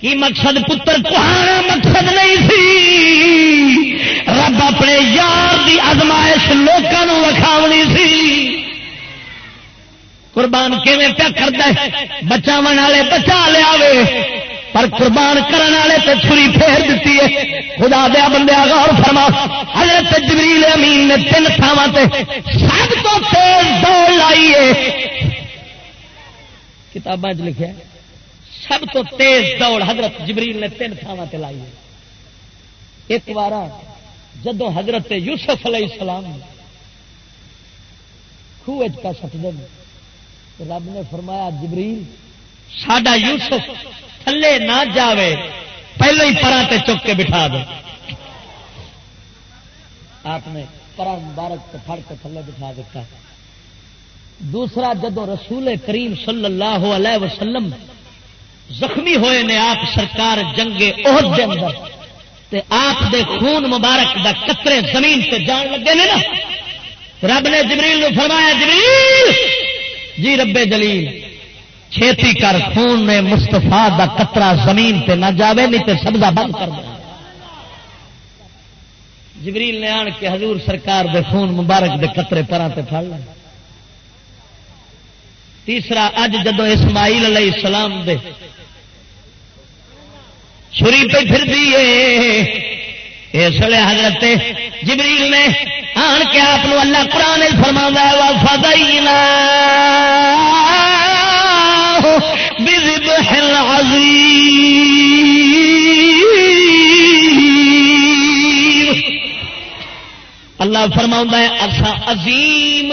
کی مقصد پتر کہانا مقصد نہیں سی؟ رب اپنے یار کی ازمائش لوگوں وکھاونی سی۔ قربان کیون پیا کرتا ہے؟ بچاو والے بچا لیا پر قربان کرنے والے تو چھری پھیر دیتی ہے۔ خدا دیا بندے غور فرما۔ حضرت جبریل امین نے تین تھاواں سب تو تیز دوڑ لائی ہے۔ کتابیں لکھا سب تو تیز دوڑ حضرت جبریل نے تین تھاواں لائی ہے۔ ایک بار جدو حضرت یوسف علیہ السلام خوہ کا سٹتے رب نے فرمایا، جبریل ساڈا یوسف تھلے نہ جاوے، پہلے ہی پرا تے چک کے بٹھا دو۔ آپ نے پرا مبارک پھڑ کے تھلے بٹھا دیتا دوسرا جدو رسول کریم صلی اللہ علیہ وسلم زخمی ہوئے نے، آپ سرکار جنگے عہد دے اندر، تے آپ دے خون مبارک دا قطرے زمین سے جان لگے نے نا۔ رب نے جبریل فرمایا، جبریل! جی ربے جلیل چھیتی کر خون نے مستفا دا کترا زمین تے نہ جاوے، نہیں تے سبزہ بند کر دے۔ جبریل نے آن کے حضور سرکار دے خون مبارک دے قطرے پرا تے پھڑ لے۔ تیسرا، اج جدو اسماعیل علیہ السلام دے چھری پہ پھر دیے اس لیے حضرت جبریل نے آن کے آپ اللہ قرآن فرما فضینا اللہ فرما ہے اصا عظیم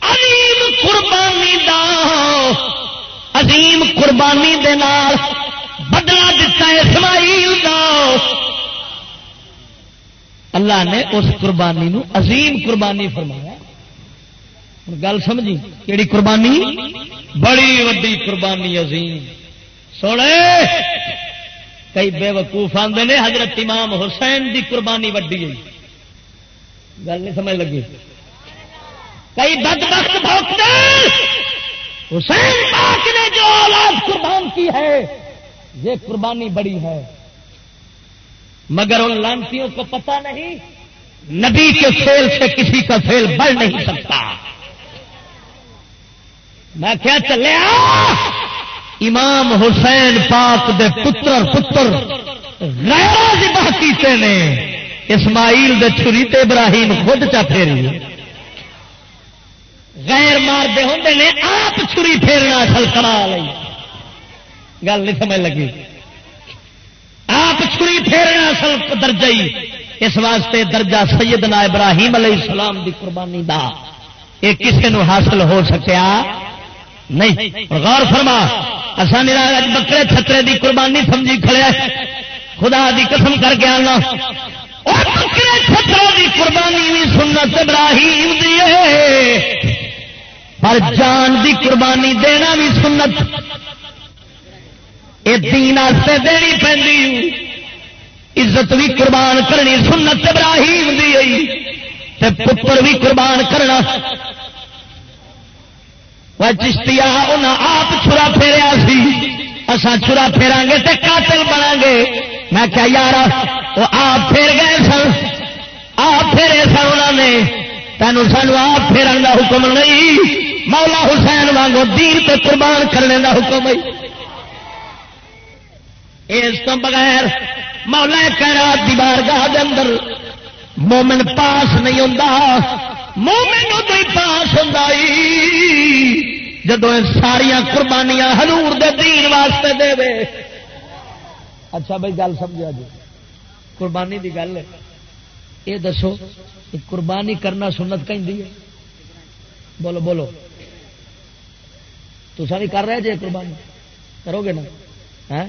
عظیم قربانی دا، عظیم قربانی دے نال بدلا دتا ہے اسماعیل دا۔ اللہ نے اس قربانی نو عظیم قربانی فرمایا۔ گل سمجھی کہڑی قربانی؟ بڑی وڈی قربانی عظیم۔ سونے، کئی بے وقوف آتے نے، حضرت امام حسین دی قربانی وڈی گئی گل نہیں سمجھ لگی۔ کئی بد بخت بھوکتے حسین پاک نے جو اولاد قربان کی ہے، یہ قربانی بڑی ہے۔ مگر ان لانتیوں کو پتا نہیں، نبی کے فیل سے کسی کا فیل بڑھ نہیں سکتا۔ میں کیا چلے امام حسین پاک دے پتر پتر کیتے نے۔ اسماعیل دے چھری تے ابراہیم خود چا پھیری۔ غیر مارتے ہوں نے آپ چھری پھیرنا اصل کرا گل نہیں سمجھ لگی۔ آپ چھری پھیرنا اصل درجہ ہی۔ اس واسطے درجہ سیدنا ابراہیم علیہ السلام دی قربانی دا۔ یہ کسی نو حاصل ہو سکیا؟ نہیں. غور فرما. اصل بکرے چھترے دی قربانی سمجھی کھڑے خدا دی قسم کر کے آنا. بکرے چھترے دی قربانی بھی سنت ابراہیم دی پر جان دی قربانی دینا بھی سنت. یہ دین دینی پی عزت بھی قربان کرنی سنت ابراہیم دی پتر بھی قربان کرنا. چشتیا انہیں آپ چھرا پھیریا سی۔ اسا چھرا پھیرا گے تو قاتل بنا گے میں کیا یار وہ آپ پھیر گئے سن۔ آپ پھیرے سن انہوں نے۔ تینوں سانو آپ پھیرن کا حکم نہیں۔ مولا حسین وانگو دین تے قربان کرنے کا حکم ہے۔ اس تو بغیر مولا کہرات دیوار گاہ اندر مومن پاس نہیں ہوتا مومن ادو ہی پاس ہوں جدو ساریا قربانیاں ہلور دے دین واسطے دے وے۔ اچھا بھائی، گل سمجھا جی قربانی دی گل یہ دسو قربانی کرنا سنت کہیں بولو بولو۔ تو ساری کر رہے جی قربانی؟ کرو گے نا؟ ہاں؟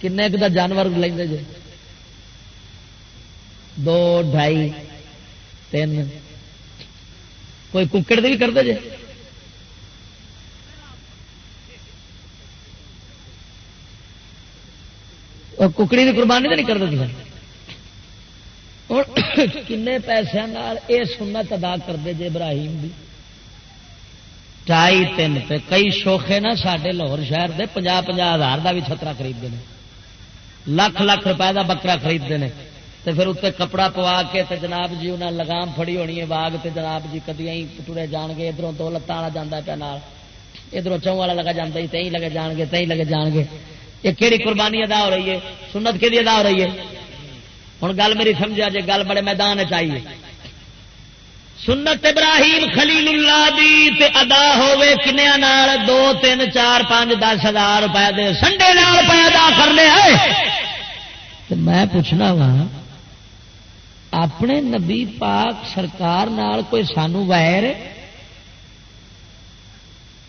کن کا جانور لیں جی دو، ڈھائی، تین۔ کوئی ککڑ بھی کرتے جی ککڑی کی قربانی تو نہیں کرتے کن پیسے یہ سنت ادا کرتے جی ابراہیم بھی ٹائی تین کئی شوخے نا سڈے لاہور شہر دے پناہ پناہ ہزار کا بھی چھترا خریدتے ہیں لاکھ لاکھ روپئے کا بکرا خریدتے ہیں تو پھر اتنے کپڑا پوا کے تے جناب جی انہیں لگام فڑی ہونی ہے باغ تے جناب جی کدی ٹورے جان گے ادھر دو لتان والا جانا پیا نال ادھر چون والا لگا جانا تھی لگے جان گے تھی لگے جان گے۔ یہ کہڑی قربانی ادا ہو رہی ہے؟ سنت کہ ادا ہو رہی ہے؟ ہوں گل میری سمجھا جی گل بڑے میدان چاہیے سنت ابراہیم خلیل اللہ دی تے ادا ہوے کنیا نال؟ دو، تین، چار، پانچ، دس ہزار روپئے دے، سنڈے روپئے ادا کرنے میں پوچھنا وا اپنے نبی پاک سرکار نال کوئی سانو وائر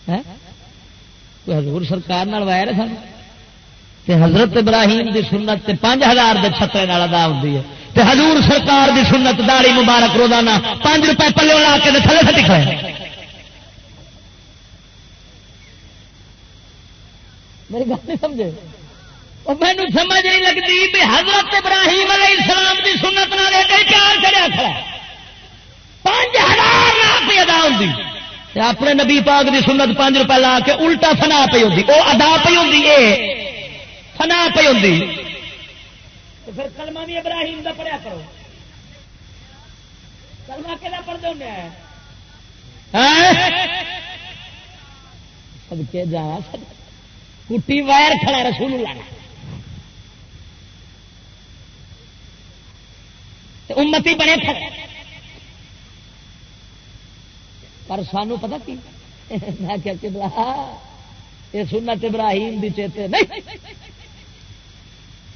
کوئی حضور سرکار نال وائر سان حضرت ابراہیم دی سنت پانچ ہزار دے چھترے ادا ہوتی ہے۔ تے حضور سرکار دی سنت داڑی مبارک روزانہ پانچ روپے پلے لا کے تھلے سے دکھائے میری گل نہیں سمجھے؟ مینو سمجھ نہیں لگتی بھی حضرت ابراہیم علیہ السلام کی سنت نہ لے کے پیار چڑیا کھڑا پانچ ہزار روپئے ادا ہوتی اپنے نبی پاک دی سنت پانچ روپے لا کے الٹا فنا پی ہوتی وہ ادا پی ہوتی فنا پی ہوتی پھر کلمہ بھی ابراہیم کا پڑھیا کرو۔ کلمہ کہ پڑھتے ہونے ہاں؟ سب کے جا کٹی وائر کھڑا رسول اللہ امتی بنے کھڑے پر سانو پتہ کی؟ میں کیا چبلا یہ سنت ابراہیم بھی چیتے نہیں۔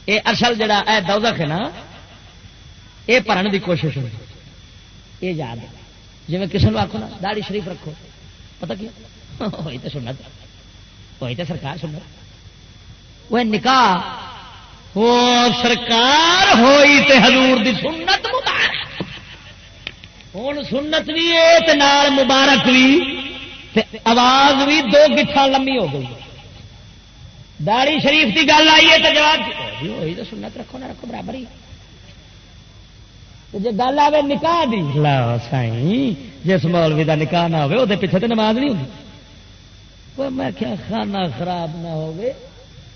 یہ اصل جڑا اے دوزخ ہے نا، یہ پڑھنے دی کوشش ہو یہ یاد ہے۔ جی کسی نے آخو نا داڑی شریف رکھو۔ پتا کیا ہوئی تو سنت۔ ہوئی تو سرکار سنت۔ وہ نکاح وہ سرکار ہوئی تے حضور دی سنت مبارک۔ ہوں سنت بھی ہے نال مبارک بھی تے آواز بھی دو گٹھا لمبی ہو گئی۔ داڑی شریف کی گل آئی ہے تو جواب وہی جی، تو سنت رکھو نہ رکھو، برابر ہی۔ جی گل آئے نکاح دی۔ لا سائی جس مولوی کا نکاح نہ ہو پیچھے تو نماز نہیں ہوتی میں کیا خانہ خراب نہ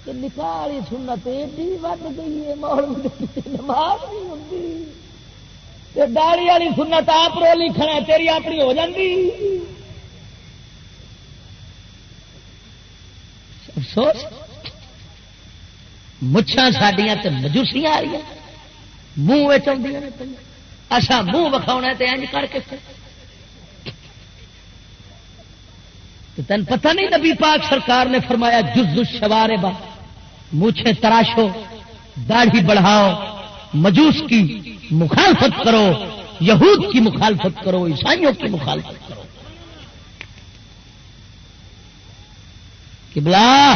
ہو نکاح والی سنت ایڈی ود گئی ہے، مولوی نماز نہیں ہوتی داڑی والی سنت آپ رولی کھڑا تیری اپنی ہو جاتی افسوس مچھان سڈیا تو مجوسیاں آ رہی منہ اچھا منہ وکھاؤنا تو اینج کر کے تین پتہ نہیں نبی پاک سرکار نے فرمایا جز شوارے با مچھے تراشو، داڑھی بڑھاؤ، مجوس کی مخالفت کرو، یہود کی مخالفت کرو، عیسائیوں کی مخالفت کرو۔ بلا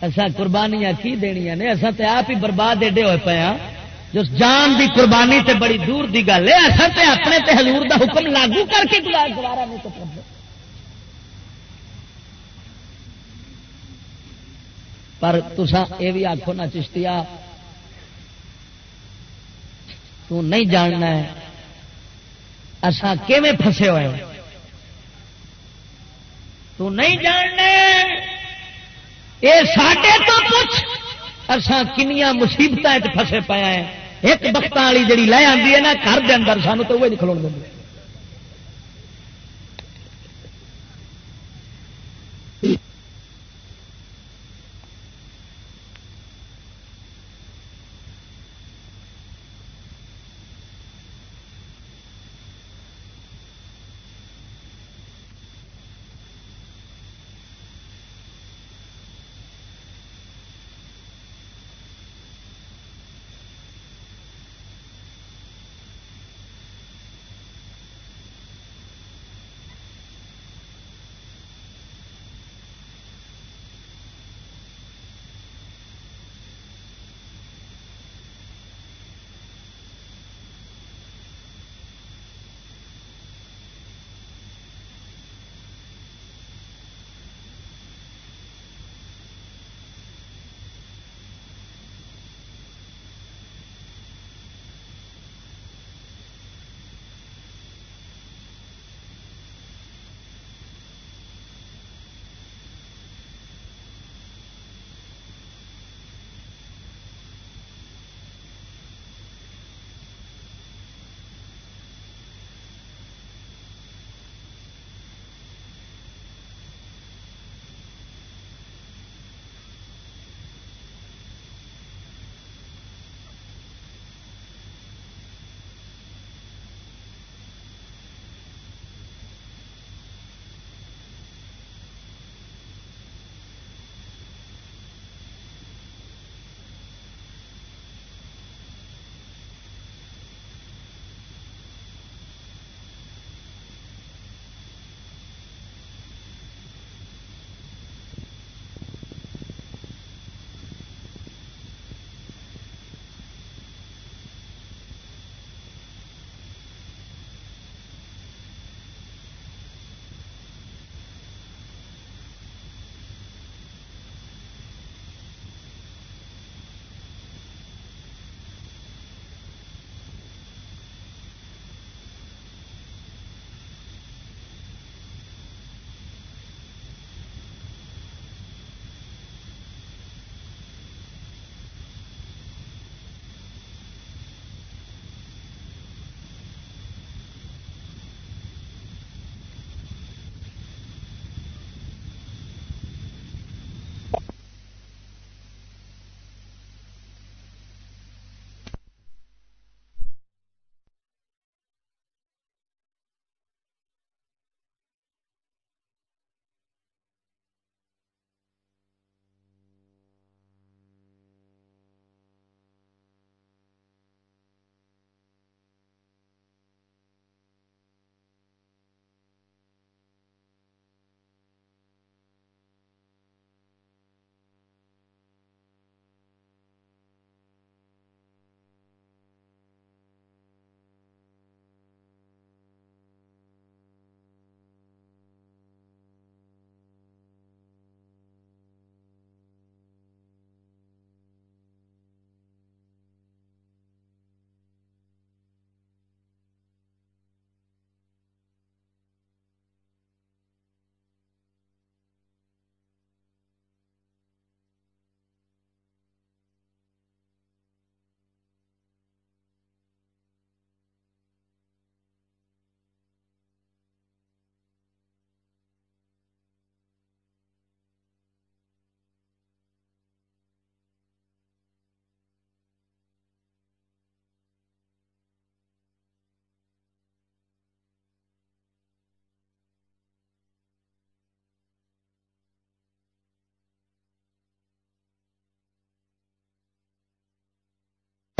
ایسا قربانیاں کی دنیا نے؟ ایسا تو آپ ہی برباد ایڈے ہوئے پے ہاں۔ جو جان دی قربانی تے بڑی دور دی گل ہے، ایسا تے اپنے تے حضور دا حکم لاگو کر کے گوارا نہیں تو پر تسا یہ بھی آخو نا چشتیا تو نہیں جاننا ہے۔ اصا کیویں پھسے ہوئے تو نہیں جاننا یہ ساڈے تو پوچھ اصا کنیا مصیبت پھسے پایا ہے ایک بخت والی جی لے آتی ہے نا، گھر کے اندر، سانو تو وہ نہیں کھلو دیں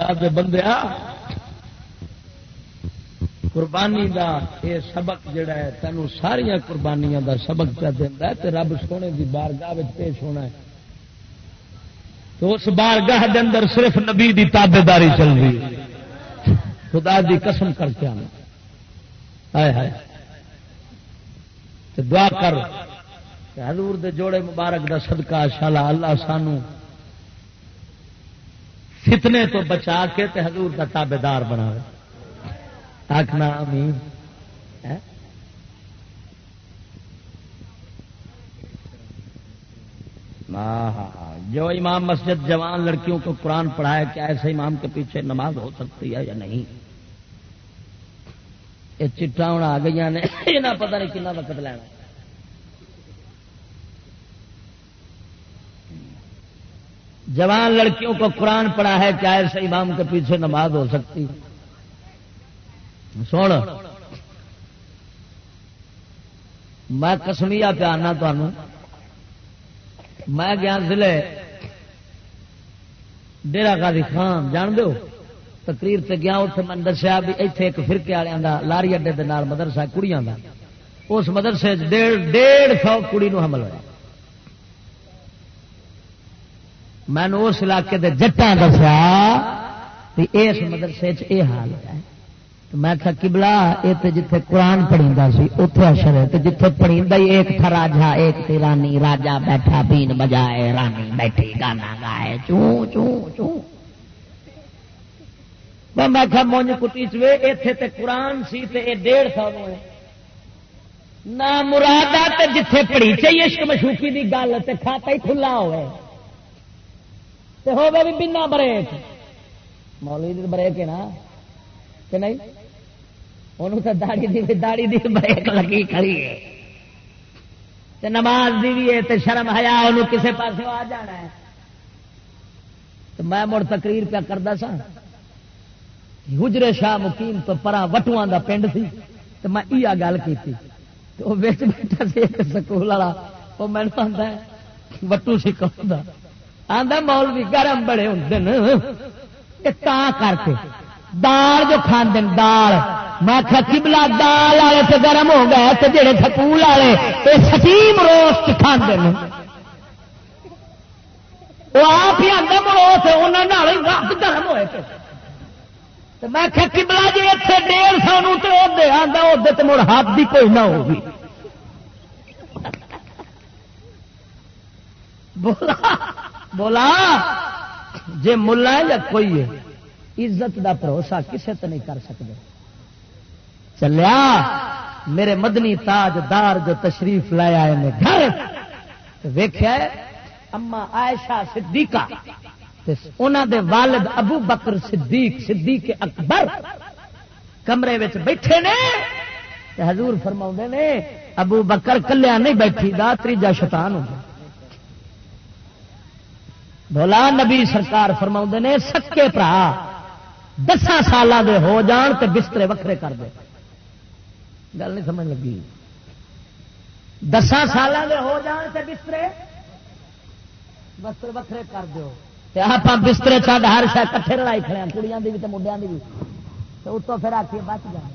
خدا دے بندیا قربانی دا یہ سبق جڑا ہے تینوں ساریا قربانیاں دا سبق پہ دینا تے رب سونے دی بارگاہ پیش ہونا ہے۔ تو اس بارگاہ دے اندر صرف نبی دی تابے داری چل رہی خدا دی قسم کر کے آنا۔ ہائے ہائے۔ دعا کر حضور دے جوڑے مبارک دا صدقہ شالا اللہ سانو فتنے تو بچا کے تے حضور دا تابے دار بنا آخنا امین۔ جو امام مسجد جوان لڑکیوں کو قرآن پڑھائے کیا ایسے امام کے پیچھے نماز ہو سکتی ہے یا نہیں؟ یہ چٹا ہوں آ گئی نے یہ پتا نہیں کنا وقت لینا۔ جوان لڑکیوں کو قرآن پڑھا ہے کیا ایسے امام کے پیچھے نماز ہو سکتی۔ سن۔ میں کسمیا پیارنا تمہوں میں گیا ضلع ڈیرا گادی خان، جان دو تقریر سے گیا اتنے میں دسیا بھی اتنے ایک فرقے والوں کا لاری اڈے کے مدرسہ کڑیاں کا اس مدرسے ڈیڑھ سو کڑی نو حمل ہوا میں نے اس علاقے کے جٹان دسیا اس مدرسے یہ حال ہے۔ میں کبلا یہ جتھے قرآن پڑھی سی اتے اشر ہے۔ جتھے پڑھی ایک تھا راجا، ایک تھی رانی، راجا بیٹھا، بین بجائے، رانی بیٹھی، گانا گائے، چوں چوں چوں۔ میں کیا مونج کٹی چوے اتے تے قرآن سی تے اے ڈیڑھ سو نہ مراد تے جتھے پڑھی چاہیے، عشق مشوقی دی گل تے کھاتا ہی کھلا ہوئے۔ تے ہوگا بھی بنا بریک۔ مولوی دی بریک ہے نا؟ کہ نہیں؟ انہوں تو داڑی دی داڑی دی بریک لگی کھڑی ہے۔ تے نماز دی بھی ہے تے شرم ہیا انہوں کسے پاسے آ جانا ہے۔ تو میں مڑ تقریر پیا کرتا سا گجرے شاہ مقیم تو پرا وٹواں دا پنڈ سی۔ تو میں یہ گل کی تو بیٹھا سی ایک سکول والا وہ میں آتا ہے، وٹو سکھا آدھا مول بھی گرم بڑے ہوں کر کے دال جو کھانے دال۔ میں کبلا دال والے سے گرم ہو گئے تو جڑے سکول والے یہ سٹیم روسٹ کھانے وہ آپ ہی آدھے مروس انہوں گرم ہوئے میں کبلا جی اتنے ڈیڑھ سو نو تو آدھا ادھر تو مڑ ہاتھ بھی کوئی نہ ہوگی۔ بولا۔ بولا جی ملا یا کوئی ہے، عزت دا بھروسہ کسے تو نہیں کر سکتے چلیا، میرے مدنی تاج دار جو تشریف لے آئے نے گھر ویخیا اما عائشہ صدیقہ انہوں دے والد ابو بکر صدیق صدیق اکبر کمرے بیٹھے نے حضور فرما نے، ابو بکر کلیا نہیں بیٹھی، دا تیجا شتان ہو بولا نبی سرکار فرما نے، سکے برا دسان سال ہو جان تو بسترے وکھرے کر دے۔ گل نہیں سمجھ لگی۔ دسان سال ہو جان تو بسترے بستر وکھرے کر دو آپ بسترے چڈ ہر شاید کٹھے لڑائی کھڑے ہیں کڑیاں کی بھی منڈیا کی بھی۔ تو اتوں پھر آخیے بچ جائے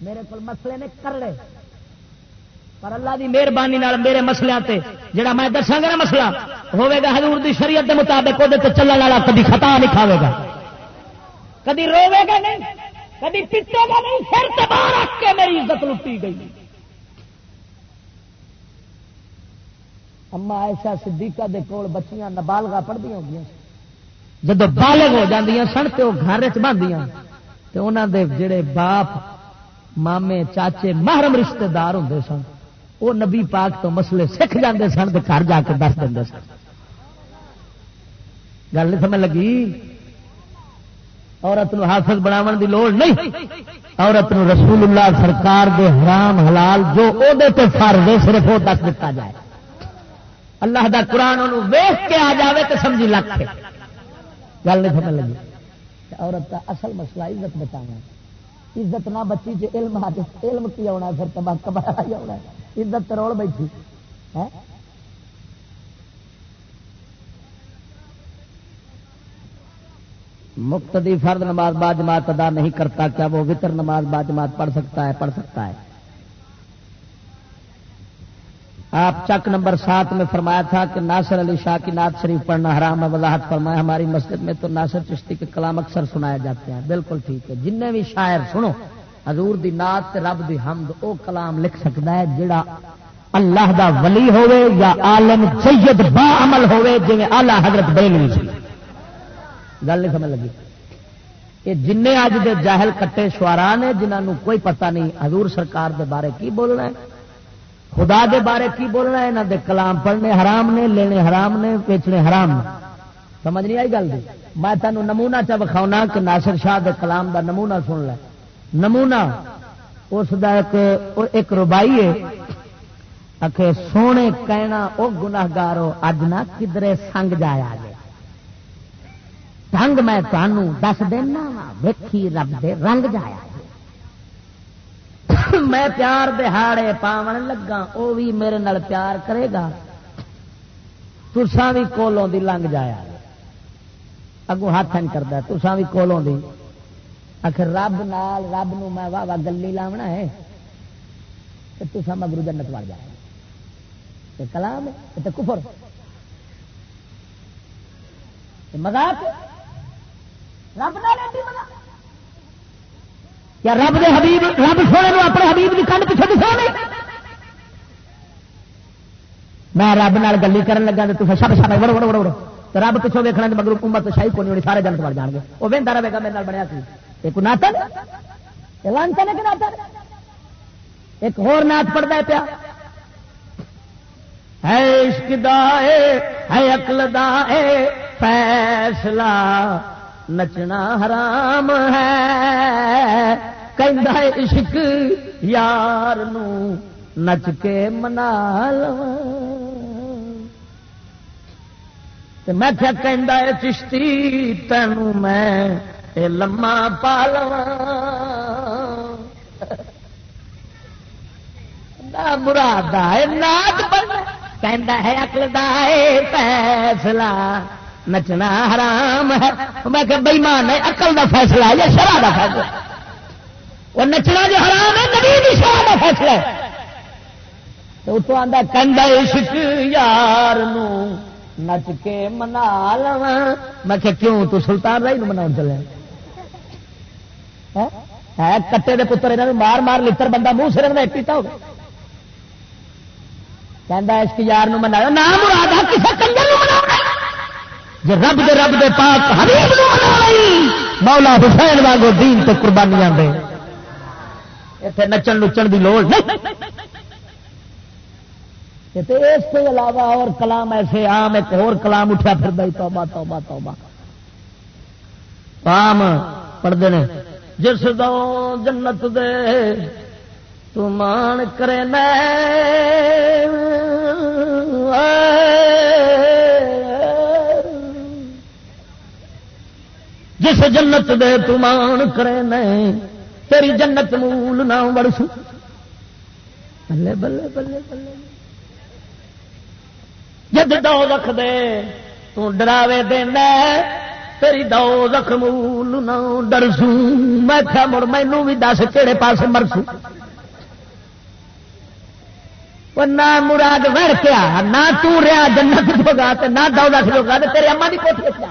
میرے کو مسئلے نے کرڑے پر اللہ دی مہربانی میرے مسلے تے، جڑا میں دساں گا مسئلہ ہوے گا حضور دی شریعت دے مطابق وہ چلن والا کبھی خطا نہیں کھاوے گا۔ کدی روے گا نہیں، کدی پیٹے گا نہیں پھر تباہ رکھ کے میری عزت لٹی گئی۔ اما ایسا صدیقہ دے کول بچیاں نبالگا پڑھتی ہو گیا جب بالغ ہو جاتی سن تو وہ گھر چ تو انہوں دے جڑے باپ، مامے، چاچے، محرم رشتہ دار ہوں سن۔ وہ نبی پاک تو مسئلے سکھ جاندے سن تو گھر جا کے دس دیں سن۔ گل نہیں سمجھ لگی؟ عورت نو حافظ بناو دی لوڑ نہیں۔ عورت نو رسول اللہ سرکار دے حرام حلال جو او دے تے فرض ہے صرف وہ دس دیتا جائے۔ اللہ دا قرآن ویخ کے آ جاوے تو سمجھی لکھ گل نہیں سمجھ لگی؟ عورت کا اصل مسئلہ عزت بچانا عزت نہ بچی جی علم علم کی آنا پھر تباہ کباہ آنا عزت روڑ بیٹھی۔ مقتدی فرد نماز با جماعت ادا نہیں کرتا، کیا وہ وطر نماز با جماعت پڑھ سکتا ہے؟ پڑھ سکتا ہے۔ آپ چک نمبر سات میں فرمایا تھا کہ ناصر علی شاہ کی نعت شریف پڑھنا حرام ہے، وضاحت فرمایا ہماری مسجد میں تو ناصر چشتی کے کلام اکثر سنایا جاتے ہیں۔ بالکل ٹھیک ہے۔ جن بھی شاعر سنو حضور دی نعت رب دی حمد، او کلام لکھ سکتا ہے جڑا اللہ دا ولی ہوئے یا عالم سید با عمل ہوئے جی آلہ حضرت بریلوی سی۔ گل نہیں سمجھ لگی؟ یہ جن اج دے جاہل کٹے شوارا نے جنہوں کوئی پتہ نہیں حضور سرکار دے بارے کی بولنا ہے، خدا دے بارے کی بولنا ہے یہاں دے کلام پڑھنے حرام نے، لینے حرام نے، بیچنے حرام نے۔ سمجھ نہیں آئی گل میں تمہیں نمونہ چا بکھاؤنا کہ ناصر شاہ دے کلام دا نمونہ سن لے۔ نمونہ، اس دا ایک ایک ربائی ہے۔ آخر سونے کہنا وہ گناگارو اج نہ کدرے سنگ جایا گیا ڈنگ میں تمہوں دس دینا، ویکھی رب دے رنگ جایا میں پیار دہاڑے پاون لگا وہ بھی میرے نال پیار کرے گا۔ تسان بھی کولوں دی لنگ جایا اگوں ہاتھ نہیں کرتا تسان بھی کولوں دی۔ آخر رب نال رب نو میں واہ واہ گلی لاونا ہے تسا مگرو جنت وڑ جائے کلام ہے کفر۔ مزاق رب یا رب دے حبیب، رب سونے اپنے حبیب کی کنڈ پیچھے دکھا میں رب نال گلی کرن لگا تو سب سب بڑو بڑو بڑو تو رب پچھوں ویکنا مگر حکومت شاہی کو نہیں سارے جنت بڑھ جان گے۔ وہ بہتا رہے گا میرے بنیا سی۔ ایک ناتن لانچن، ایک ناتن۔ ایک ہور نات پڑھتا ہے پیا۔ ہے عشق دا ہے اقل دا ہے فیصلہ نچنا حرام ہے۔ عشق یار نو نچ کے منا لو۔ میں کیا چشتی تینوں میں لما پا مراد ناچ بن ہے اکل فیصلہ۔ نچنا حرام ہے۔ میں کہ بےمان ہے اقل کا فیصلہ ہے یا شرح کا فیصلہ وہ نچنا جو حرام ہے، نبی بھی شرح کا فیصلہ ہے۔ تو تو آدھا کنڈا عشق یار نو نچ کے منا لو میں کہ کیوں تو سلطان رائی منا چلے؟ ہے کٹے دے پتر یہاں مار مار لتر بندہ منہ سر میں پیتا ہو کہ اس یار منا نہ مراد کسی کنجر منا جو رب دے رب دے پاک حبیب مولا حسین واگو دین تو قربانیاں دے اتنے نچن نچن کی لوڑ اس کے علاوہ اور کلام ایسے عام ایک اور کلام اٹھا پھر توبہ توبہ توبہ پام پڑھتے ہیں جس دو جنت دے تو مان کرے جس جنت دے تمان کرے نہیں تیری جنت مول نہ برسو بلے بلے بلے بلے۔ جد دو رکھ دے تو ڈراوے دینا تیری دو رکھ مول نہ ڈرسو میں کیا مڑ مینو بھی دس کہڑے پاس مرسو نہ مراد وڑ کیا، نہ تیا جنت جوگا نہ دو رکھ جوگا تیرے اما کی کوٹھی کیا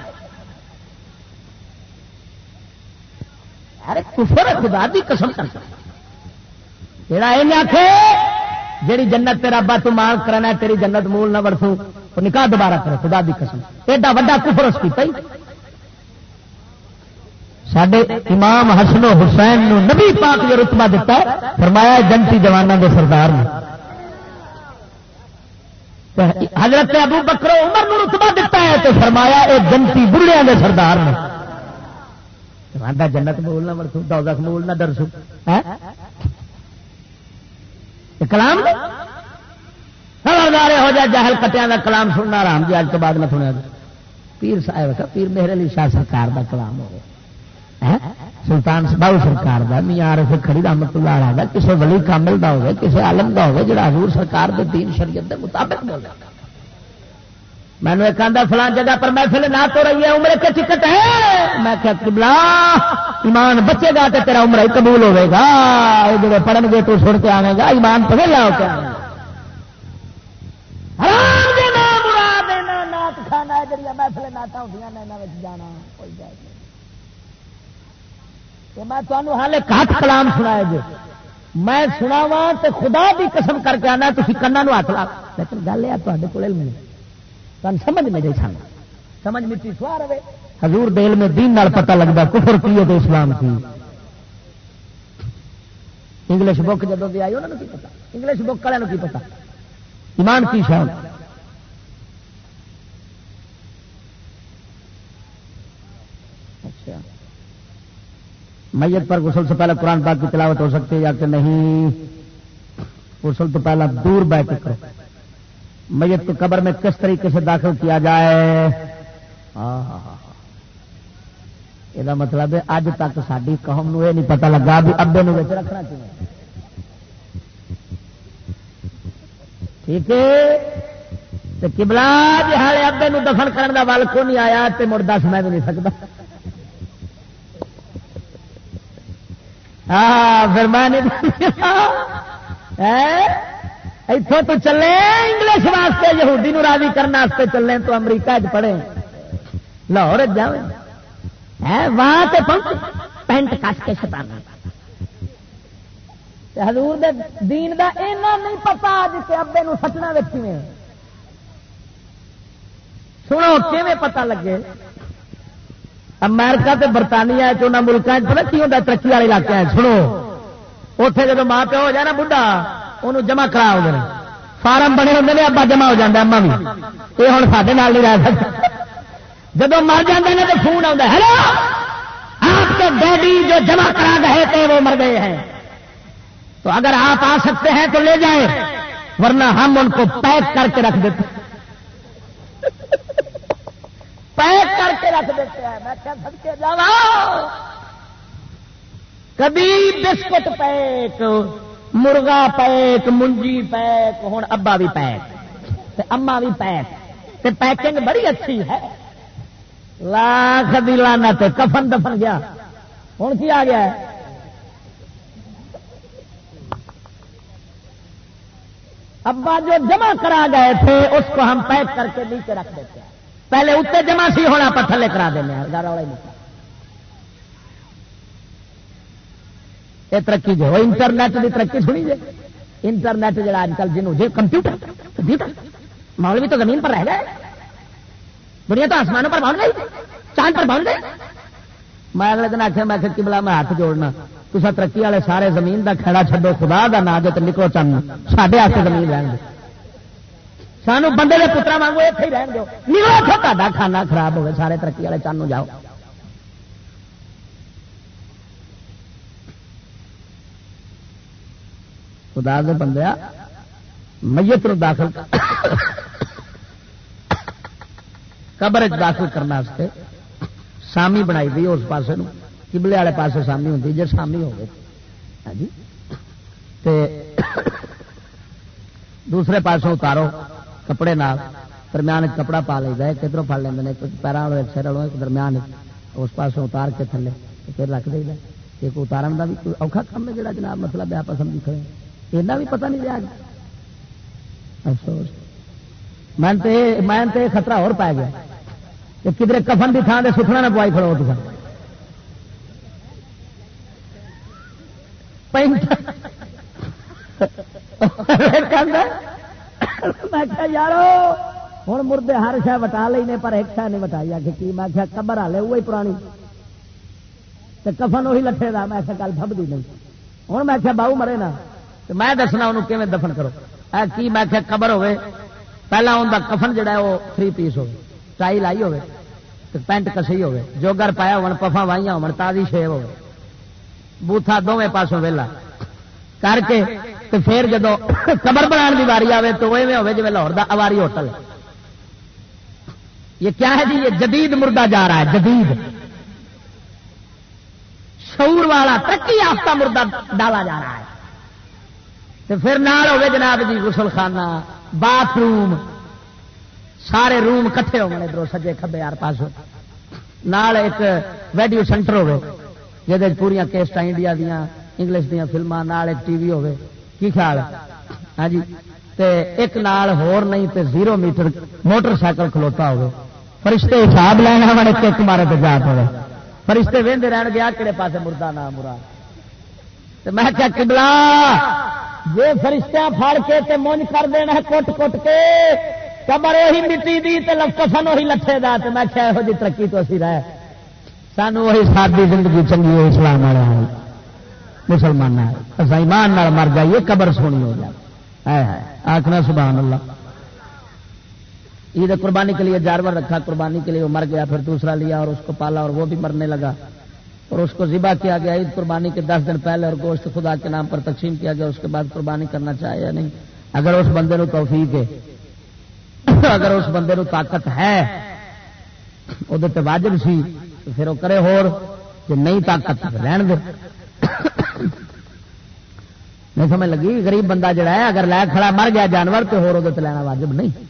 کفر خدا دی قسم کر۔ جڑا یہ آخ جیڑی جنت تیرا با تو مان کرنا تیری جنت مول نہ ورسوں نکاح دوبارہ کرے، خدا دی قسم۔ ایڈا وا کفر اس کی سڈے امام حسن و حسین نو نبی پاک جو رتبہ دیتا ہے فرمایا جنتی جوانوں کے سردار نے حضرت ابو بکرو عمر نو رتبہ دیتا ہے تو فرمایا یہ جنتی بڑھیا کے سردار نے آدھا جنت مول نہ مرسو دودھ مول نہ درسو کلام خبردار ہو جائے جہل کٹیا کا کلام سننا آرام جی اج تو بعد میں سنیا پیر صاحب پیر میرے لیے شاہ سرکار کا کلام ہو سلطان باؤ سرکار کا میاں سے کھڑی رحمت اللہ آ کسی ولی کامل کا ہوگا کسی عالم کا ہوگا جڑا حضور سرکار کے دین شریعت کے مطابق بول رہا میں نے ایک آدھا فلان جگہ پر محفل نہ تو رہی ہے عمر کے ٹکٹ ہے۔ میں کیا قبلہ، ایمان بچے گا تو تیرا عمر ہی قبول ہوے گا۔ یہ جڑے پڑھن گے تو سن کے آنے گا، ایمان تو نہیں لاؤ کیا کھانا ہے جڑی محفل ناٹا ہوں جانا، کوئی جائے میں تمہیں ہال کٹ کلام سنایا جی میں سنا وا تو خدا بھی قسم کر کے آنا تھی کنا ہاتھ لا لیکن گل یہ تے کو سمجھ میں جی سن سمجھ مٹی سوا رہے۔ حضور دل میں دین نال پتہ لگتا کفر کی ہے اسلام کی۔ انگلش بک جدو دی آئی انہوں کی پتا انگلش بک والوں کی پتا ایمان کی شان اچھا میت پر غسل سے پہلے قرآن پاک کی تلاوت ہو سکتی ہے یا کہ نہیں؟ غسل تو پہلا دور بیٹھ کرو میت کو قبر میں کس طریقے سے داخل کیا جائے؟ یہ مطلب ہے اج تک ساری قوم یہ نہیں پتا لگا بھی ابے رکھنا چاہیے ٹھیک ہے؟ کبلا جی ہالے ابے دفن کرنے کا ول کو نہیں آیا؟ تو مڑ دس میں نہیں سکتا۔ ہاں پھر میں اتوں تو چلے، انگلش واسطے، یہودی نو راضی کرنے چلے، تو امریکہ چ پڑھے۔ لاہور جائے وہاں سے پہنچ پینٹ کٹ کے شتانا حضور دے دین دا اینا نہیں پتا جسے ابے نو سٹنا ویکھی میں سنو، کیویں پتا لگے؟ امریکہ تے برطانیہ چنا ملکوں پتا کی ہوتا ترقی والے علاقے سنو۔ اتے جب ماں پیو ہو جائے نا بڑھا انہوں جمع کرا ہو جائے فارم بنے ہوتے ہیں ابا جمع ہو جاتا اما بھی یہ ہوں سارے نال نہیں رہ سکتا جب مر جاتے ہیں تو فون آتا ہلو آپ کے ڈیڈی جو جمع کرا گئے تھے، وہ مر گئے ہیں۔ تو اگر آپ آ سکتے ہیں تو لے جائیں، ورنہ ہم ان کو پیک کر کے رکھ دیتے۔ پیک کر کے رکھ دیتے ہیں۔ میں کیا سب کے جانا کبھی بسکٹ پیک، مرغا پیک، منجی پیک ہوں ابا بھی پیک اما بھی پیک۔ پیکنگ بڑی اچھی ہے۔ لاکھ لانا کفن دفن گیا۔ ہوں کی آ گیا ہے؟ ابا جو جمع کرا گئے تھے، اس کو ہم پیک کر کے نیچے رکھ دیتے ہیں۔ پہلے اتنے جمع سی ہونا پر تھلے کرا دینا گھر والے یہ ترقی جو انٹرنیٹ کی ترقی سنی جی انٹرنیٹ جڑا اج کل جنوب جی کمپیوٹر کمپیوٹر۔ ماحول بھی تو زمین پر رہ گئے۔ دنیا تو آسمانوں پر بہن گئی۔ چاند پر بہن گئی میں اگلے دن آخر میں بلا میں ہاتھ جوڑنا۔ تصا ترقی والے سارے زمین کا کھڑا چڈو خدا کا نا جو نکلو چند سڈے ہاتھ زمین رہن گے سانو بندے کے پترا واگو اتنے ہی رہن دو نکلو تا کھانا خراب ہوگا سارے ترقی والے چند جاؤ۔ خدا دے بندے میت نو داخل قبر داخل کرنے سامی بنائی دی، اس پاسے کبلے والے پاس سامی ہوتی جی سامی ہو ہاں جی؟ دوسرے پاسوں اتارو۔ کپڑے نال درمیان کپڑا پا لینا ہے کدھر پڑ لیں پیروں والے سر والوں ایک درمیان اس پاسوں اتار کے تھلے پھر رکھ دے ایک اتارن کا بھی کوئی اوکھا کام ہے جڑا جناب مسئلہ بیا پسند کھڑے ایسا بھی پتہ نہیں لیا افسوس میں خطرہ اور پایا گیا کہ کدھر کفن کی تھان سے سکھنا نہ پوائی کھڑو تو پینٹ یارو ہوں مردے ہر شہ وٹا لینے پر ایک شہ نہیں وٹائی۔ آ کی میں کیا قبر ہالے وہی پرانی۔ تے کفن وہی لٹے کا میں گل فبدی نہیں۔ ہوں میں کیا باؤ مرے نا۔ میں دسنا انہوں کیون دفن کرو۔ اے کی میں کیا قبر ہوے پہلا ان کا کفن جڑا ہے، وہ تھری پیس ہو ٹائی لائی ہوے پینٹ کسی ہوے جوگر پایا ہو پفا وائیاں ہو تازی شیو ہوے بوتھا دونوں پاسوں ویلا۔ کر کے تو پھر جب قبر بنا کی واری آئے تو ایویں ہوے جی لاہور کا اواری ہوٹل یہ کیا ہے جی؟ یہ جدید مردہ جا رہا ہے، جدید۔ شعور والا ترقی یافتہ مردہ ڈالا جا رہا ہے۔ تو پھر نال ہوے جناب جی غسل خانہ باتھ روم۔ سارے روم کٹھے ہو ادھر سجے کبے یار پاس نال ایک ویڈیو سینٹر ہوے جہد پوریا کیسٹ انڈیا دیا انگلش دیا فلما ایک ٹی وی ہوے کی خیال ہاں جی۔ تے ایک نال ہور نہیں تے زیرو میٹر موٹر سائیکل کھلوتا ہوے فرشتے حساب لینا والے ایک مارے تو جات ہوئے فرشتے وہدے رہن گیا کہڑے پاس مردہ نہ مرا میں کیا کبلا جی فرشتہ پھڑ کے تے مونج کر دینا ہے کٹ کٹ کے، قبر وہی مٹی دی تے کفن وہی لٹھے دا۔ تے میں کیا یہو جی ترقی تو اسی رہے۔ سانو وہی سادی زندگی چنگی ہوئی، اسلام والے مسلمان اصا ایمان مر جائیے، قبر سونی ہو جائے۔ آخنا سبحان اللہ۔ عید قربانی کے لیے جانور رکھا، قربانی کے لیے وہ مر گیا، پھر دوسرا لیا اور اس کو پالا اور وہ بھی مرنے لگا۔ اور اس کو ذبح کیا گیا، عید قربانی کے دس دن پہلے اور گوشت خدا کے نام پر تقسیم کیا گیا، اس کے بعد قربانی کرنا چاہے یا نہیں۔ اگر اس بندے نو توفیق ہے، اگر اس بندے نو طاقت ہے وہ واجب سی، تو پھر وہ کرے ہور کہ نہیں طاقت، رہن دے۔ نہیں سمجھ لگی؟ غریب بندہ جڑا ہے، اگر لے کھڑا مر گیا جانور تو ہو لینا واجب نہیں۔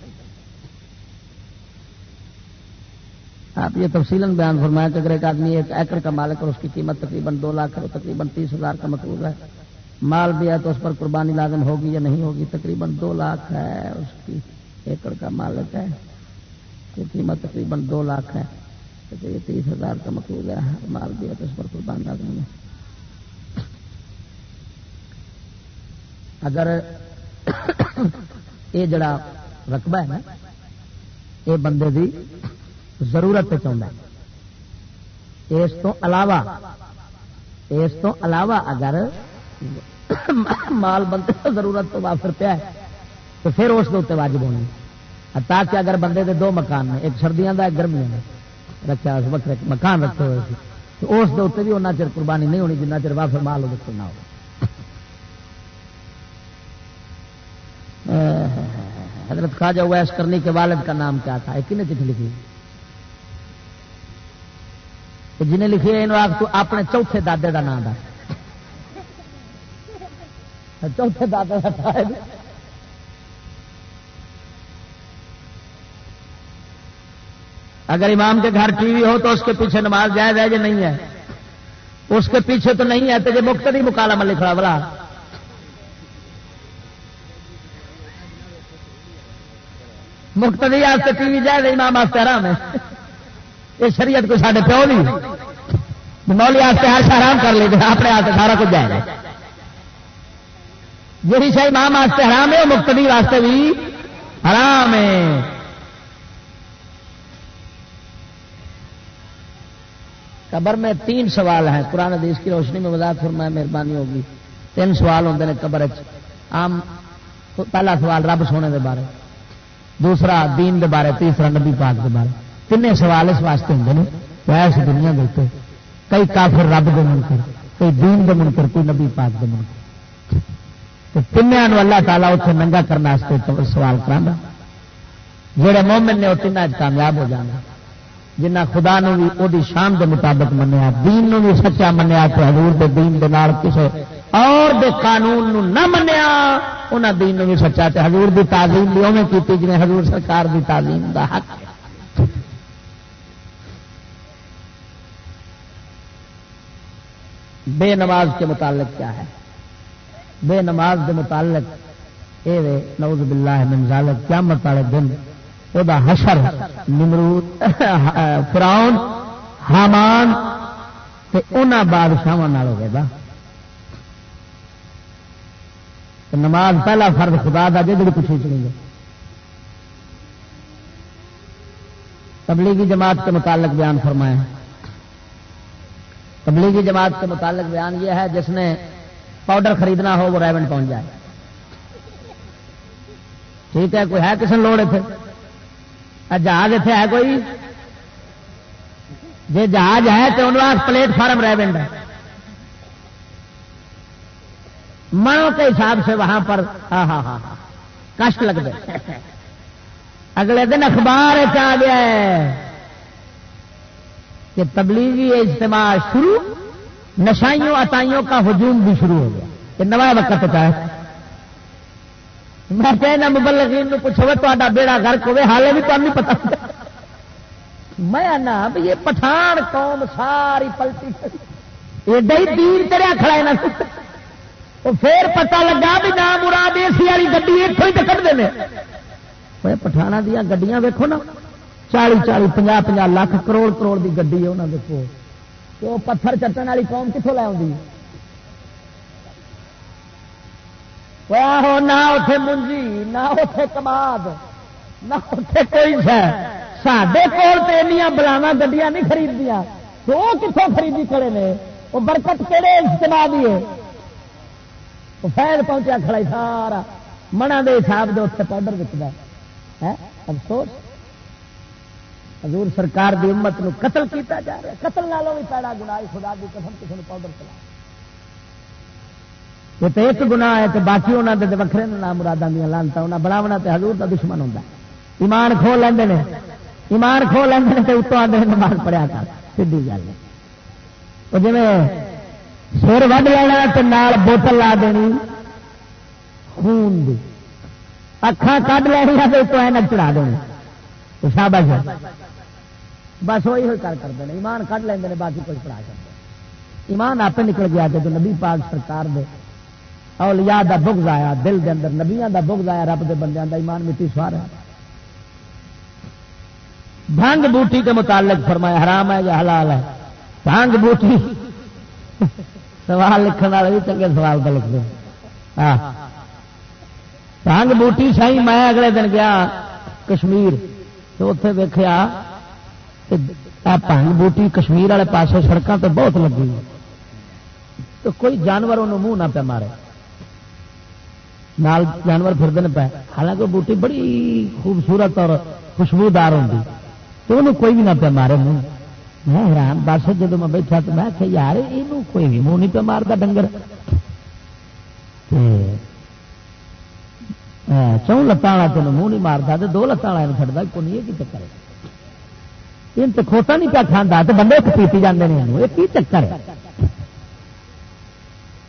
آپ یہ تفصیل بیان فرمایا کہ اگر ایک آدمی ایک ایکڑ کا مالک اور اس کی قیمت تقریباً دو لاکھ اور تقریباً تیس ہزار کا مقبول ہے، مال بھی ہے تو اس پر قربانی لازم ہوگی یا نہیں ہوگی؟ تقریباً دو لاکھ ہے اس کی ایکڑ کا مالک ہے قیمت تقریباً دو لاکھ ہے یہ تیس ہزار کا مقبول ہے، مال بھی ہے تو اس پر قربانی لازم ہے اگر یہ جڑا رقبہ ہے نا یہ بندے دی ضرورت چاہتا ہے۔ اس تو علاوہ، اس تو علاوہ اگر مال بندے ضرورت تو وافر پیا ہے، تو پھر اس کے واجب ہونی تاکہ اگر بندے دے دو مکان نے ایک سردیاں کا ایک گرمیاں کا رکھا وقت مکان رکھے ہوئے تو اس دے بھی انہیں چر قربانی نہیں ہونی جنہ چر وافر مال وہ نہ ہو۔ حضرت خواجہ ویس کرنی کے والد کا نام کیا تھا؟ ایک چٹھی لکھی۔ جنہیں لکھی تو اپنے چوتھے دادے کا نام چوتھے دادے کا اگر امام کے گھر ٹی وی ہو تو اس کے پیچھے نماز جائز ہے یا نہیں ہے؟ اس کے پیچھے تو نہیں ہے تو یہ مفت نہیں مکالا لکھا بلا مفت ٹی وی جائز امام واسطے آرام ہے۔ یہ شریعت کو سارے پیو نہیں۔ مولی ہر آرام کر لے اپنے ہاتھ سارا کچھ جائے۔ گا جی شاہی ماں واسطے حرام ہے، وہ مقتدی واسطے بھی حرام ہے۔ قبر میں تین سوال ہیں۔ قرآن حدیث کی روشنی میں وضاحت فرمائے، مہربانی ہوگی۔ تین سوال ہوتے ہیں قبر عام پہلا سوال، رب سونے دے بارے۔ دوسرا دین دے بارے، تیسرا نبی پاک دے بارے۔ تین سوال اس واسطے ہوں اس دنیا کے کئی کافر رب دے منکر کوئی دین دے منکر کوئی نبی پاک دے منکر۔ تینوں اللہ تعالیٰ اتنے ننگا کرنے سوال کرا جہے مومن نے وہ تین کامیاب ہو جانا جنہ خدا نے بھی وہ شان کے مطابق منیا، دین بھی سچا منیا تو حضور دے دین دے نال کسے اور دے قانون نو نہ منیا۔ انہاں دین نو بھی سچا تے حضور دی تعظیم بھی اوے کیتی جنے حضور سرکار دی تعظیم دا حق ہے۔ بے نماز کے متعلق کیا ہے؟ بے نماز کے متعلق اے نوز باللہ من ذالک کیا متعلق دن وہ حشر، نمرود فراؤن حامان تے انہاں بادشاہ ہوگا گا۔ نماز پہلا فرد خدا دا جی جی پوچھی چڑیں گے تبلیغی جماعت کے متعلق بیان فرمائے۔ تبلیغی جماعت کے متعلق بیان یہ ہے جس نے پاؤڈر خریدنا ہو وہ ریونڈ پہنچ جائے۔ ٹھیک ہے، کوئی ہے کسی لوڑ اتنے جہاز اتنے ہے کوئی؟ جی جہاز ہے تو انہوں پلیٹ فارم ریونڈ ہے۔ منوں کے حساب سے وہاں پر ہاں ہاں ہاں ہاں۔ کشٹ لگتے۔ اگلے دن اخبار آ گیا ہے کہ تبلیغی اجتماع شروع، نشائیوں اتائیوں کا ہجوم بھی شروع ہو گیا۔ یہ نواں وقت ہوتا ہے۔ میں کہنا مبلغین پوچھو تا بیڑا گرک ہوے حالے بھی تمہیں پتا میں آنا یہ پٹھان قوم ساری پلٹی ایڈا ہی دین چڑیا کھڑا ہے نا۔ پھر پتا لگا بھی نہ مراد اے والی گی اتوں ہی تو کٹتے ہیں پٹھانا دیا گڈیاں ویکو نا، چالی چالی پناہ پناہ لاکھ کروڑ کروڑ کی گڈی ہے انہوں دیکھو تو پتھر چٹن والی قوم کتوں لے آئی نہ اتے منجی، نہ اتے کماد نہ اتے کوئی سڈے کول تو این بلاوا گڈیا نہیں خریدیا تو کتوں خریدی کھڑے نے؟ وہ برکت کہڑے استعمال دیے فیل پہنچا کھڑا سارا۔ منا دے حساب دے اتنے پاؤڈر وکتا ہے۔ افسوس۔ حضور سرکار دی امت نو قتل کیتا جا رہا قتل نالوں بھی پیڑا گنا خدا دی قسم کسی نے پاؤڈر چلا یہ تو ایک گنا ہے تو باقی انہوں نے وکرے نام مرادوں دیا لانتا انہیں بناونا تو حضور کا دشمن ہوتا ایمان کھو لیندے نے۔ ایمان کھو لیندے تو اتوں آدھے نماز پڑھیا کر۔ سی گل ہے۔ جی سر وڈ لینا تو نال بوتل لا دینی۔ خون دی۔ اکھان کھ لینیا تو اتوں اینک چڑھا دینی۔ شابش بس وہی ہوئی کر کرتے ہیں ایمان کھ لیں باقی کچھ پڑھا کرتے ایمان آپ نکل گیا جب نبی پاک سرکار دے اولیاء دا بغض آیا، دل دے اندر نبیاں دا بغض آیا، رب دے بندیاں دا ایمان مٹی سوار ہے۔ بھنگ بوٹی کے متعلق فرمایا، حرام ہے یا حلال ہے؟ بھنگ بوٹی۔ سوال لکھنے والے بھی چنگے سوال تو لکھتے ہاں بھنگ بوٹی سائی میں اگلے دن گیا کشمیر، تو اتے ویخیا بھنگ بوٹی کشمیر والے پاس سڑکوں تو بہت لگی۔ تو کوئی جانور انہوں منہ نہ پہ مارے۔ نال جانور پھر پہ۔ حالانکہ بوٹی بڑی خوبصورت اور خوشبودار ہوں تو انہوں کوئی بھی نہ پہ مارے منہ۔ میں حیران بس جب میں بیٹھا تو میں کہ یار یہ کوئی بھی منہ نہیں پہ مارتا ڈنگر۔ چون لتان والا تین منہ نہیں مارتا تو دو لتان والا چڑھتا کو نہیں یہ چکر ہے۔ تو کھوتا نہیں پیا کھانا تو بندے پیتی جانے یہ کی چکر ہے۔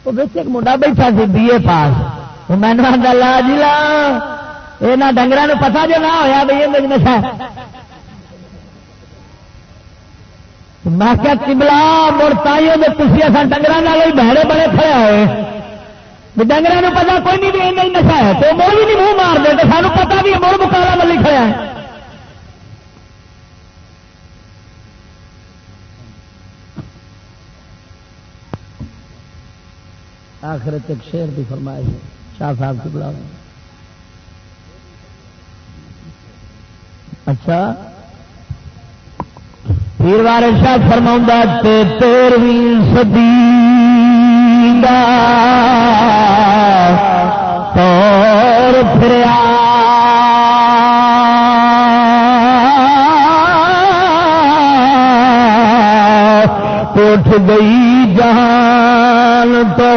وہ بچ ایک منڈا بیٹھا سی، بی اے پاس۔ وہ میں نے لا جی لا۔ یہ ڈنگر پتا جو نہ ہوا بھائی یہ نشا میں کیا کملا مڑ تائیوں نے تھی اصل ڈنگر بہڑے بڑے کھڑے ہوئے۔ ڈنگر پتا کوئی نہیں بھی نہیں نشا ہے، تو مول بھی نہیں منہ مار دے، تو سانو پتا بھی مڑ مکالا ملی کھڑا ہے۔ آخر تک شیر بھی فرمائش ہے، شاہ صاحب کی بلا اچھا۔ پیر بار شاہ فرما تیرویں سدی اور پھر اٹھ گئی جان تو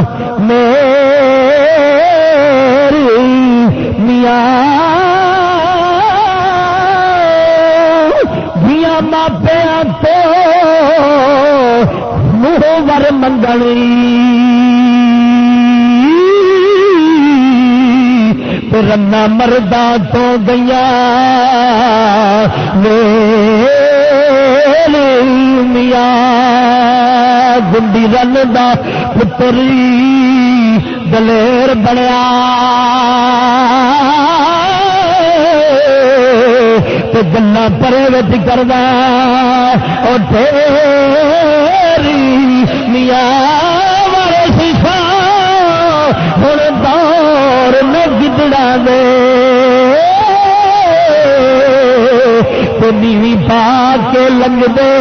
رنا مردہ تو گیا میاں گنڈی رن دا پتری دلیر بنیا۔ تو گلا پرے بچ کردہ شیشا دے تو نیوی پا کے لنگ دے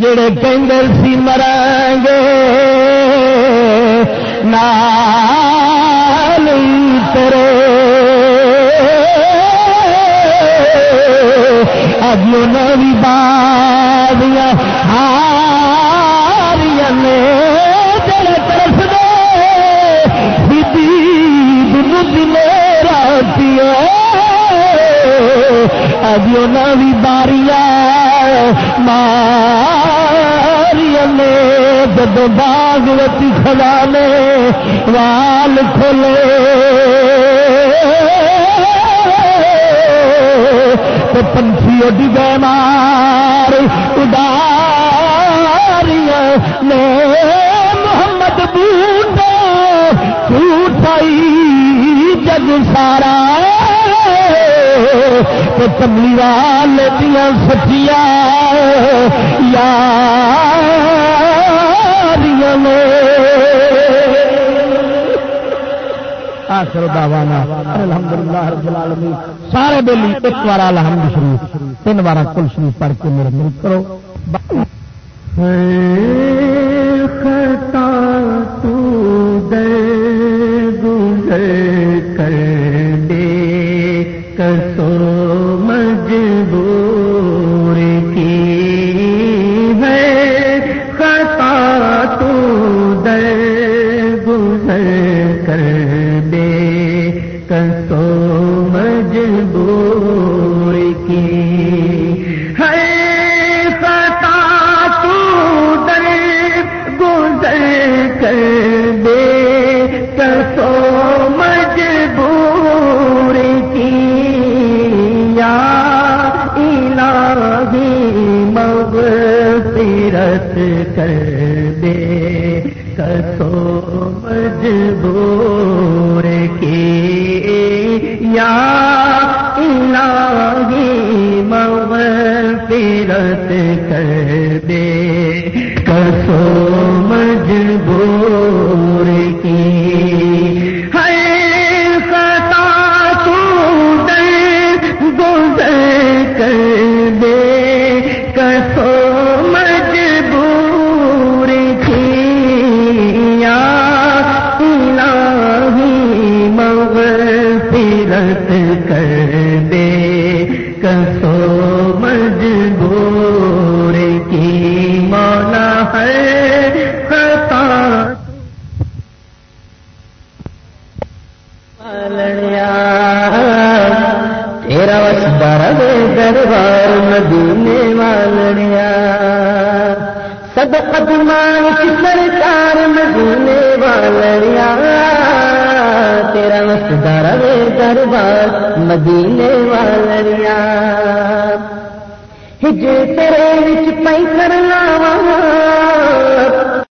جڑے کنگل سی مریں گے نا جیوں نے بھی بادیا ہاریا نے جڑے طرف دے بی میرا پیو۔ اجیوں نے باریا ماریا نے باغ وتی خزانے وال کھولے۔ تو پنچھی اڈ گئے مار نے محمد بوٹے ٹوٹائی جگ سارا۔ تو کملی والے دیا سچیا یار آخر دعوانا، الحمدللہ رب العالمین۔ سارے بیلی، ایک بار الحمد شریف، تین بار کل شریف پڑھ کے میرے مل کرو۔